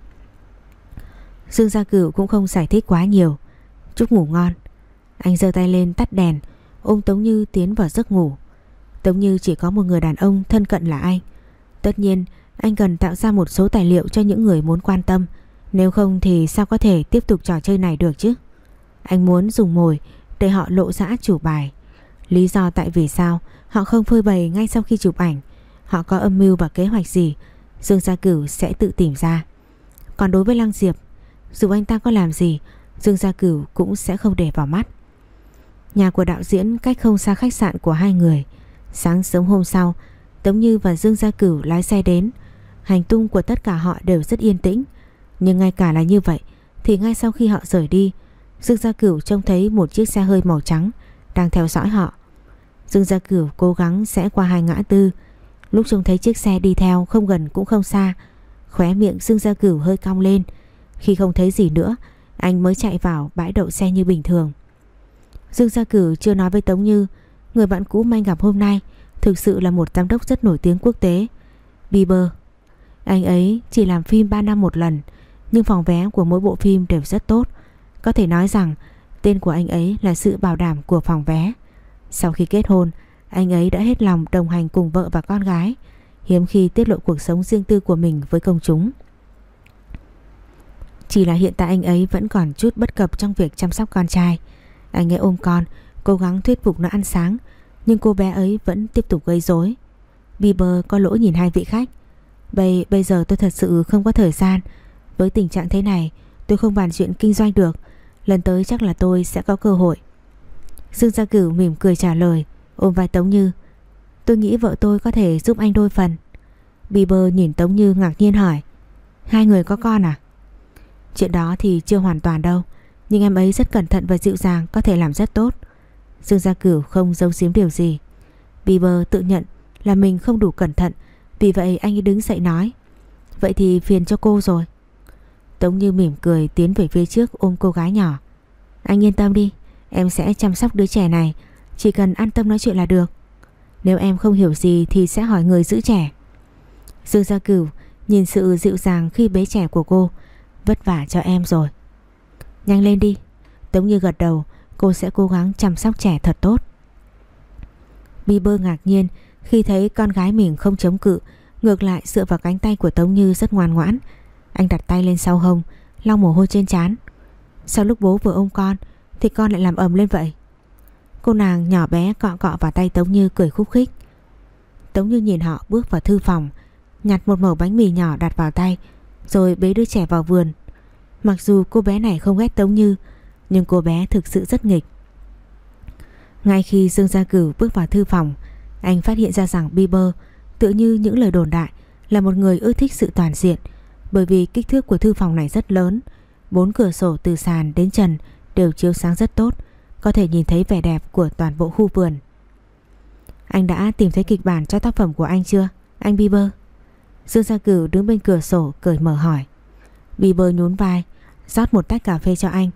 Dương Gia Cửu cũng không giải thích quá nhiều. Chúc ngủ ngon. Anh giơ tay lên tắt đèn, Ôm Tống Như tiến vào giấc ngủ. Tống Như chỉ có một người đàn ông thân cận là anh. Tất nhiên, Anh cần tạo ra một số tài liệu cho những người muốn quan tâm. Nếu không thì sao có thể tiếp tục trò chơi này được chứ? Anh muốn dùng mồi Để họ lộ ra chủ bài. Lý do tại vì sao họ không phơi bày ngay sau khi chụp ảnh? Họ có âm mưu và kế hoạch gì? Dương Gia Cửu sẽ tự tìm ra. Còn đối với Lăng Diệp, Dù anh ta có làm gì Dương Gia Cửu cũng sẽ không để vào mắt Nhà của đạo diễn cách không xa khách sạn của hai người Sáng sớm hôm sau Tống Như và Dương Gia Cửu lái xe đến Hành tung của tất cả họ đều rất yên tĩnh Nhưng ngay cả là như vậy Thì ngay sau khi họ rời đi Dương Gia Cửu trông thấy một chiếc xe hơi màu trắng đang theo dõi họ. Dương Gia Cửu cố gắng sẽ qua hai ngã tư. Lúc trông thấy chiếc xe đi theo không gần cũng không xa, khóe miệng Dương Gia Cửu hơi cong lên. Khi không thấy gì nữa, anh mới chạy vào bãi đậu xe như bình thường. Dương Gia cử chưa nói với Tống Như, người bạn cũ manh gặp hôm nay thực sự là một giám đốc rất nổi tiếng quốc tế. Bieber. Anh ấy chỉ làm phim 3 năm một lần, nhưng phòng vé của mỗi bộ phim đều rất tốt. Có thể nói rằng tên của anh ấy là sự bảo đảm của phòng vé. Sau khi kết hôn, anh ấy đã hết lòng đồng hành cùng vợ và con gái, hiếm khi tiết lộ cuộc sống riêng tư của mình với công chúng. Chỉ là hiện tại anh ấy vẫn còn chút bất cập trong việc chăm sóc con trai. Anh ấy ôm con, cố gắng thuyết phục nó ăn sáng, nhưng cô bé ấy vẫn tiếp tục gây rối. Bieber có lỗi nhìn hai vị khách. Bây, bây giờ tôi thật sự không có thời gian. Với tình trạng thế này, tôi không bàn chuyện kinh doanh được. Lần tới chắc là tôi sẽ có cơ hội. Dương Gia Cửu mỉm cười trả lời, ôm vai Tống Như. Tôi nghĩ vợ tôi có thể giúp anh đôi phần. Bieber nhìn Tống Như ngạc nhiên hỏi. Hai người có con à? Chuyện đó thì chưa hoàn toàn đâu. Nhưng em ấy rất cẩn thận và dịu dàng, Có thể làm rất tốt. Dương Gia Cửu không giấu giếm điều gì. Bieber tự nhận là mình không đủ cẩn thận, Vì vậy anh ấy đứng dậy nói, Vậy thì phiền cho cô rồi. Tống Như mỉm cười tiến về phía trước ôm cô gái nhỏ. Anh yên tâm đi, Em sẽ chăm sóc đứa trẻ này, Chỉ cần an tâm nói chuyện là được. Nếu em không hiểu gì thì sẽ hỏi người giữ trẻ. Dương Gia Cửu nhìn sự dịu dàng khi bế trẻ của cô Vất vả cho em rồi. Nhanh lên đi. Tống Như gật đầu, Cô sẽ cố gắng chăm sóc trẻ thật tốt. Bieber ngạc nhiên, Khi thấy con gái mình không chống cự, Ngược lại dựa vào cánh tay của Tống Như rất ngoan ngoãn. Anh đặt tay lên sau hông, Lau mồ hôi trên trán. Sau lúc bố vừa ôm con, Thì con lại làm ầm lên vậy. Cô nàng nhỏ bé cọ cọ vào tay Tống Như cười khúc khích. Tống Như nhìn họ bước vào thư phòng, Nhặt một mẩu bánh mì nhỏ đặt vào tay rồi bế đứa trẻ vào vườn. Mặc dù cô bé này không ghét Tống Như, Nhưng cô bé thực sự rất nghịch. Ngay khi Dương Gia Cửu bước vào thư phòng, Anh phát hiện ra rằng Bieber Tự như những lời đồn đại, Là một người ưa thích sự toàn diện, Bởi vì kích thước của thư phòng này rất lớn. Bốn cửa sổ từ sàn đến trần Đều chiếu sáng rất tốt, Có thể nhìn thấy vẻ đẹp của toàn bộ khu vườn. Anh đã tìm thấy kịch bản cho tác phẩm của anh chưa? Anh Bieber? Dương Gia Cửu đứng bên cửa sổ cười mở hỏi Bieber nhún vai rót một tách cà phê cho anh.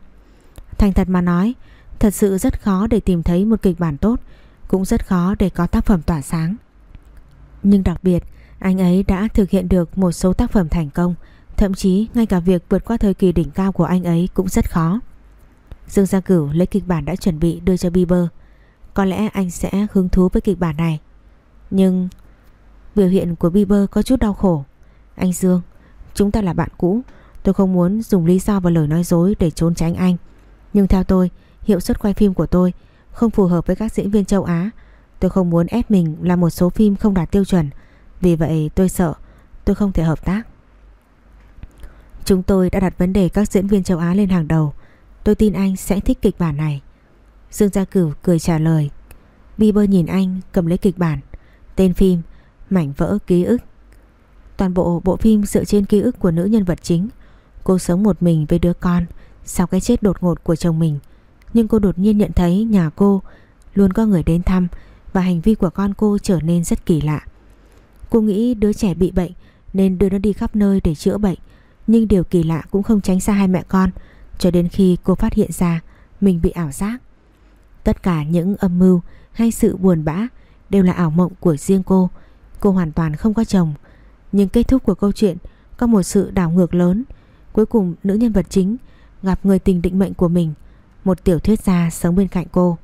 Thành thật mà nói, thật sự rất khó để tìm thấy một kịch bản tốt, cũng rất khó để có tác phẩm tỏa sáng. Nhưng đặc biệt, anh ấy đã thực hiện được một số tác phẩm thành công, thậm chí ngay cả việc vượt qua thời kỳ đỉnh cao của anh ấy cũng rất khó. Dương Gia Cửu lấy kịch bản đã chuẩn bị đưa cho Bieber. Có lẽ anh sẽ hứng thú với kịch bản này. Nhưng biểu hiện của Bieber có chút đau khổ. Anh Dương, chúng ta là bạn cũ, Tôi không muốn dùng lý do và lời nói dối để trốn tránh anh. Nhưng theo tôi, hiệu suất quay phim của tôi không phù hợp với các diễn viên châu Á. Tôi không muốn ép mình làm một số phim không đạt tiêu chuẩn. Vì vậy tôi sợ tôi không thể hợp tác. Chúng tôi đã đặt vấn đề các diễn viên châu Á lên hàng đầu. Tôi tin anh sẽ thích kịch bản này. Dương Gia Cửu cười trả lời. Bieber nhìn anh cầm lấy kịch bản. Tên phim Mảnh vỡ ký ức. Toàn bộ bộ phim dựa trên ký ức của nữ nhân vật chính. Cô sống một mình với đứa con Sau cái chết đột ngột của chồng mình. Nhưng cô đột nhiên nhận thấy nhà cô Luôn có người đến thăm Và hành vi của con cô trở nên rất kỳ lạ. Cô nghĩ đứa trẻ bị bệnh Nên đưa nó đi khắp nơi để chữa bệnh, Nhưng điều kỳ lạ cũng không tránh xa hai mẹ con Cho đến khi cô phát hiện ra Mình bị ảo giác. Tất cả những âm mưu hay sự buồn bã Đều là ảo mộng của riêng cô Cô hoàn toàn không có chồng Nhưng kết thúc của câu chuyện Có một sự đảo ngược lớn Cuối cùng nữ nhân vật chính gặp người tình định mệnh của mình, một tiểu thuyết gia sống bên cạnh cô.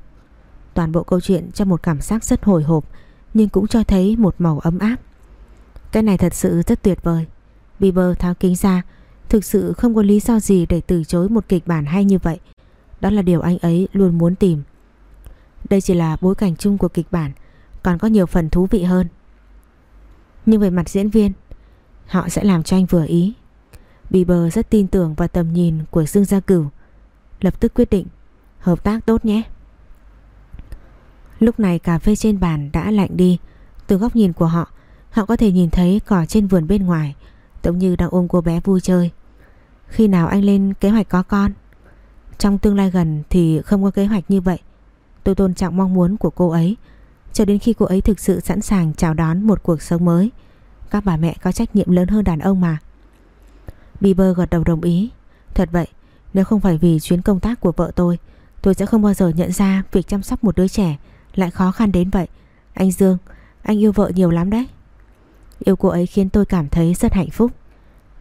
Toàn bộ câu chuyện cho một cảm giác rất hồi hộp nhưng cũng cho thấy một màu ấm áp. Cái này thật sự rất tuyệt vời. Bieber tháo kính ra, thực sự không có lý do gì để từ chối một kịch bản hay như vậy. Đó là điều anh ấy luôn muốn tìm. Đây chỉ là bối cảnh chung của kịch bản, còn có nhiều phần thú vị hơn. Nhưng về mặt diễn viên, họ sẽ làm cho anh vừa ý. Bieber rất tin tưởng vào tầm nhìn của Dương Gia Cửu. Lập tức quyết định Hợp tác tốt nhé. Lúc này cà phê trên bàn đã lạnh đi. Từ góc nhìn của họ Họ có thể nhìn thấy cỏ trên vườn bên ngoài Tống Như đang ôm cô bé vui chơi. Khi nào anh lên kế hoạch có con? Trong tương lai gần thì không có kế hoạch như vậy. Tôi tôn trọng mong muốn của cô ấy. Cho đến khi cô ấy thực sự sẵn sàng chào đón một cuộc sống mới. Các bà mẹ có trách nhiệm lớn hơn đàn ông mà. Bieber gật đầu đồng ý. Thật vậy, Nếu không phải vì chuyến công tác của vợ tôi Tôi sẽ không bao giờ nhận ra Việc chăm sóc một đứa trẻ Lại khó khăn đến vậy. Anh Dương, Anh yêu vợ nhiều lắm đấy. Yêu cô ấy khiến tôi cảm thấy rất hạnh phúc.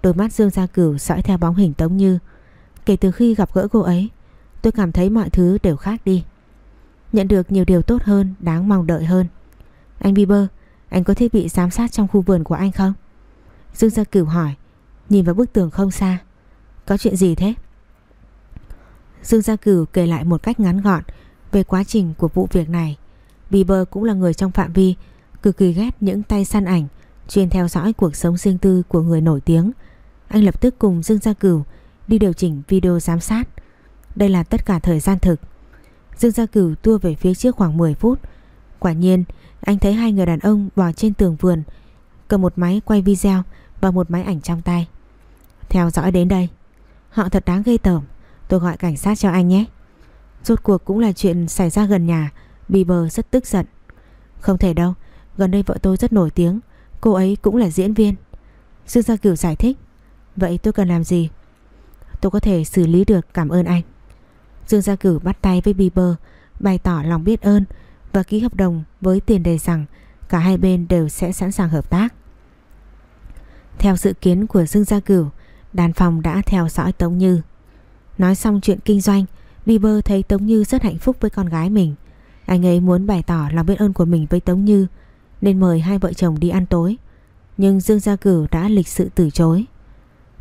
Đôi mắt Dương Gia Cửu dõi theo bóng hình Tống Như. Kể từ khi gặp gỡ cô ấy, Tôi cảm thấy mọi thứ đều khác đi. Nhận được nhiều điều tốt hơn, Đáng mong đợi hơn. Anh Bieber, Anh có thiết bị giám sát trong khu vườn của anh không? Dương Gia Cửu hỏi, Nhìn vào bức tường không xa. Có chuyện gì thế? Dương Gia Cửu kể lại một cách ngắn gọn Về quá trình của vụ việc này. Bieber cũng là người trong phạm vi, Cực kỳ ghét những tay săn ảnh, Chuyên theo dõi cuộc sống riêng tư của người nổi tiếng. Anh lập tức cùng Dương Gia Cửu Đi điều chỉnh video giám sát. Đây là tất cả thời gian thực. Dương Gia Cửu tua về phía trước khoảng 10 phút. Quả nhiên, anh thấy hai người đàn ông bò trên tường vườn, Cầm một máy quay video Và một máy ảnh trong tay. Theo dõi đến đây, Họ thật đáng gây tởm. Tôi gọi cảnh sát cho anh nhé. Rốt cuộc cũng là chuyện xảy ra gần nhà Bieber rất tức giận. Không thể đâu, Gần đây vợ tôi rất nổi tiếng, Cô ấy cũng là diễn viên. Dương Gia Cửu giải thích, Vậy tôi cần làm gì? Tôi có thể xử lý được, cảm ơn anh. Dương Gia Cử bắt tay với Bieber, Bày tỏ lòng biết ơn Và ký hợp đồng với tiền đề rằng Cả hai bên đều sẽ sẵn sàng hợp tác. Theo dự kiến của Dương Gia Cửu Đàn phòng đã theo dõi Tống Như. Nói xong chuyện kinh doanh, Bieber thấy Tống Như rất hạnh phúc với con gái mình. Anh ấy muốn bày tỏ lòng biết ơn của mình với Tống Như, Nên mời hai vợ chồng đi ăn tối. Nhưng Dương Gia Cửu đã lịch sự từ chối.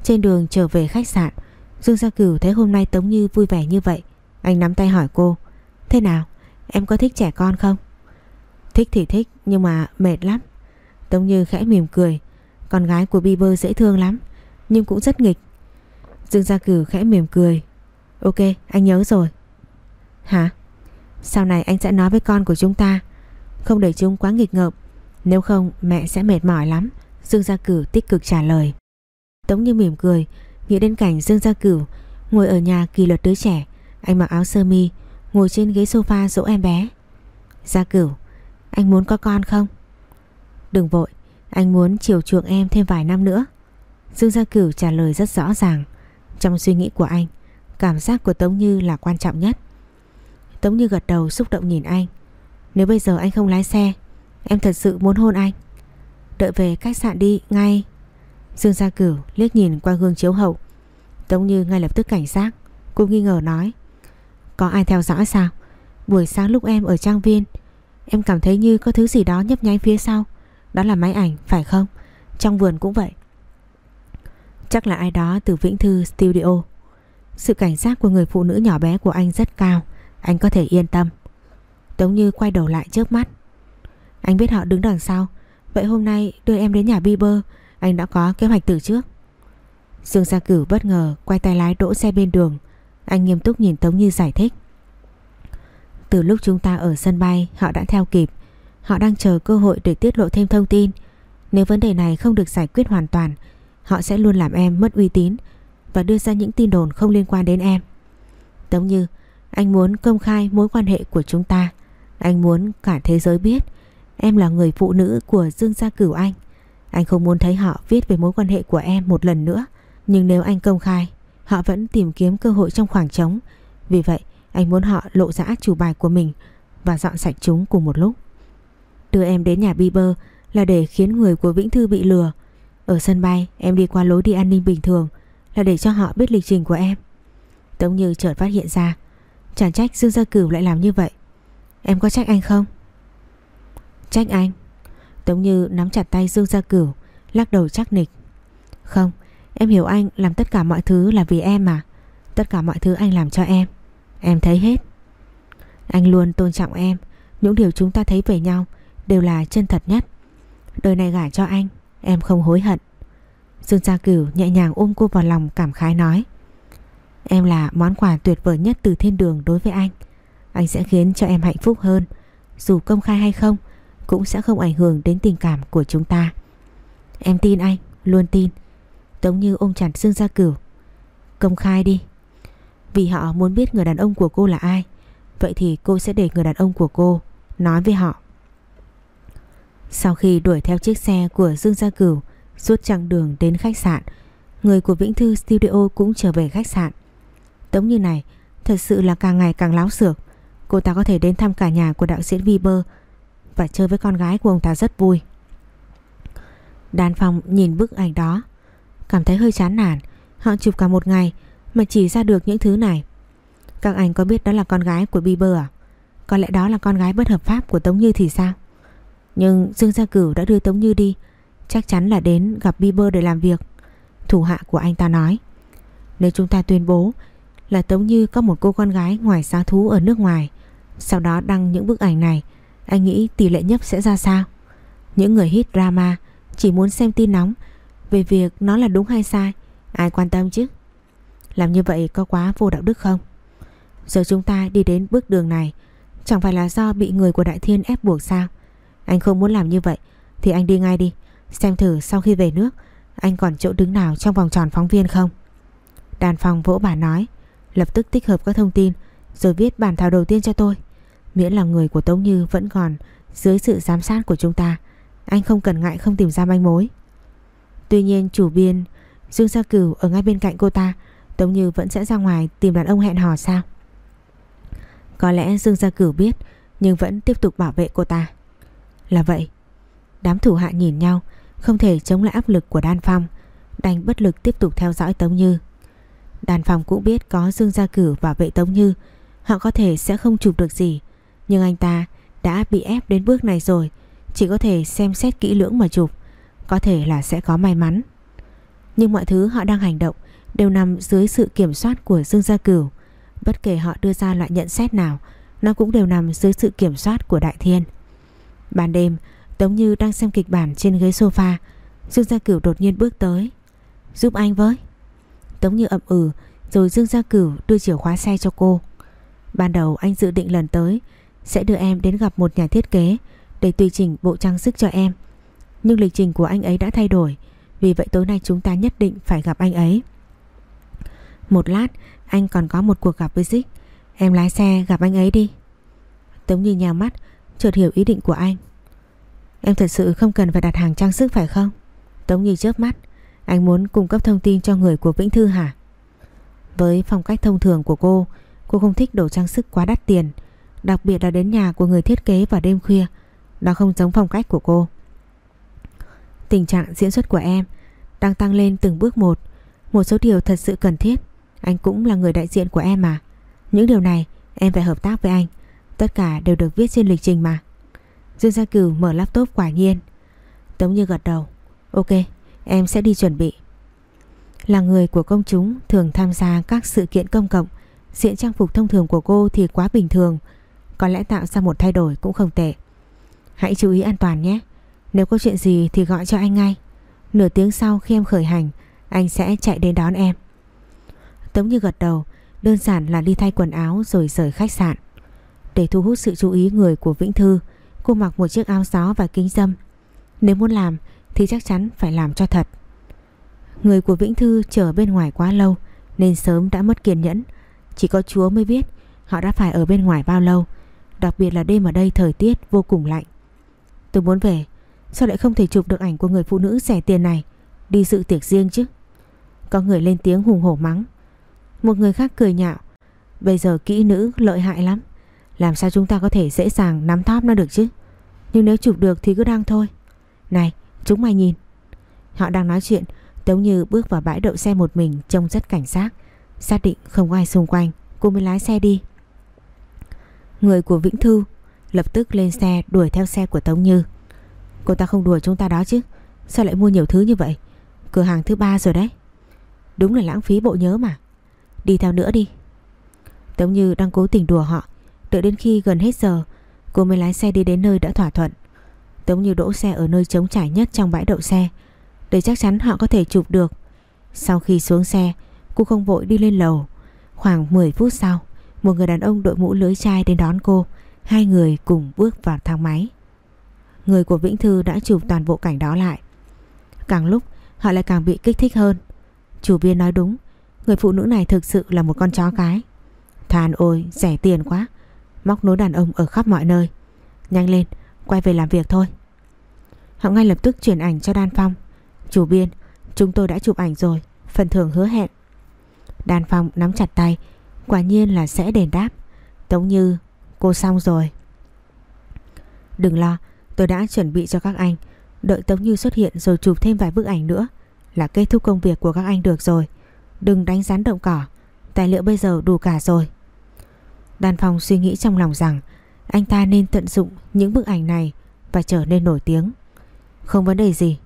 Trên đường trở về khách sạn, Dương Gia Cửu thấy hôm nay Tống Như vui vẻ như vậy. Anh nắm tay hỏi cô, Thế nào? Em có thích trẻ con không? Thích thì thích, nhưng mà mệt lắm. Tống Như khẽ mỉm cười, Con gái của Bieber dễ thương lắm, Nhưng cũng rất nghịch. Dương Gia Cửu khẽ mỉm cười, Ok, anh nhớ rồi. Hả? Sau này anh sẽ nói với con của chúng ta, Không để chúng quá nghịch ngợm, Nếu không mẹ sẽ mệt mỏi lắm. Dương Gia Cửu tích cực trả lời. Tống Như mỉm cười, Nghĩ đến cảnh Dương Gia Cửu Ngồi ở nhà kỳ luật đứa trẻ anh mặc áo sơ mi, Ngồi trên ghế sofa dỗ em bé. Gia Cửu, Anh muốn có con không? Đừng vội, Anh muốn chiều chuộng em thêm vài năm nữa. Dương Gia Cửu trả lời rất rõ ràng. Trong suy nghĩ của anh, Cảm giác của Tống Như là quan trọng nhất. Tống Như gật đầu xúc động nhìn anh. Nếu bây giờ anh không lái xe, Em thật sự muốn hôn anh. Đợi về khách sạn đi, ngay. Dương Gia Cửu liếc nhìn qua gương chiếu hậu. Tống Như ngay lập tức cảnh giác, Cô nghi ngờ nói. Có ai theo dõi sao? Buổi sáng lúc em ở trang viên, Em cảm thấy như có thứ gì đó nhấp nháy phía sau. Đó là máy ảnh, phải không? Trong vườn cũng vậy. Chắc là ai đó từ Vĩnh Thư Studio. Sự cảnh giác của người phụ nữ nhỏ bé của anh rất cao. Anh có thể yên tâm. Tống Như quay đầu lại trước mắt. Anh biết họ đứng đằng sau. Vậy hôm nay đưa em đến nhà Bieber. Anh đã có kế hoạch từ trước. Dương Gia Cửu bất ngờ quay tay lái đỗ xe bên đường. Anh nghiêm túc nhìn Tống Như giải thích. Từ lúc chúng ta ở sân bay, Họ đã theo kịp. Họ đang chờ cơ hội để tiết lộ thêm thông tin. Nếu vấn đề này không được giải quyết hoàn toàn, Họ sẽ luôn làm em mất uy tín Và đưa ra những tin đồn không liên quan đến em. Tống Như, Anh muốn công khai mối quan hệ của chúng ta. Anh muốn cả thế giới biết, Em là người phụ nữ của Dương Gia Cửu Anh. Anh không muốn thấy họ viết về mối quan hệ của em một lần nữa, Nhưng nếu anh công khai Họ vẫn tìm kiếm cơ hội trong khoảng trống. Vì vậy, anh muốn họ lộ ra chủ bài của mình Và dọn sạch chúng cùng một lúc. Đưa em đến nhà Bieber Là để khiến người của Vĩnh Thư bị lừa. Ở sân bay, em đi qua lối đi an ninh bình thường Là để cho họ biết lịch trình của em. Tống Như chợt phát hiện ra, Chẳng trách Dương Gia Cửu lại làm như vậy. Em có trách anh không? Trách anh? Tống Như nắm chặt tay Dương Gia Cửu, Lắc đầu chắc nịch. Không em hiểu anh làm tất cả mọi thứ là vì em mà. Tất cả mọi thứ anh làm cho em. Em thấy hết. Anh luôn tôn trọng em. Những điều chúng ta thấy về nhau Đều là chân thật nhất. Đời này gả cho anh Em không hối hận. Dương Gia Cửu nhẹ nhàng ôm cô vào lòng cảm khái nói Em là món quà tuyệt vời nhất từ thiên đường đối với anh. Anh sẽ khiến cho em hạnh phúc hơn. Dù công khai hay không cũng sẽ không ảnh hưởng đến tình cảm của chúng ta. Em tin anh, luôn tin. Tống Như ôm chặt Dương Gia Cửu. Công khai đi. Vì họ muốn biết người đàn ông của cô là ai, Vậy thì cô sẽ để người đàn ông của cô Nói với họ Sau khi đuổi theo chiếc xe của Dương Gia Cửu Suốt chặng đường đến khách sạn, Người của Vĩnh Thư Studio cũng trở về khách sạn Tống như này, Thật sự là càng ngày càng láo xược Cô ta có thể đến thăm cả nhà của đạo diễn Viber Và chơi với con gái của ông ta rất vui Đàn phòng nhìn bức ảnh đó Cảm thấy hơi chán nản. Họ chụp cả một ngày Mà chỉ ra được những thứ này. Các anh có biết đó là con gái của Bieber à? Có lẽ đó là con gái bất hợp pháp của Tống Như thì sao? Nhưng Dương Gia Cửu đã đưa Tống Như đi. Chắc chắn là đến gặp Bieber để làm việc. Thủ hạ của anh ta nói. Nếu chúng ta tuyên bố Là Tống Như có một cô con gái ngoài xa thú ở nước ngoài, Sau đó đăng những bức ảnh này, Anh nghĩ tỷ lệ nhấp sẽ ra sao? Những người hit drama Chỉ muốn xem tin nóng về việc nó là đúng hay sai, Ai quan tâm chứ? Làm như vậy có quá vô đạo đức không? Giờ chúng ta đi đến bước đường này, Chẳng phải là do bị người của Đại Thiên ép buộc sao? Anh không muốn làm như vậy, Thì anh đi ngay đi, Xem thử sau khi về nước, Anh còn chỗ đứng nào trong vòng tròn phóng viên không? Đàn phòng vỗ bà nói, Lập tức tích hợp các thông tin, Rồi viết bản thảo đầu tiên cho tôi. Miễn là người của Tống Như vẫn còn Dưới sự giám sát của chúng ta, Anh không cần ngại không tìm ra manh mối. Tuy nhiên chủ biên, Dương Gia Cửu ở ngay bên cạnh cô ta, Tống Như vẫn sẽ ra ngoài tìm đàn ông hẹn hò sao? Có lẽ Dương Gia Cửu biết, Nhưng vẫn tiếp tục bảo vệ cô ta. Là vậy, Đám thủ hạ nhìn nhau, Không thể chống lại áp lực của Đan Phong, Đành bất lực tiếp tục theo dõi Tống Như. Đan Phong cũng biết có Dương Gia Cửu bảo vệ Tống Như, Họ có thể sẽ không chụp được gì, Nhưng anh ta đã bị ép đến bước này rồi, Chỉ có thể xem xét kỹ lưỡng mà chụp. Có thể là sẽ có may mắn nhưng mọi thứ họ đang hành động đều nằm dưới sự kiểm soát của Dương Gia Cửu. Bất kể họ đưa ra loại nhận xét nào, nó cũng đều nằm dưới sự kiểm soát của Đại Thiên. Ban đêm, Tống Như đang xem kịch bản trên ghế sofa. Dương Gia Cửu đột nhiên bước tới. Giúp anh với. Tống Như ậm ừ, rồi Dương Gia Cửu đưa chìa khóa xe cho cô. Ban đầu anh dự định lần tới sẽ đưa em đến gặp một nhà thiết kế để tùy chỉnh bộ trang sức cho em. Nhưng lịch trình của anh ấy đã thay đổi. Vì vậy tối nay chúng ta nhất định phải gặp anh ấy. Một lát, Anh còn có một cuộc gặp với Dích Em lái xe gặp anh ấy đi. Tống Như nhào mắt, Chợt hiểu ý định của anh. Em thật sự không cần phải đặt hàng trang sức phải không? Tống Như chớp mắt. Anh muốn cung cấp thông tin cho người của Vĩnh Thư hả? Với phong cách thông thường của cô Cô không thích đồ trang sức quá đắt tiền. Đặc biệt là đến nhà của người thiết kế vào đêm khuya. Đó không giống phong cách của cô. Tình trạng diễn xuất của em đang tăng lên từng bước một. Một số điều thật sự cần thiết. Anh cũng là người đại diện của em mà. Những điều này em phải hợp tác với anh. Tất cả đều được viết trên lịch trình mà. Dương Gia Cửu mở laptop quả nhiên. Tống Như gật đầu. Ok, em sẽ đi chuẩn bị. Là người của công chúng thường tham gia các sự kiện công cộng. Diện trang phục thông thường của cô thì quá bình thường. Có lẽ tạo ra một thay đổi cũng không tệ. Hãy chú ý an toàn nhé. Nếu có chuyện gì thì gọi cho anh ngay. Nửa tiếng sau khi em khởi hành, Anh sẽ chạy đến đón em. Tống như gật đầu, Đơn giản là đi thay quần áo rồi rời khách sạn. Để thu hút sự chú ý người của Vĩnh Thư, Cô mặc một chiếc áo gió và kính dâm. Nếu muốn làm Thì chắc chắn phải làm cho thật. Người của Vĩnh Thư chờ bên ngoài quá lâu, Nên sớm đã mất kiên nhẫn. Chỉ có Chúa mới biết Họ đã phải ở bên ngoài bao lâu. Đặc biệt là đêm ở đây thời tiết vô cùng lạnh. Tôi muốn về Sao lại không thể chụp được ảnh của người phụ nữ rẻ tiền này? Đi dự tiệc riêng chứ. Có người lên tiếng hùng hổ mắng. Một người khác cười nhạo. Bây giờ kỹ nữ lợi hại lắm. Làm sao chúng ta có thể dễ dàng nắm thóp nó được chứ? Nhưng nếu chụp được thì cứ đăng thôi. Này, chúng mày nhìn. Họ đang nói chuyện, Tống Như bước vào bãi đậu xe một mình Trông rất cảnh giác. Xác định không có ai xung quanh, Cô mới lái xe đi. Người của Vĩnh Thư Lập tức lên xe đuổi theo xe của Tống Như. Cô ta không đùa chúng ta đó chứ. Sao lại mua nhiều thứ như vậy? Cửa hàng thứ ba rồi đấy. Đúng là lãng phí bộ nhớ mà. Đi theo nữa đi. Tống Như đang cố tình đùa họ, Đợi đến khi gần hết giờ, Cô mới lái xe đi đến nơi đã thỏa thuận. Tống Như đỗ xe ở nơi trống trải nhất trong bãi đậu xe, Để chắc chắn họ có thể chụp được. Sau khi xuống xe, Cô không vội đi lên lầu. Khoảng 10 phút sau, Một người đàn ông đội mũ lưới chai đến đón cô. Hai người cùng bước vào thang máy. Người của Vĩnh Thư đã chụp toàn bộ cảnh đó lại. Càng lúc, họ lại càng bị kích thích hơn. Chủ biên nói đúng, Người phụ nữ này thực sự là một con chó cái. Than ôi, rẻ tiền quá. Móc nối đàn ông ở khắp mọi nơi. Nhanh lên, quay về làm việc thôi. Họ ngay lập tức chuyển ảnh cho Đan Phong. Chủ biên Chúng tôi đã chụp ảnh rồi, Phần thưởng hứa hẹn. Đan Phong nắm chặt tay, Quả nhiên là sẽ đền đáp. Tống Như, cô xong rồi. Đừng lo Tôi đã chuẩn bị cho các anh. Đợi Tống Như xuất hiện rồi chụp thêm vài bức ảnh nữa Là kết thúc công việc của các anh được rồi. Đừng đánh rắn động cỏ, Tài liệu bây giờ đủ cả rồi. Đàn Phong suy nghĩ trong lòng rằng Anh ta nên tận dụng những bức ảnh này Và trở nên nổi tiếng. Không vấn đề gì.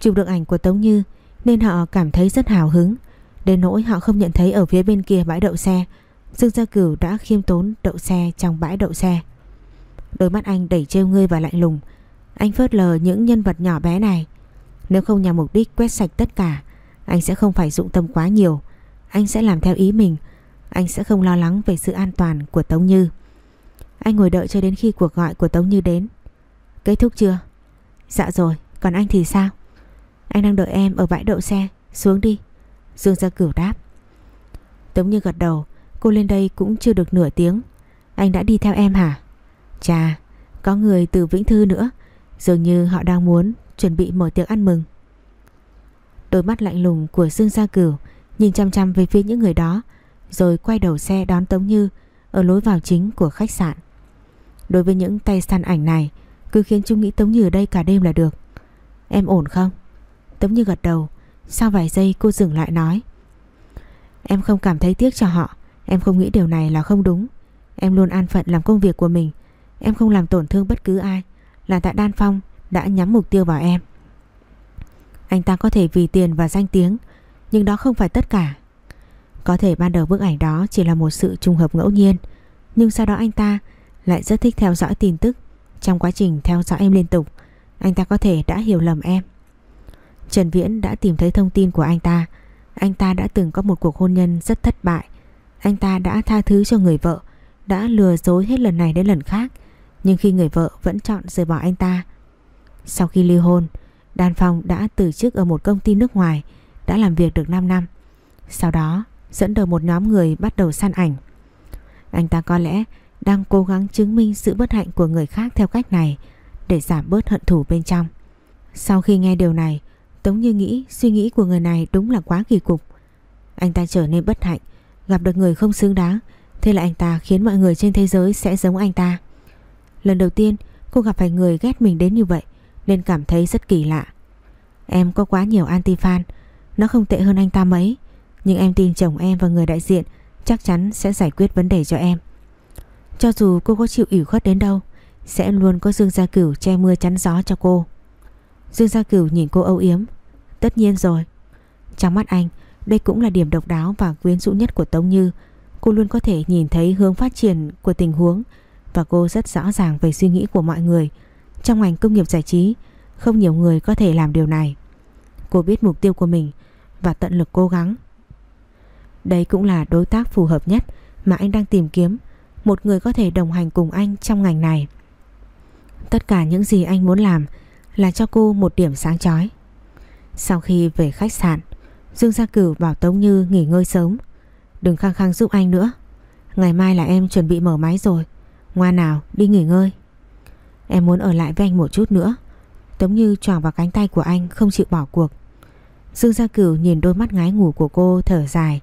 Chụp được ảnh của Tống Như Nên họ cảm thấy rất hào hứng. Đến nỗi họ không nhận thấy ở phía bên kia bãi đậu xe, Dương Gia Cửu đã khiêm tốn đậu xe trong bãi đậu xe. Đôi mắt anh đẩy trêu ngươi và lạnh lùng. Anh phớt lờ những nhân vật nhỏ bé này. Nếu không nhằm mục đích quét sạch tất cả Anh sẽ không phải dụng tâm quá nhiều. Anh sẽ làm theo ý mình. Anh sẽ không lo lắng về sự an toàn của Tống Như. Anh ngồi đợi cho đến khi cuộc gọi của Tống Như đến. Kết thúc chưa? Dạ rồi, còn anh thì sao? Anh đang đợi em ở bãi đậu xe. Xuống đi. Dương Gia Cửu đáp. Tống Như gật đầu. Cô lên đây cũng chưa được nửa tiếng. Anh đã đi theo em hả? Chà, có người từ Vĩnh Thư nữa. Dường như họ đang muốn chuẩn bị mở tiệc ăn mừng. Đôi mắt lạnh lùng của Dương Gia Cửu Nhìn chăm chăm về phía những người đó, Rồi quay đầu xe đón Tống Như Ở lối vào chính của khách sạn. Đối với những tay săn ảnh này, Cứ khiến chúng nghĩ Tống Như ở đây cả đêm là được. Em ổn không? Tống Như gật đầu, Sau vài giây cô dừng lại nói. Em không cảm thấy tiếc cho họ, Em không nghĩ điều này là không đúng. Em luôn an phận làm công việc của mình Em không làm tổn thương bất cứ ai, Là tại Đan Phong đã nhắm mục tiêu vào em. Anh ta có thể vì tiền và danh tiếng, Nhưng đó không phải tất cả. Có thể ban đầu bức ảnh đó chỉ là một sự trùng hợp ngẫu nhiên, Nhưng sau đó anh ta lại rất thích theo dõi tin tức. Trong quá trình theo dõi em liên tục, Anh ta có thể đã hiểu lầm em. Trần Viễn đã tìm thấy thông tin của anh ta. Anh ta đã từng có một cuộc hôn nhân rất thất bại. Anh ta đã tha thứ cho người vợ, Đã lừa dối hết lần này đến lần khác. Nhưng khi người vợ vẫn chọn rời bỏ anh ta, Sau khi ly hôn, Đan Phong đã từ chức ở một công ty nước ngoài, Đã làm việc được 5 năm. Sau đó, dẫn đầu một nhóm người bắt đầu săn ảnh. Anh ta có lẽ đang cố gắng chứng minh sự bất hạnh của người khác theo cách này Để giảm bớt hận thù bên trong. Sau khi nghe điều này, Tống Như nghĩ suy nghĩ của người này đúng là quá kỳ cục. Anh ta trở nên bất hạnh, Gặp được người không xứng đáng, Thế là anh ta khiến mọi người trên thế giới sẽ giống anh ta. Lần đầu tiên, cô gặp phải người ghét mình đến như vậy, Nên cảm thấy rất kỳ lạ. Em có quá nhiều anti-fan, Nó không tệ hơn anh ta mấy, Nhưng em tin chồng em và người đại diện Chắc chắn sẽ giải quyết vấn đề cho em. Cho dù cô có chịu ủy khuất đến đâu, Sẽ luôn có Dương Gia Cửu che mưa chắn gió cho cô. Dương Gia Cửu nhìn cô âu yếm, Tất nhiên rồi. Trong mắt anh, đây cũng là điểm độc đáo và quyến rũ nhất của Tống Như. Cô luôn có thể nhìn thấy hướng phát triển của tình huống và cô rất rõ ràng về suy nghĩ của mọi người. Trong ngành công nghiệp giải trí, Không nhiều người có thể làm điều này. Cô biết mục tiêu của mình Và tận lực cố gắng. Đây cũng là đối tác phù hợp nhất Mà anh đang tìm kiếm. Một người có thể đồng hành cùng anh trong ngành này. Tất cả những gì anh muốn làm Là cho cô một điểm sáng chói. Sau khi về khách sạn, Dương Gia Cửu bảo Tống Như nghỉ ngơi sớm. Đừng khăng khăng giúp anh nữa. Ngày mai là em chuẩn bị mở máy rồi. Ngoan nào, đi nghỉ ngơi. Em muốn ở lại với anh một chút nữa. Tống Như tròn vào cánh tay của anh Không chịu bỏ cuộc. Dương Gia Cửu nhìn đôi mắt ngái ngủ của cô thở dài.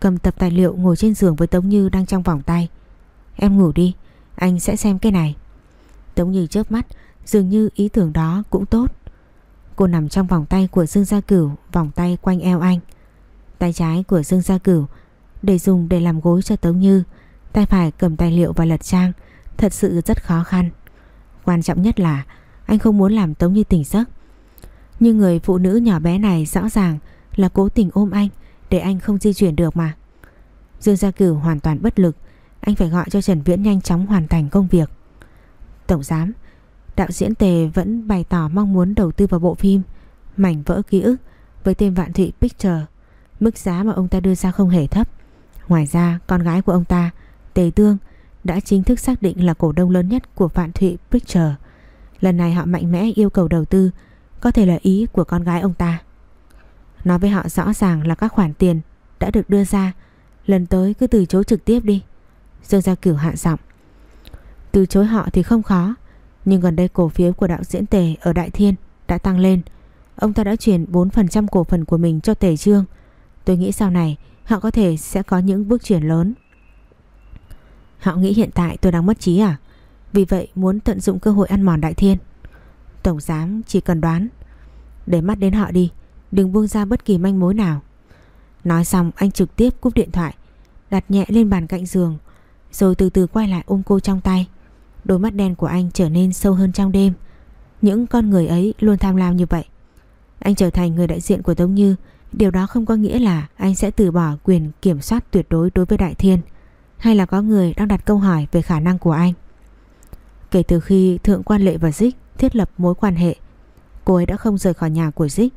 Cầm tập tài liệu ngồi trên giường với Tống Như đang trong vòng tay. Em ngủ đi, Anh sẽ xem cái này. Tống Như chớp mắt, Dường như ý tưởng đó cũng tốt. Cô nằm trong vòng tay của Dương Gia Cửu, Vòng tay quanh eo anh. Tay trái của Dương Gia Cửu, Để dùng để làm gối cho Tống Như. Tay phải cầm tài liệu và lật trang Thật sự rất khó khăn Quan trọng nhất là Anh không muốn làm Tống Như tỉnh giấc Nhưng người phụ nữ nhỏ bé này rõ ràng Là cố tình ôm anh Để anh không di chuyển được mà Dương Gia Cửu hoàn toàn bất lực Anh phải gọi cho Trần Viễn nhanh chóng hoàn thành công việc Tổng giám Đạo diễn Tề vẫn bày tỏ mong muốn đầu tư vào bộ phim Mảnh vỡ ký ức với tên Vạn Thụy Picture. Mức giá mà ông ta đưa ra không hề thấp. Ngoài ra, con gái của ông ta, Tề Tương, đã chính thức xác định là cổ đông lớn nhất của Vạn Thụy Picture. Lần này họ mạnh mẽ yêu cầu đầu tư, có thể là ý của con gái ông ta. Nói với họ rõ ràng là các khoản tiền đã được đưa ra Lần tới cứ từ chối trực tiếp đi. Dương Gia Cửu hạ giọng. Từ chối họ thì không khó Nhưng gần đây cổ phiếu của đạo diễn Tề ở Đại Thiên đã tăng lên. Ông ta đã chuyển 4% cổ phần của mình cho Tề Trương. Tôi nghĩ sau này họ có thể sẽ có những bước chuyển lớn. Họ nghĩ hiện tại tôi đang mất trí à? Vì vậy muốn tận dụng cơ hội ăn mòn Đại Thiên. Tổng giám chỉ cần đoán. Để mắt đến họ đi, Đừng buông ra bất kỳ manh mối nào. Nói xong, anh trực tiếp cúp điện thoại, Đặt nhẹ lên bàn cạnh giường, Rồi từ từ quay lại ôm cô trong tay. Đôi mắt đen của anh trở nên sâu hơn trong đêm. Những con người ấy luôn tham lam như vậy. Anh trở thành người đại diện của Tống Như. Điều đó không có nghĩa là anh sẽ từ bỏ quyền kiểm soát tuyệt đối đối với Đại Thiên. Hay là có người đang đặt câu hỏi về khả năng của anh? Kể từ khi Thượng Quan Lệ và Dích thiết lập mối quan hệ, Cô ấy đã không rời khỏi nhà của Dích,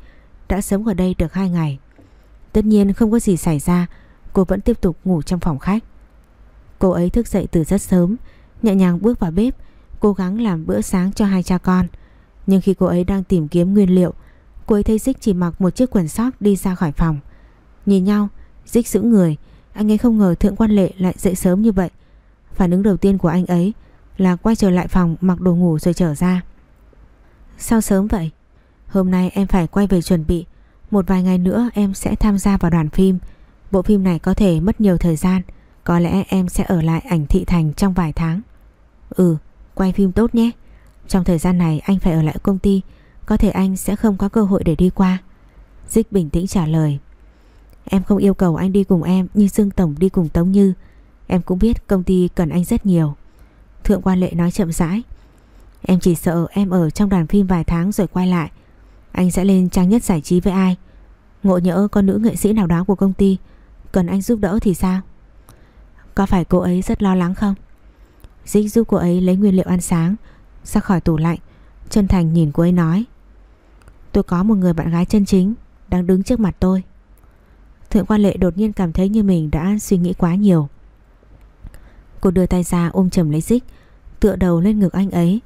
Đã sống ở đây được 2 ngày. Tất nhiên không có gì xảy ra, Cô vẫn tiếp tục ngủ trong phòng khách. Cô ấy thức dậy từ rất sớm, Nhẹ nhàng bước vào bếp, Cố gắng làm bữa sáng cho hai cha con. Nhưng khi cô ấy đang tìm kiếm nguyên liệu, Cô ấy thấy Dích chỉ mặc một chiếc quần sóc đi ra khỏi phòng. Nhìn nhau, Dích giữ người anh ấy không ngờ Thượng Quan Lệ lại dậy sớm như vậy. Phản ứng đầu tiên của anh ấy Là quay trở lại phòng mặc đồ ngủ rồi trở ra. Sao sớm vậy? Hôm nay em phải quay về chuẩn bị. Một vài ngày nữa em sẽ tham gia vào đoàn phim. Bộ phim này có thể mất nhiều thời gian. Có lẽ em sẽ ở lại ảnh thị thành trong vài tháng. Ừ Quay phim tốt nhé. Trong thời gian này anh phải ở lại công ty. Có thể anh sẽ không có cơ hội để đi qua. Dích bình tĩnh trả lời. Em không yêu cầu anh đi cùng em Như Dương Tổng đi cùng Tống Như. Em cũng biết công ty cần anh rất nhiều. Thượng quan lệ nói chậm rãi. Em chỉ sợ em ở trong đoàn phim vài tháng rồi quay lại. Anh sẽ lên trang nhất giải trí với ai? Ngộ nhỡ con nữ nghệ sĩ nào đó của công ty, Cần anh giúp đỡ thì sao? Có phải cô ấy rất lo lắng không? Dích giúp cô ấy lấy nguyên liệu ăn sáng, Ra khỏi tủ lạnh. Chân thành nhìn cô ấy nói. Tôi có một người bạn gái chân chính Đang đứng trước mặt tôi. Thượng quan lệ đột nhiên cảm thấy như mình đã suy nghĩ quá nhiều. Cô đưa tay ra ôm chầm lấy Dích, Tựa đầu lên ngực anh ấy,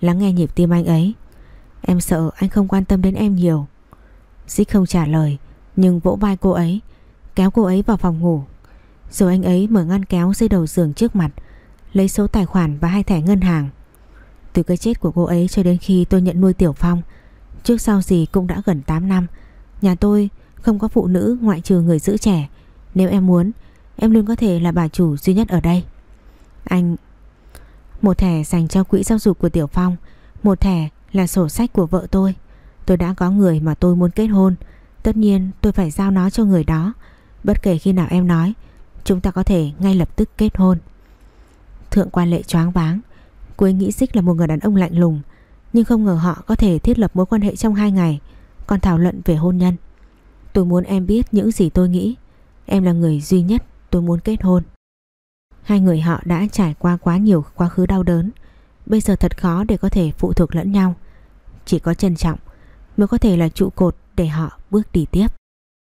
Lắng nghe nhịp tim anh ấy. Em sợ anh không quan tâm đến em nhiều. Dích không trả lời, Nhưng vỗ vai cô ấy, Kéo cô ấy vào phòng ngủ. Rồi anh ấy mở ngăn kéo dưới đầu giường trước mặt, Lấy số tài khoản và hai thẻ ngân hàng. Từ cái chết của cô ấy cho đến khi tôi nhận nuôi Tiểu Phong, Trước sau gì cũng đã gần 8 năm, Nhà tôi không có phụ nữ, ngoại trừ người giữ trẻ. Nếu em muốn, Em luôn có thể là bà chủ duy nhất ở đây. Anh, Một thẻ dành cho quỹ giáo dục của Tiểu Phong, Một thẻ là sổ sách của vợ tôi. Tôi đã có người mà tôi muốn kết hôn. Tất nhiên, tôi phải giao nó cho người đó. Bất kể khi nào em nói, Chúng ta có thể ngay lập tức kết hôn. Thượng quan lệ choáng váng. Cô ấy nghĩ Xích là một người đàn ông lạnh lùng, Nhưng không ngờ họ có thể thiết lập mối quan hệ trong hai ngày, Còn thảo luận về hôn nhân. Tôi muốn em biết những gì tôi nghĩ. Em là người duy nhất tôi muốn kết hôn. Hai người họ đã trải qua quá nhiều quá khứ đau đớn. Bây giờ thật khó để có thể phụ thuộc lẫn nhau. Chỉ có trân trọng Mới có thể là trụ cột để họ bước đi tiếp.